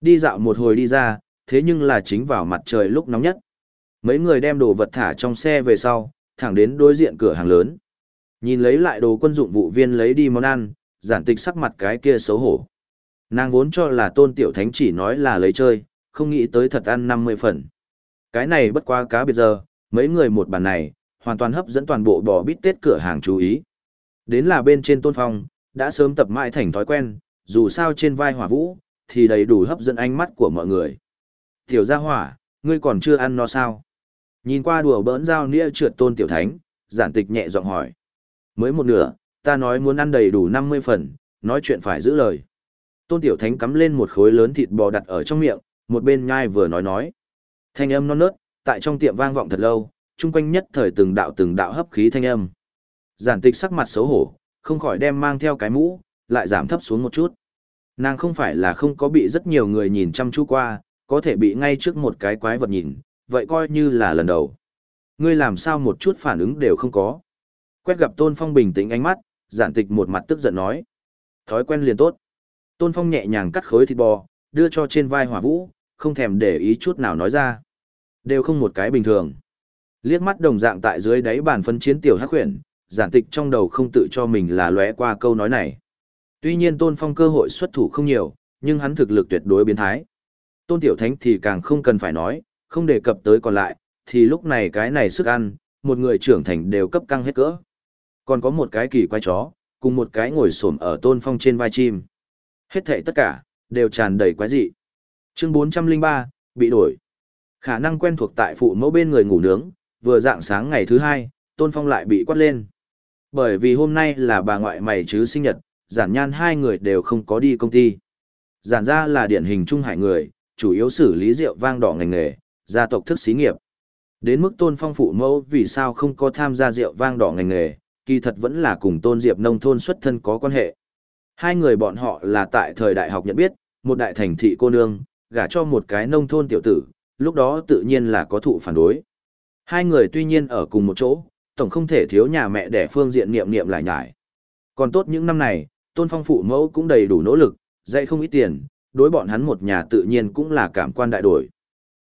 Đi dạo một hồi đi ra, thế nhưng là chính vào mặt trời lúc nóng nhất. Mấy người đem đồ vật thả trong xe về sau, thẳng đến đối diện cửa hàng lớn. Nhìn lấy lại đồ quân dụng vụ viên lấy đi món ăn, giản tịch sắc mặt cái kia xấu hổ. Nàng vốn cho là tôn tiểu thánh chỉ nói là lấy chơi, không nghĩ tới thật ăn 50 phần. Cái này bất quá cá biệt giờ, mấy người một bàn này, hoàn toàn hấp dẫn toàn bộ bò bít tết cửa hàng chú ý. Đến là bên trên tôn phong, đã sớm tập mãi thành thói quen, dù sao trên vai hỏa vũ, thì đầy đủ hấp dẫn ánh mắt của mọi người. Tiểu gia hỏa, ngươi còn chưa ăn no sao? Nhìn qua đùa bỡn dao nĩa trượt tôn tiểu thánh, giản tịch nhẹ giọng hỏi. Mới một nửa, ta nói muốn ăn đầy đủ 50 phần, nói chuyện phải giữ lời. Tôn tiểu thánh cắm lên một khối lớn thịt bò đặt ở trong miệng, một bên nhai vừa nói nói. Thanh âm non nớt, tại trong tiệm vang vọng thật lâu, chung quanh nhất thời từng đạo từng đạo hấp khí thanh âm. Giản tịch sắc mặt xấu hổ, không khỏi đem mang theo cái mũ, lại giảm thấp xuống một chút. Nàng không phải là không có bị rất nhiều người nhìn chăm chú qua, có thể bị ngay trước một cái quái vật nhìn, vậy coi như là lần đầu. Ngươi làm sao một chút phản ứng đều không có. Quét gặp Tôn Phong bình tĩnh ánh mắt, giản tịch một mặt tức giận nói. Thói quen liền tốt. Tôn Phong nhẹ nhàng cắt khối thịt bò, đưa cho trên vai hỏa vũ, không thèm để ý chút nào nói ra. Đều không một cái bình thường. Liếc mắt đồng dạng tại dưới đáy bàn phân chiến tiểu hắc huyền, giản tịch trong đầu không tự cho mình là lóe qua câu nói này. Tuy nhiên Tôn Phong cơ hội xuất thủ không nhiều, nhưng hắn thực lực tuyệt đối biến thái. Tôn Tiểu Thánh thì càng không cần phải nói, không đề cập tới còn lại, thì lúc này cái này sức ăn, một người trưởng thành đều cấp căng hết cỡ. Còn có một cái kỳ quái chó, cùng một cái ngồi xổm ở Tôn Phong trên vai chim. Hết thảy tất cả, đều tràn đầy quái dị. Chương 403, bị đổi. Khả năng quen thuộc tại phụ mẫu bên người ngủ nướng, vừa dạng sáng ngày thứ hai, Tôn Phong lại bị quát lên. Bởi vì hôm nay là bà ngoại mày chứ sinh nhật, giản nhan hai người đều không có đi công ty. Giản ra là điển hình trung hải người, chủ yếu xử lý rượu vang đỏ ngành nghề, gia tộc thức xí nghiệp. Đến mức tôn phong phụ mẫu vì sao không có tham gia rượu vang đỏ ngành nghề, kỳ thật vẫn là cùng tôn diệp nông thôn xuất thân có quan hệ. Hai người bọn họ là tại thời đại học nhận biết, một đại thành thị cô nương, gả cho một cái nông thôn tiểu tử, lúc đó tự nhiên là có thụ phản đối. Hai người tuy nhiên ở cùng một chỗ, tổng không thể thiếu nhà mẹ đẻ phương diện niệm niệm lại nhải. Còn tốt những năm này, tôn phong phụ mẫu cũng đầy đủ nỗ lực, dạy không ít tiền, đối bọn hắn một nhà tự nhiên cũng là cảm quan đại đổi.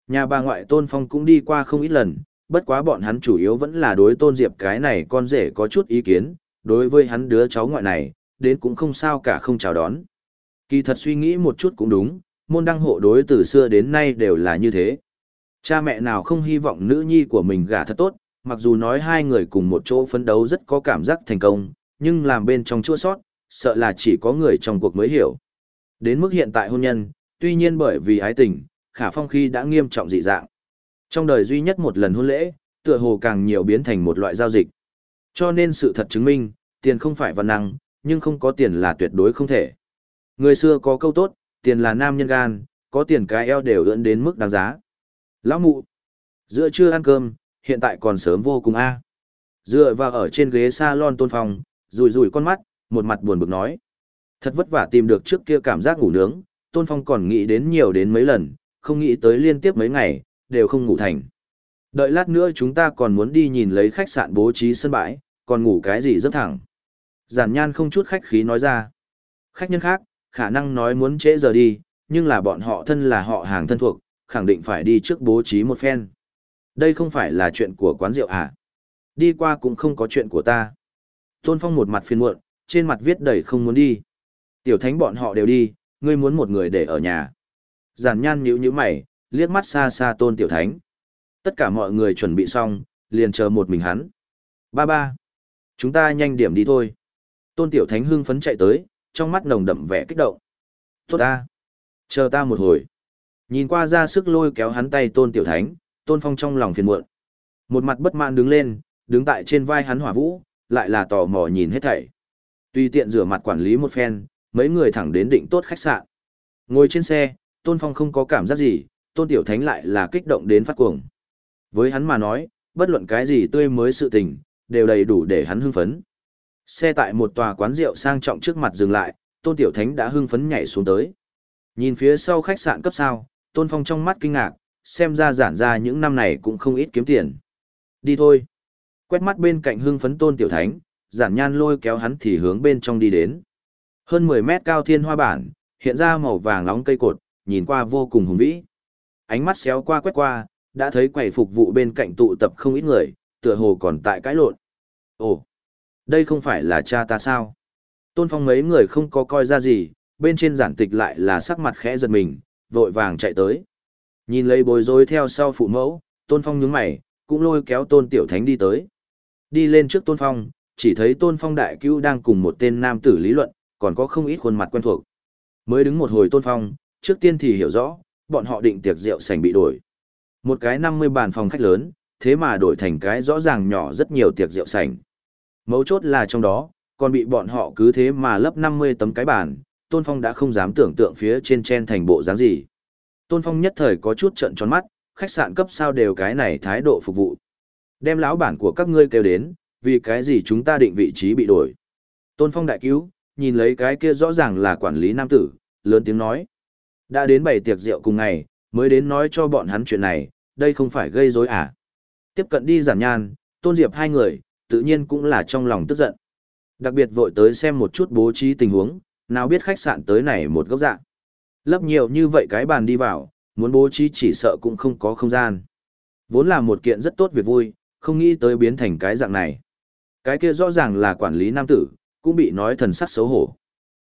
Nhà bà ngoại tôn phong cũng đi qua không ít lần, bất quá bọn hắn chủ yếu vẫn là đối tôn diệp cái này con rể có chút ý kiến, đối với hắn đứa cháu ngoại này, đến cũng không sao cả không chào đón. Kỳ thật suy nghĩ một chút cũng đúng, môn đăng hộ đối từ xưa đến nay đều là như thế. Cha mẹ nào không hy vọng nữ nhi của mình gả thật tốt, mặc dù nói hai người cùng một chỗ phấn đấu rất có cảm giác thành công, nhưng làm bên trong chua sót, sợ là chỉ có người trong cuộc mới hiểu. Đến mức hiện tại hôn nhân, tuy nhiên bởi vì ái tình, khả phong khi đã nghiêm trọng dị dạng. Trong đời duy nhất một lần hôn lễ, tựa hồ càng nhiều biến thành một loại giao dịch. Cho nên sự thật chứng minh, tiền không phải văn năng, nhưng không có tiền là tuyệt đối không thể. Người xưa có câu tốt, tiền là nam nhân gan, có tiền cái eo đều ưỡn đến mức đáng giá. Lão mụ, giữa trưa ăn cơm, hiện tại còn sớm vô cùng a. À. Dựa vào ở trên ghế salon tôn phong, rùi rùi con mắt, một mặt buồn bực nói. Thật vất vả tìm được trước kia cảm giác ngủ nướng, tôn phong còn nghĩ đến nhiều đến mấy lần, không nghĩ tới liên tiếp mấy ngày, đều không ngủ thành. Đợi lát nữa chúng ta còn muốn đi nhìn lấy khách sạn bố trí sân bãi, còn ngủ cái gì rất thẳng. Giản nhan không chút khách khí nói ra. Khách nhân khác, khả năng nói muốn trễ giờ đi, nhưng là bọn họ thân là họ hàng thân thuộc, khẳng định phải đi trước bố trí một phen. Đây không phải là chuyện của quán rượu à? Đi qua cũng không có chuyện của ta. Tôn Phong một mặt phiền muộn, trên mặt viết đầy không muốn đi. Tiểu thánh bọn họ đều đi, ngươi muốn một người để ở nhà. Giản nhan nhíu nhíu mày, liếc mắt xa xa tôn tiểu thánh. Tất cả mọi người chuẩn bị xong, liền chờ một mình hắn. Ba ba. Chúng ta nhanh điểm đi thôi. Tôn tiểu thánh hưng phấn chạy tới, trong mắt nồng đậm vẻ kích động. Tốt ta. Chờ ta một hồi. Nhìn qua ra sức lôi kéo hắn tay tôn tiểu thánh, tôn phong trong lòng phiền muộn. Một mặt bất mãn đứng lên, đứng tại trên vai hắn hỏa vũ, lại là tò mò nhìn hết thảy. Tuy tiện rửa mặt quản lý một phen, mấy người thẳng đến định tốt khách sạn. Ngồi trên xe, tôn phong không có cảm giác gì, tôn tiểu thánh lại là kích động đến phát cuồng. Với hắn mà nói, bất luận cái gì tươi mới sự tình, đều đầy đủ để hắn hưng phấn. Xe tại một tòa quán rượu sang trọng trước mặt dừng lại, tôn tiểu thánh đã hưng phấn nhảy xuống tới. Nhìn phía sau khách sạn cấp sao, tôn phong trong mắt kinh ngạc, xem ra giản ra những năm này cũng không ít kiếm tiền. Đi thôi. Quét mắt bên cạnh hưng phấn tôn tiểu thánh, giản nhan lôi kéo hắn thì hướng bên trong đi đến. Hơn 10 mét cao thiên hoa bản, hiện ra màu vàng nóng cây cột, nhìn qua vô cùng hùng vĩ. Ánh mắt xéo qua quét qua, đã thấy quầy phục vụ bên cạnh tụ tập không ít người, tựa hồ còn tại cãi lộn. Ồ, đây không phải là cha ta sao? Tôn Phong mấy người không có coi ra gì, bên trên giản tịch lại là sắc mặt khẽ giật mình, vội vàng chạy tới. Nhìn lấy bối rối theo sau phụ mẫu, Tôn Phong nhướng mày, cũng lôi kéo Tôn Tiểu Thánh đi tới. Đi lên trước Tôn Phong, chỉ thấy Tôn Phong đại cứu đang cùng một tên nam tử lý luận, còn có không ít khuôn mặt quen thuộc. Mới đứng một hồi Tôn Phong, trước tiên thì hiểu rõ, bọn họ định tiệc rượu sành bị đổi. Một cái 50 bàn phòng khách lớn, thế mà đổi thành cái rõ ràng nhỏ rất nhiều tiệc rượu sành. Mấu chốt là trong đó, còn bị bọn họ cứ thế mà lấp 50 tấm cái bàn, Tôn Phong đã không dám tưởng tượng phía trên chen thành bộ dáng gì. Tôn Phong nhất thời có chút trận tròn mắt, khách sạn cấp sao đều cái này thái độ phục vụ. Đem lão bản của các ngươi kêu đến, vì cái gì chúng ta định vị trí bị đổi. Tôn Phong đại cứu, nhìn lấy cái kia rõ ràng là quản lý nam tử, lớn tiếng nói. Đã đến bảy tiệc rượu cùng ngày, mới đến nói cho bọn hắn chuyện này, đây không phải gây rối à. Tiếp cận đi giản nhan, Tôn Diệp hai người, tự nhiên cũng là trong lòng tức giận. Đặc biệt vội tới xem một chút bố trí tình huống, nào biết khách sạn tới này một góc dạng. Lấp nhiều như vậy cái bàn đi vào, muốn bố trí chỉ sợ cũng không có không gian. Vốn là một kiện rất tốt việc vui, không nghĩ tới biến thành cái dạng này. Cái kia rõ ràng là quản lý nam tử, cũng bị nói thần sắc xấu hổ.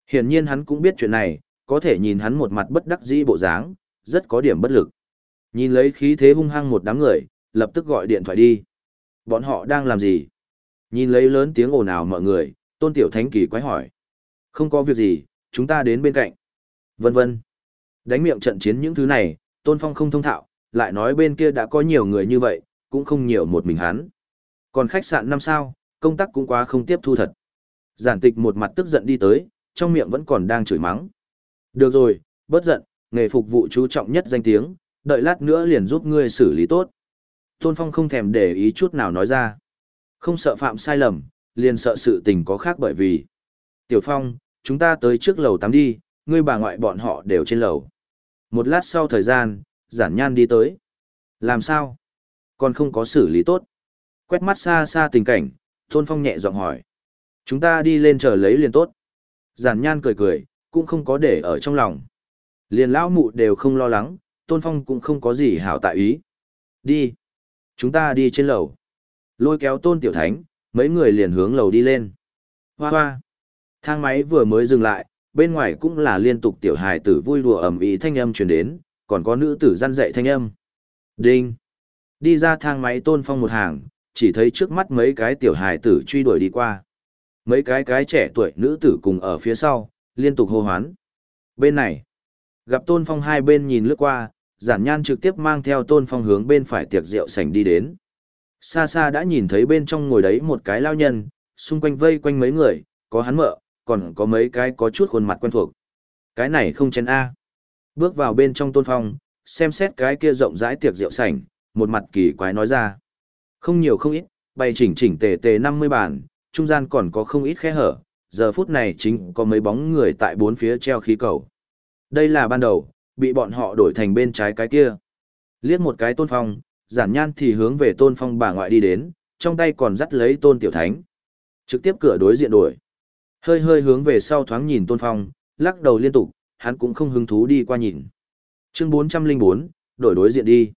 Hiển nhiên hắn cũng biết chuyện này, có thể nhìn hắn một mặt bất đắc dĩ bộ dáng, rất có điểm bất lực. Nhìn lấy khí thế hung hăng một đám người, lập tức gọi điện thoại đi. Bọn họ đang làm gì? Nhìn lấy lớn tiếng ồn ào mọi người, tôn tiểu thánh kỳ quái hỏi. Không có việc gì, chúng ta đến bên cạnh. Vân vân. Đánh miệng trận chiến những thứ này, tôn phong không thông thạo, lại nói bên kia đã có nhiều người như vậy, cũng không nhiều một mình hắn. Còn khách sạn năm sao, công tác cũng quá không tiếp thu thật. Giản tịch một mặt tức giận đi tới, trong miệng vẫn còn đang chửi mắng. Được rồi, bớt giận, nghề phục vụ chú trọng nhất danh tiếng, đợi lát nữa liền giúp ngươi xử lý tốt. Tôn Phong không thèm để ý chút nào nói ra. Không sợ phạm sai lầm, liền sợ sự tình có khác bởi vì. Tiểu Phong, chúng ta tới trước lầu tắm đi, ngươi bà ngoại bọn họ đều trên lầu. Một lát sau thời gian, giản nhan đi tới. Làm sao? Còn không có xử lý tốt. Quét mắt xa xa tình cảnh, Tôn Phong nhẹ giọng hỏi. Chúng ta đi lên chờ lấy liền tốt. Giản nhan cười cười, cũng không có để ở trong lòng. Liền lão mụ đều không lo lắng, Tôn Phong cũng không có gì hảo tại ý. Đi. Chúng ta đi trên lầu. Lôi kéo Tôn Tiểu Thánh, mấy người liền hướng lầu đi lên. Hoa hoa. Thang máy vừa mới dừng lại, bên ngoài cũng là liên tục tiểu hài tử vui đùa ầm ĩ thanh âm truyền đến, còn có nữ tử răn dạy thanh âm. Đinh. Đi ra thang máy Tôn Phong một hàng, chỉ thấy trước mắt mấy cái tiểu hài tử truy đuổi đi qua. Mấy cái cái trẻ tuổi nữ tử cùng ở phía sau, liên tục hô hoán. Bên này, gặp Tôn Phong hai bên nhìn lướt qua, Giản nhan trực tiếp mang theo tôn phong hướng bên phải tiệc rượu sảnh đi đến. Xa xa đã nhìn thấy bên trong ngồi đấy một cái lao nhân, xung quanh vây quanh mấy người, có hắn mợ, còn có mấy cái có chút khuôn mặt quen thuộc. Cái này không chén A. Bước vào bên trong tôn phong, xem xét cái kia rộng rãi tiệc rượu sảnh, một mặt kỳ quái nói ra. Không nhiều không ít, bày chỉnh chỉnh tề tề 50 bàn, trung gian còn có không ít khe hở, giờ phút này chính có mấy bóng người tại bốn phía treo khí cầu. Đây là ban đầu, bị bọn họ đổi thành bên trái cái kia. Liếc một cái tôn phong, giản nhan thì hướng về tôn phong bà ngoại đi đến, trong tay còn dắt lấy tôn tiểu thánh. Trực tiếp cửa đối diện đổi. Hơi hơi hướng về sau thoáng nhìn tôn phong, lắc đầu liên tục, hắn cũng không hứng thú đi qua nhìn. Chương 404, đổi đối diện đi.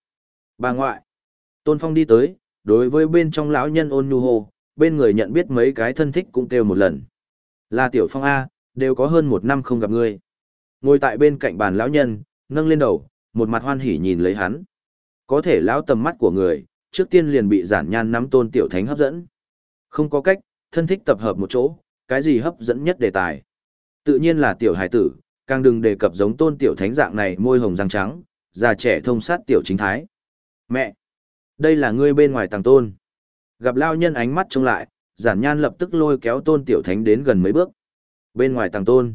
Bà ngoại. Tôn phong đi tới, đối với bên trong lão nhân ôn nhu hồ, bên người nhận biết mấy cái thân thích cũng kêu một lần. Là tiểu phong A, đều có hơn một năm không gặp ngươi. Ngồi tại bên cạnh bàn lão nhân, nâng lên đầu, một mặt hoan hỉ nhìn lấy hắn. Có thể lão tầm mắt của người, trước tiên liền bị giản nhan nắm tôn tiểu thánh hấp dẫn. Không có cách, thân thích tập hợp một chỗ, cái gì hấp dẫn nhất đề tài. Tự nhiên là tiểu hải tử, càng đừng đề cập giống tôn tiểu thánh dạng này môi hồng răng trắng, già trẻ thông sát tiểu chính thái. Mẹ! Đây là ngươi bên ngoài tàng tôn. Gặp lao nhân ánh mắt trông lại, giản nhan lập tức lôi kéo tôn tiểu thánh đến gần mấy bước. Bên ngoài tàng tôn.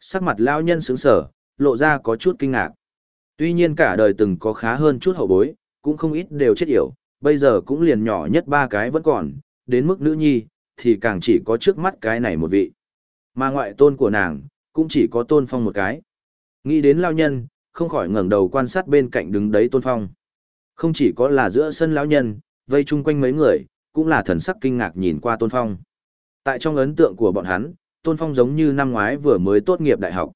Sắc mặt lao nhân sướng sở, lộ ra có chút kinh ngạc. Tuy nhiên cả đời từng có khá hơn chút hậu bối, cũng không ít đều chết yểu, bây giờ cũng liền nhỏ nhất ba cái vẫn còn, đến mức nữ nhi, thì càng chỉ có trước mắt cái này một vị. Mà ngoại tôn của nàng, cũng chỉ có tôn phong một cái. Nghĩ đến lao nhân, không khỏi ngẩng đầu quan sát bên cạnh đứng đấy tôn phong. Không chỉ có là giữa sân lão nhân, vây chung quanh mấy người, cũng là thần sắc kinh ngạc nhìn qua tôn phong. Tại trong ấn tượng của bọn hắn, tôn phong giống như năm ngoái vừa mới tốt nghiệp đại học.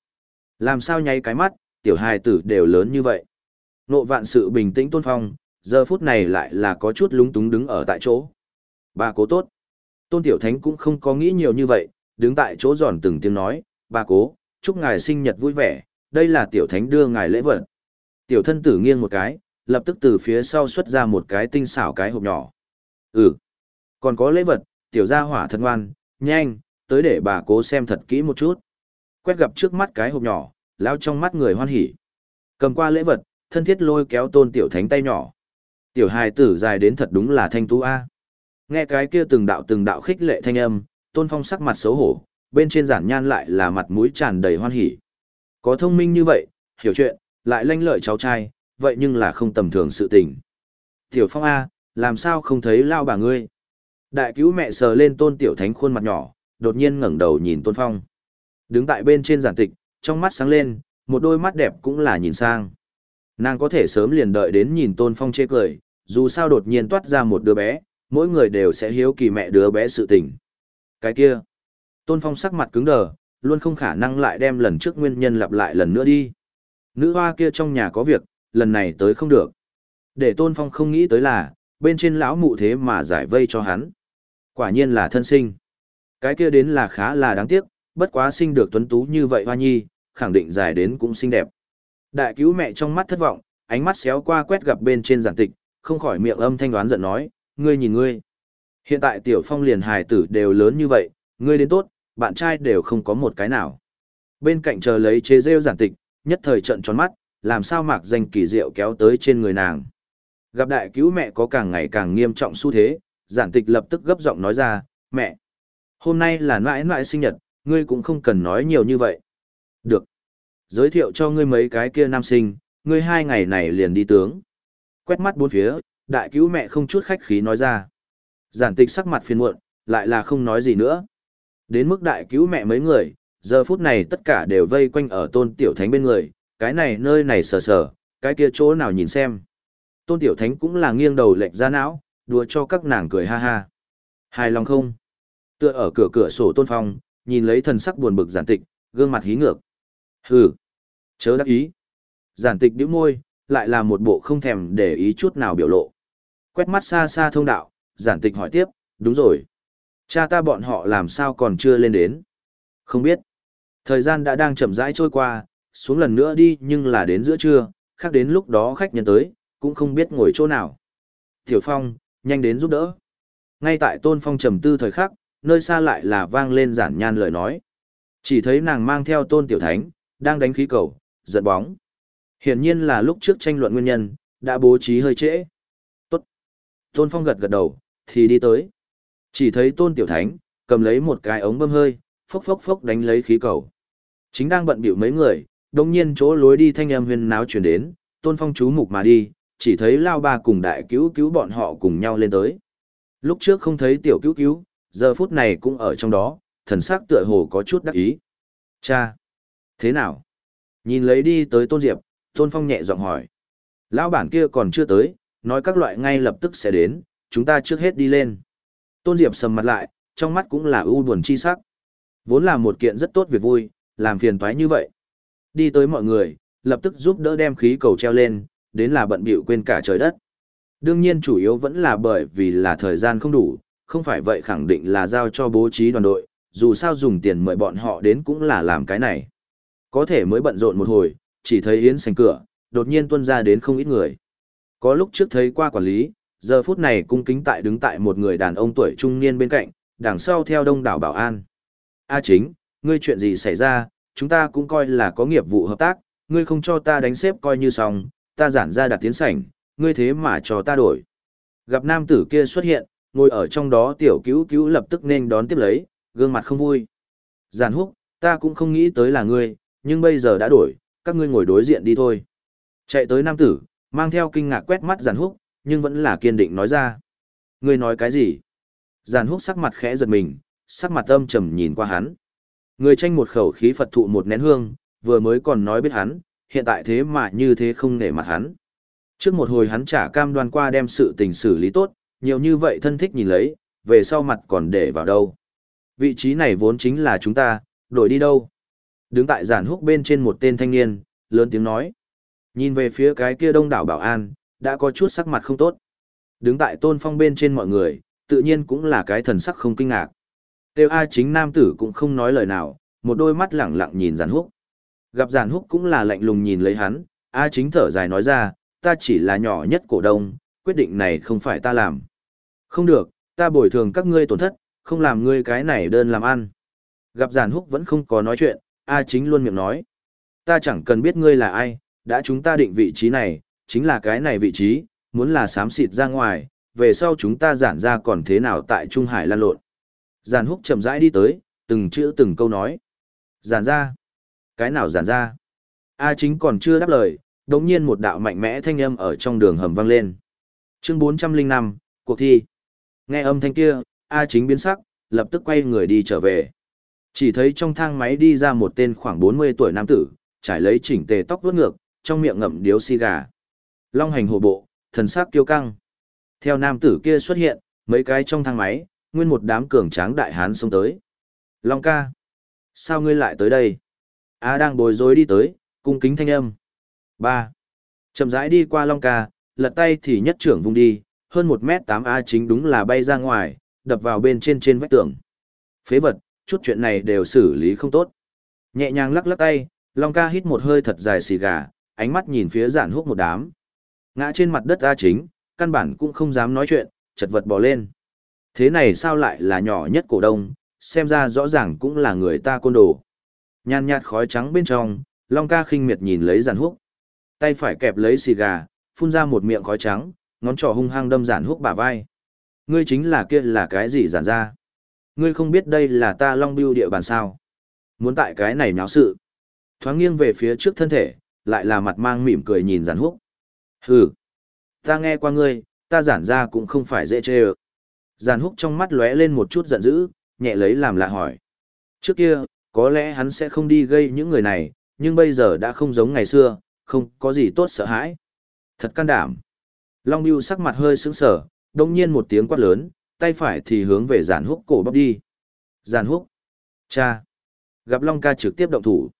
Làm sao nháy cái mắt, tiểu hài tử đều lớn như vậy. Nộ vạn sự bình tĩnh tôn phong, giờ phút này lại là có chút lúng túng đứng ở tại chỗ. Bà cố tốt. Tôn tiểu thánh cũng không có nghĩ nhiều như vậy, đứng tại chỗ giòn từng tiếng nói, bà cố, chúc ngài sinh nhật vui vẻ, đây là tiểu thánh đưa ngài lễ vật. Tiểu thân tử nghiêng một cái, lập tức từ phía sau xuất ra một cái tinh xảo cái hộp nhỏ. Ừ, còn có lễ vật, tiểu gia hỏa thân ngoan, nhanh, tới để bà cố xem thật kỹ một chút. Quét gặp trước mắt cái hộp nhỏ, lao trong mắt người hoan hỉ. Cầm qua lễ vật, thân thiết lôi kéo tôn tiểu thánh tay nhỏ. Tiểu hài tử dài đến thật đúng là thanh tú A. Nghe cái kia từng đạo từng đạo khích lệ thanh âm, tôn phong sắc mặt xấu hổ, bên trên giản nhan lại là mặt mũi tràn đầy hoan hỉ. Có thông minh như vậy, hiểu chuyện, lại lanh lợi cháu trai, vậy nhưng là không tầm thường sự tình. Tiểu phong A, làm sao không thấy lao bà ngươi? Đại cứu mẹ sờ lên tôn tiểu thánh khuôn mặt nhỏ, đột nhiên ngẩng đầu nhìn tôn phong. Đứng tại bên trên giản tịch, trong mắt sáng lên, một đôi mắt đẹp cũng là nhìn sang. Nàng có thể sớm liền đợi đến nhìn tôn phong chê cười, dù sao đột nhiên toát ra một đứa bé, mỗi người đều sẽ hiếu kỳ mẹ đứa bé sự tình. Cái kia, tôn phong sắc mặt cứng đờ, luôn không khả năng lại đem lần trước nguyên nhân lặp lại lần nữa đi. Nữ hoa kia trong nhà có việc, lần này tới không được. Để tôn phong không nghĩ tới là, bên trên lão mụ thế mà giải vây cho hắn. Quả nhiên là thân sinh. Cái kia đến là khá là đáng tiếc, bất quá sinh được tuấn tú như vậy hoa nhi, khẳng định dài đến cũng xinh đẹp. Đại cứu mẹ trong mắt thất vọng, ánh mắt xéo qua quét gặp bên trên giản tịch, không khỏi miệng âm thanh đoán giận nói, ngươi nhìn ngươi. Hiện tại tiểu phong liền hài tử đều lớn như vậy, ngươi đến tốt, bạn trai đều không có một cái nào. Bên cạnh chờ lấy chế rêu giản tịch, nhất thời trận tròn mắt, làm sao mạc danh kỳ diệu kéo tới trên người nàng. Gặp đại cứu mẹ có càng ngày càng nghiêm trọng xu thế, giản tịch lập tức gấp giọng nói ra, mẹ, hôm nay là mãi mãi sinh nhật, ngươi cũng không cần nói nhiều như vậy. Được. Giới thiệu cho ngươi mấy cái kia nam sinh, ngươi hai ngày này liền đi tướng. Quét mắt bốn phía, đại cứu mẹ không chút khách khí nói ra. Giản tịch sắc mặt phiền muộn, lại là không nói gì nữa. Đến mức đại cứu mẹ mấy người, giờ phút này tất cả đều vây quanh ở tôn tiểu thánh bên người, cái này nơi này sờ sờ, cái kia chỗ nào nhìn xem. Tôn tiểu thánh cũng là nghiêng đầu lệch ra não, đùa cho các nàng cười ha ha. Hài lòng không? Tựa ở cửa cửa sổ tôn phong, nhìn lấy thần sắc buồn bực giản tịch, gương mặt hí ngược. Hừ, chớ đắc ý. Giản tịch bĩu môi, lại là một bộ không thèm để ý chút nào biểu lộ. Quét mắt xa xa thông đạo, giản tịch hỏi tiếp, đúng rồi. Cha ta bọn họ làm sao còn chưa lên đến? Không biết. Thời gian đã đang chậm rãi trôi qua, xuống lần nữa đi nhưng là đến giữa trưa, khác đến lúc đó khách nhân tới, cũng không biết ngồi chỗ nào. Tiểu Phong, nhanh đến giúp đỡ. Ngay tại Tôn Phong trầm tư thời khắc, nơi xa lại là vang lên giản nhan lời nói. Chỉ thấy nàng mang theo Tôn Tiểu Thánh, đang đánh khí cầu, giật bóng. Hiển nhiên là lúc trước tranh luận nguyên nhân, đã bố trí hơi trễ. Tốt. Tôn Phong gật gật đầu, thì đi tới. Chỉ thấy Tôn Tiểu Thánh, cầm lấy một cái ống bơm hơi, phốc phốc phốc đánh lấy khí cầu. Chính đang bận bịu mấy người, đồng nhiên chỗ lối đi thanh âm huyên náo chuyển đến, Tôn Phong chú mục mà đi, chỉ thấy Lao Ba cùng đại cứu cứu bọn họ cùng nhau lên tới. Lúc trước không thấy tiểu cứu cứu, giờ phút này cũng ở trong đó, thần sắc tựa hồ có chút đắc ý. Cha! Thế nào? Nhìn lấy đi tới Tôn Diệp, Tôn Phong nhẹ giọng hỏi. Lão bản kia còn chưa tới, nói các loại ngay lập tức sẽ đến, chúng ta trước hết đi lên. Tôn Diệp sầm mặt lại, trong mắt cũng là ưu buồn chi sắc. Vốn là một kiện rất tốt việc vui, làm phiền toái như vậy. Đi tới mọi người, lập tức giúp đỡ đem khí cầu treo lên, đến là bận bịu quên cả trời đất. Đương nhiên chủ yếu vẫn là bởi vì là thời gian không đủ, không phải vậy khẳng định là giao cho bố trí đoàn đội, dù sao dùng tiền mời bọn họ đến cũng là làm cái này. Có thể mới bận rộn một hồi, chỉ thấy Yến sành cửa, đột nhiên tuân ra đến không ít người. Có lúc trước thấy qua quản lý, giờ phút này cung kính tại đứng tại một người đàn ông tuổi trung niên bên cạnh, đằng sau theo đông đảo bảo an. A chính, ngươi chuyện gì xảy ra, chúng ta cũng coi là có nghiệp vụ hợp tác, ngươi không cho ta đánh xếp coi như xong, ta giản ra đặt tiến sảnh, ngươi thế mà cho ta đổi. Gặp nam tử kia xuất hiện, ngồi ở trong đó tiểu cứu cứu lập tức nên đón tiếp lấy, gương mặt không vui. Giản húc, ta cũng không nghĩ tới là ngươi, nhưng bây giờ đã đổi, các ngươi ngồi đối diện đi thôi. Chạy tới nam tử, mang theo kinh ngạc quét mắt giản húc, nhưng vẫn là kiên định nói ra. Ngươi nói cái gì? Giản húc sắc mặt khẽ giật mình, sắc mặt âm trầm nhìn qua hắn. Người tranh một khẩu khí Phật thụ một nén hương, vừa mới còn nói biết hắn, hiện tại thế mà như thế không nể mặt hắn. Trước một hồi hắn trả cam đoan qua đem sự tình xử lý tốt, nhiều như vậy thân thích nhìn lấy, về sau mặt còn để vào đâu. Vị trí này vốn chính là chúng ta, đổi đi đâu. Đứng tại giản húc bên trên một tên thanh niên, lớn tiếng nói. Nhìn về phía cái kia đông đảo bảo an, đã có chút sắc mặt không tốt. Đứng tại tôn phong bên trên mọi người, tự nhiên cũng là cái thần sắc không kinh ngạc. Tiêu A chính nam tử cũng không nói lời nào, một đôi mắt lẳng lặng nhìn giản húc. Gặp giản húc cũng là lạnh lùng nhìn lấy hắn, A chính thở dài nói ra, ta chỉ là nhỏ nhất cổ đông, quyết định này không phải ta làm. Không được, ta bồi thường các ngươi tổn thất, không làm ngươi cái này đơn làm ăn. Gặp giản húc vẫn không có nói chuyện, A chính luôn miệng nói. Ta chẳng cần biết ngươi là ai, đã chúng ta định vị trí này, chính là cái này vị trí, muốn là xám xịt ra ngoài, về sau chúng ta giản ra còn thế nào tại Trung Hải lan lộn. Giản húc chậm rãi đi tới, từng chữ từng câu nói. Giản ra. Cái nào giản ra? A chính còn chưa đáp lời, đống nhiên một đạo mạnh mẽ thanh âm ở trong đường hầm vang lên. Chương 405, cuộc thi. Nghe âm thanh kia, A chính biến sắc, lập tức quay người đi trở về. Chỉ thấy trong thang máy đi ra một tên khoảng 40 tuổi nam tử, trải lấy chỉnh tề tóc vuốt ngược, trong miệng ngậm điếu xì gà. Long hành hồ bộ, thần sắc kiêu căng. Theo nam tử kia xuất hiện, mấy cái trong thang máy, nguyên một đám cường tráng đại hán xông tới. Long ca, sao ngươi lại tới đây? A đang bối rối đi tới, cung kính thanh âm. ba Chậm rãi đi qua Long ca, lật tay thì nhất trưởng vung đi, hơn một mét tám A chính đúng là bay ra ngoài, đập vào bên trên trên vách tường. Phế vật, chút chuyện này đều xử lý không tốt. Nhẹ nhàng lắc lắc tay, Long ca hít một hơi thật dài xì gà, ánh mắt nhìn phía giản húc một đám. Ngã trên mặt đất A chính, căn bản cũng không dám nói chuyện, chật vật bò lên. Thế này sao lại là nhỏ nhất cổ đông, xem ra rõ ràng cũng là người ta côn đồ. Nhàn nhạt khói trắng bên trong, Long ca khinh miệt nhìn lấy giản húc. Tay phải kẹp lấy xì gà, phun ra một miệng khói trắng, ngón trỏ hung hăng đâm giản húc bả vai. Ngươi chính là kia là cái gì giản ra? Ngươi không biết đây là ta Long Biêu địa bàn sao? Muốn tại cái này náo sự. Thoáng nghiêng về phía trước thân thể, lại là mặt mang mỉm cười nhìn giản húc. Hừ, ta nghe qua ngươi, ta giản ra cũng không phải dễ chê ơ. Giản húc trong mắt lóe lên một chút giận dữ, nhẹ lấy làm lạ hỏi. Trước kia, có lẽ hắn sẽ không đi gây những người này, nhưng bây giờ đã không giống ngày xưa, không có gì tốt sợ hãi. Thật can đảm. Long Biêu sắc mặt hơi sững sờ, đồng nhiên một tiếng quát lớn, tay phải thì hướng về giản húc cổ bóc đi. Giản húc. Cha. Gặp Long ca trực tiếp động thủ.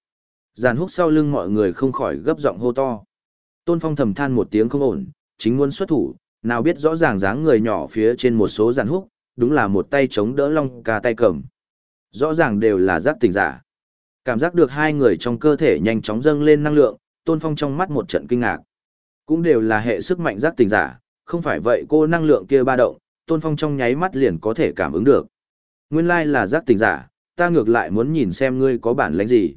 Giản húc sau lưng mọi người không khỏi gấp giọng hô to. Tôn Phong thầm than một tiếng không ổn, chính muốn xuất thủ, nào biết rõ ràng dáng người nhỏ phía trên một số giản húc, đúng là một tay chống đỡ Long ca tay cầm. Rõ ràng đều là giác tỉnh giả. Cảm giác được hai người trong cơ thể nhanh chóng dâng lên năng lượng, Tôn Phong trong mắt một trận kinh ngạc. Cũng đều là hệ sức mạnh giác tỉnh giả, không phải vậy cô năng lượng kia ba động, Tôn Phong trong nháy mắt liền có thể cảm ứng được. Nguyên lai là giác tỉnh giả, ta ngược lại muốn nhìn xem ngươi có bản lĩnh gì.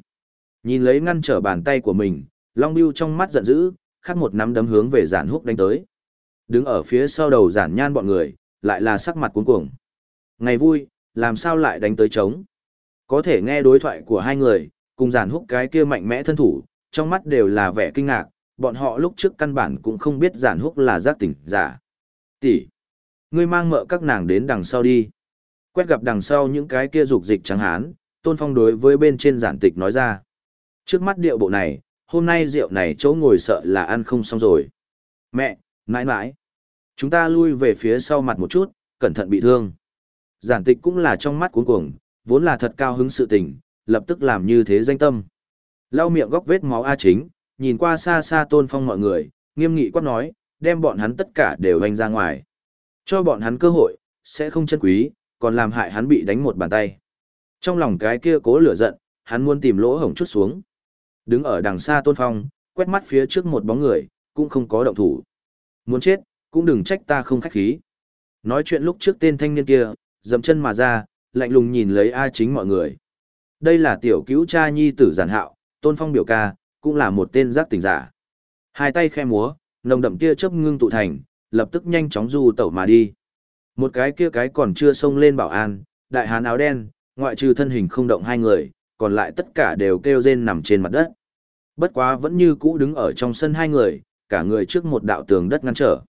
Nhìn lấy ngăn trở bàn tay của mình, Long Biêu trong mắt giận dữ, khắc một nắm đấm hướng về giản húc đánh tới. Đứng ở phía sau đầu giản nhan bọn người, lại là sắc mặt cuống cuồng. Ngày vui, làm sao lại đánh tới trống? Có thể nghe đối thoại của hai người, cùng giản húc cái kia mạnh mẽ thân thủ, trong mắt đều là vẻ kinh ngạc, bọn họ lúc trước căn bản cũng không biết giản húc là giác tỉnh giả. Tỷ, ngươi mang mợ các nàng đến đằng sau đi. Quét gặp đằng sau những cái kia dục dịch trắng hán, tôn phong đối với bên trên giản tịch nói ra. Trước mắt điệu bộ này, hôm nay rượu này chỗ ngồi sợ là ăn không xong rồi. Mẹ, mãi mãi. Chúng ta lui về phía sau mặt một chút, cẩn thận bị thương. Giản tịch cũng là trong mắt cuống cuồng, vốn là thật cao hứng sự tình, lập tức làm như thế danh tâm. Lau miệng góc vết máu A chính, nhìn qua xa xa tôn phong mọi người, nghiêm nghị quát nói, đem bọn hắn tất cả đều hành ra ngoài. Cho bọn hắn cơ hội, sẽ không chân quý, còn làm hại hắn bị đánh một bàn tay. Trong lòng cái kia cố lửa giận, hắn muốn tìm lỗ hổng chút xuống. Đứng ở đằng xa tôn phong, quét mắt phía trước một bóng người, cũng không có động thủ. Muốn chết, cũng đừng trách ta không khách khí. Nói chuyện lúc trước tên thanh niên kia, dậm chân mà ra, lạnh lùng nhìn lấy A chính mọi người. Đây là tiểu cứu cha nhi tử giản hạo, tôn phong biểu ca, cũng là một tên giác tỉnh giả. Hai tay khe múa, nồng đậm tia chớp ngưng tụ thành, lập tức nhanh chóng du tẩu mà đi. Một cái kia cái còn chưa xông lên bảo an, đại hán áo đen, ngoại trừ thân hình không động hai người, còn lại tất cả đều kêu rên nằm trên mặt đất. Bất quá vẫn như cũ đứng ở trong sân hai người, cả người trước một đạo tường đất ngăn trở.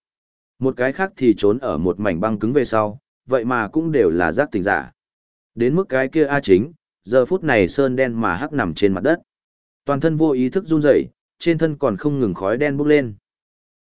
Một cái khác thì trốn ở một mảnh băng cứng về sau, vậy mà cũng đều là giác tỉnh giả. Đến mức cái kia A chính, giờ phút này sơn đen mà hắc nằm trên mặt đất. Toàn thân vô ý thức run rẩy, trên thân còn không ngừng khói đen bốc lên.